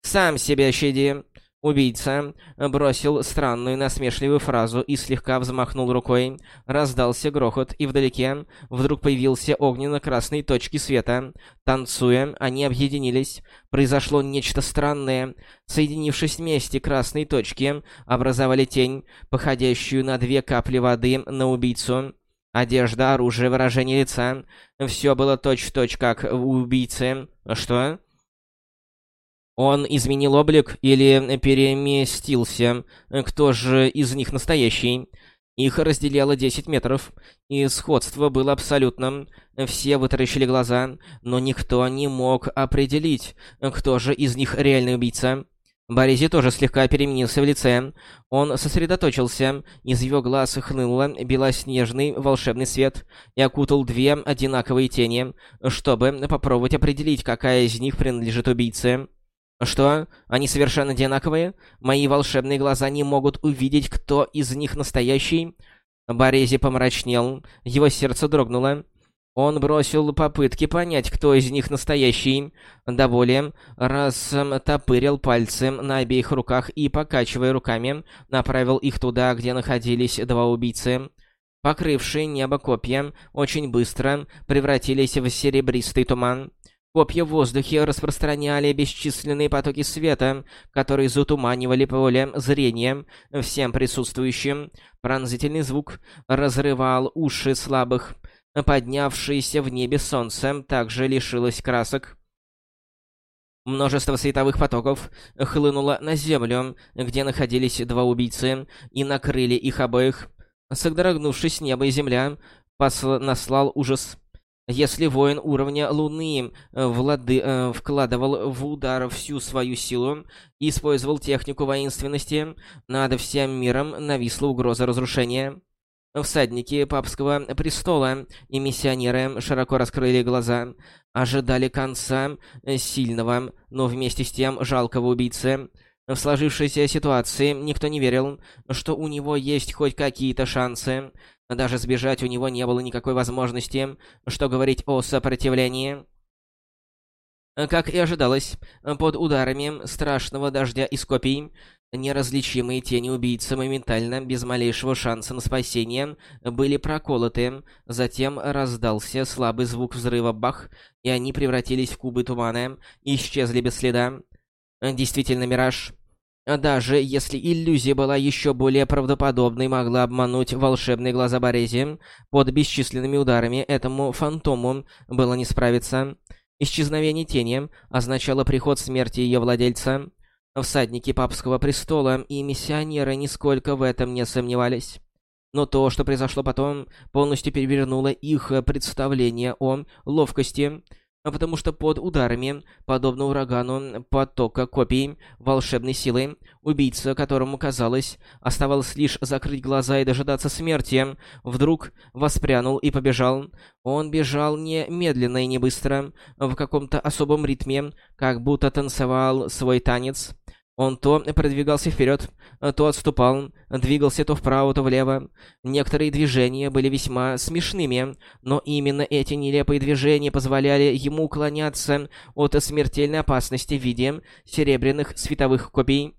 Speaker 1: «Сам себя щади!» Убийца бросил странную насмешливую фразу и слегка взмахнул рукой. Раздался грохот, и вдалеке вдруг появился огненно-красные точки света. Танцуя, они объединились. Произошло нечто странное. Соединившись вместе, красные точки образовали тень, походящую на две капли воды на убийцу. Одежда, оружие, выражение лица — все было точь-в-точь, -точь, как у убийцы. Что? Он изменил облик или переместился? Кто же из них настоящий? Их разделяло 10 метров, и сходство было абсолютным. Все вытаращили глаза, но никто не мог определить, кто же из них реальный убийца. Боризи тоже слегка переменился в лице. Он сосредоточился, из его глаз хнул белоснежный волшебный свет и окутал две одинаковые тени, чтобы попробовать определить, какая из них принадлежит убийце. «Что? Они совершенно одинаковые? Мои волшебные глаза не могут увидеть, кто из них настоящий?» Борези помрачнел, его сердце дрогнуло. Он бросил попытки понять, кто из них настоящий. До боли растопырил пальцы на обеих руках и, покачивая руками, направил их туда, где находились два убийцы. Покрывшие небо копья очень быстро превратились в серебристый туман. Копья в воздухе распространяли бесчисленные потоки света, которые затуманивали поле зрения всем присутствующим. Пронзительный звук разрывал уши слабых. Поднявшееся в небе солнце также лишилось красок. Множество световых потоков хлынуло на землю, где находились два убийцы, и накрыли их обоих. Содрогнувшись небо и земля, посл... наслал ужас. Если воин уровня Луны э, влады, э, вкладывал в удар всю свою силу и использовал технику воинственности, над всем миром нависла угроза разрушения. Всадники папского престола и миссионеры широко раскрыли глаза, ожидали конца э, сильного, но вместе с тем жалкого убийцы. В сложившейся ситуации никто не верил, что у него есть хоть какие-то шансы. Даже сбежать у него не было никакой возможности, что говорить о сопротивлении. Как и ожидалось, под ударами страшного дождя из копий, неразличимые тени убийцы моментально, без малейшего шанса на спасение, были проколоты. Затем раздался слабый звук взрыва бах, и они превратились в кубы тумана и исчезли без следа. Действительно мираж. Даже если иллюзия была еще более правдоподобной, могла обмануть волшебные глаза Борези, под бесчисленными ударами этому фантому было не справиться. Исчезновение тени означало приход смерти ее владельца. Всадники папского престола и миссионеры нисколько в этом не сомневались. Но то, что произошло потом, полностью перевернуло их представление о ловкости а потому что под ударами, подобно урагану потока копий волшебной силы, убийца, которому казалось, оставалось лишь закрыть глаза и дожидаться смерти, вдруг воспрянул и побежал. Он бежал не медленно и не быстро, в каком-то особом ритме, как будто танцевал свой танец. Он то продвигался вперед, то отступал, двигался то вправо, то влево. Некоторые движения были весьма смешными, но именно эти нелепые движения позволяли ему уклоняться от смертельной опасности в виде серебряных световых копий.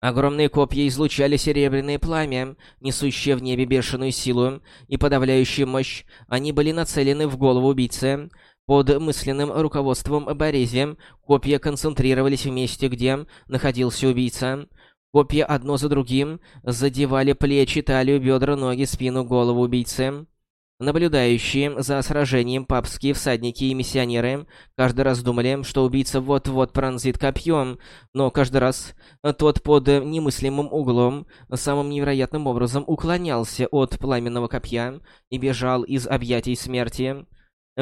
Speaker 1: Огромные копья излучали серебряное пламя, несущее в небе бешеную силу и подавляющую мощь. Они были нацелены в голову убийцы. Под мысленным руководством Борези копья концентрировались в месте, где находился убийца. Копья одно за другим задевали плечи, талию, бедра, ноги, спину, голову убийцы. Наблюдающие за сражением папские всадники и миссионеры каждый раз думали, что убийца вот-вот пронзит копьем, но каждый раз тот под немыслимым углом самым невероятным образом уклонялся от пламенного копья и бежал из объятий смерти.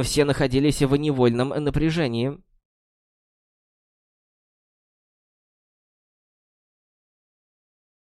Speaker 1: Все находились в невольном напряжении.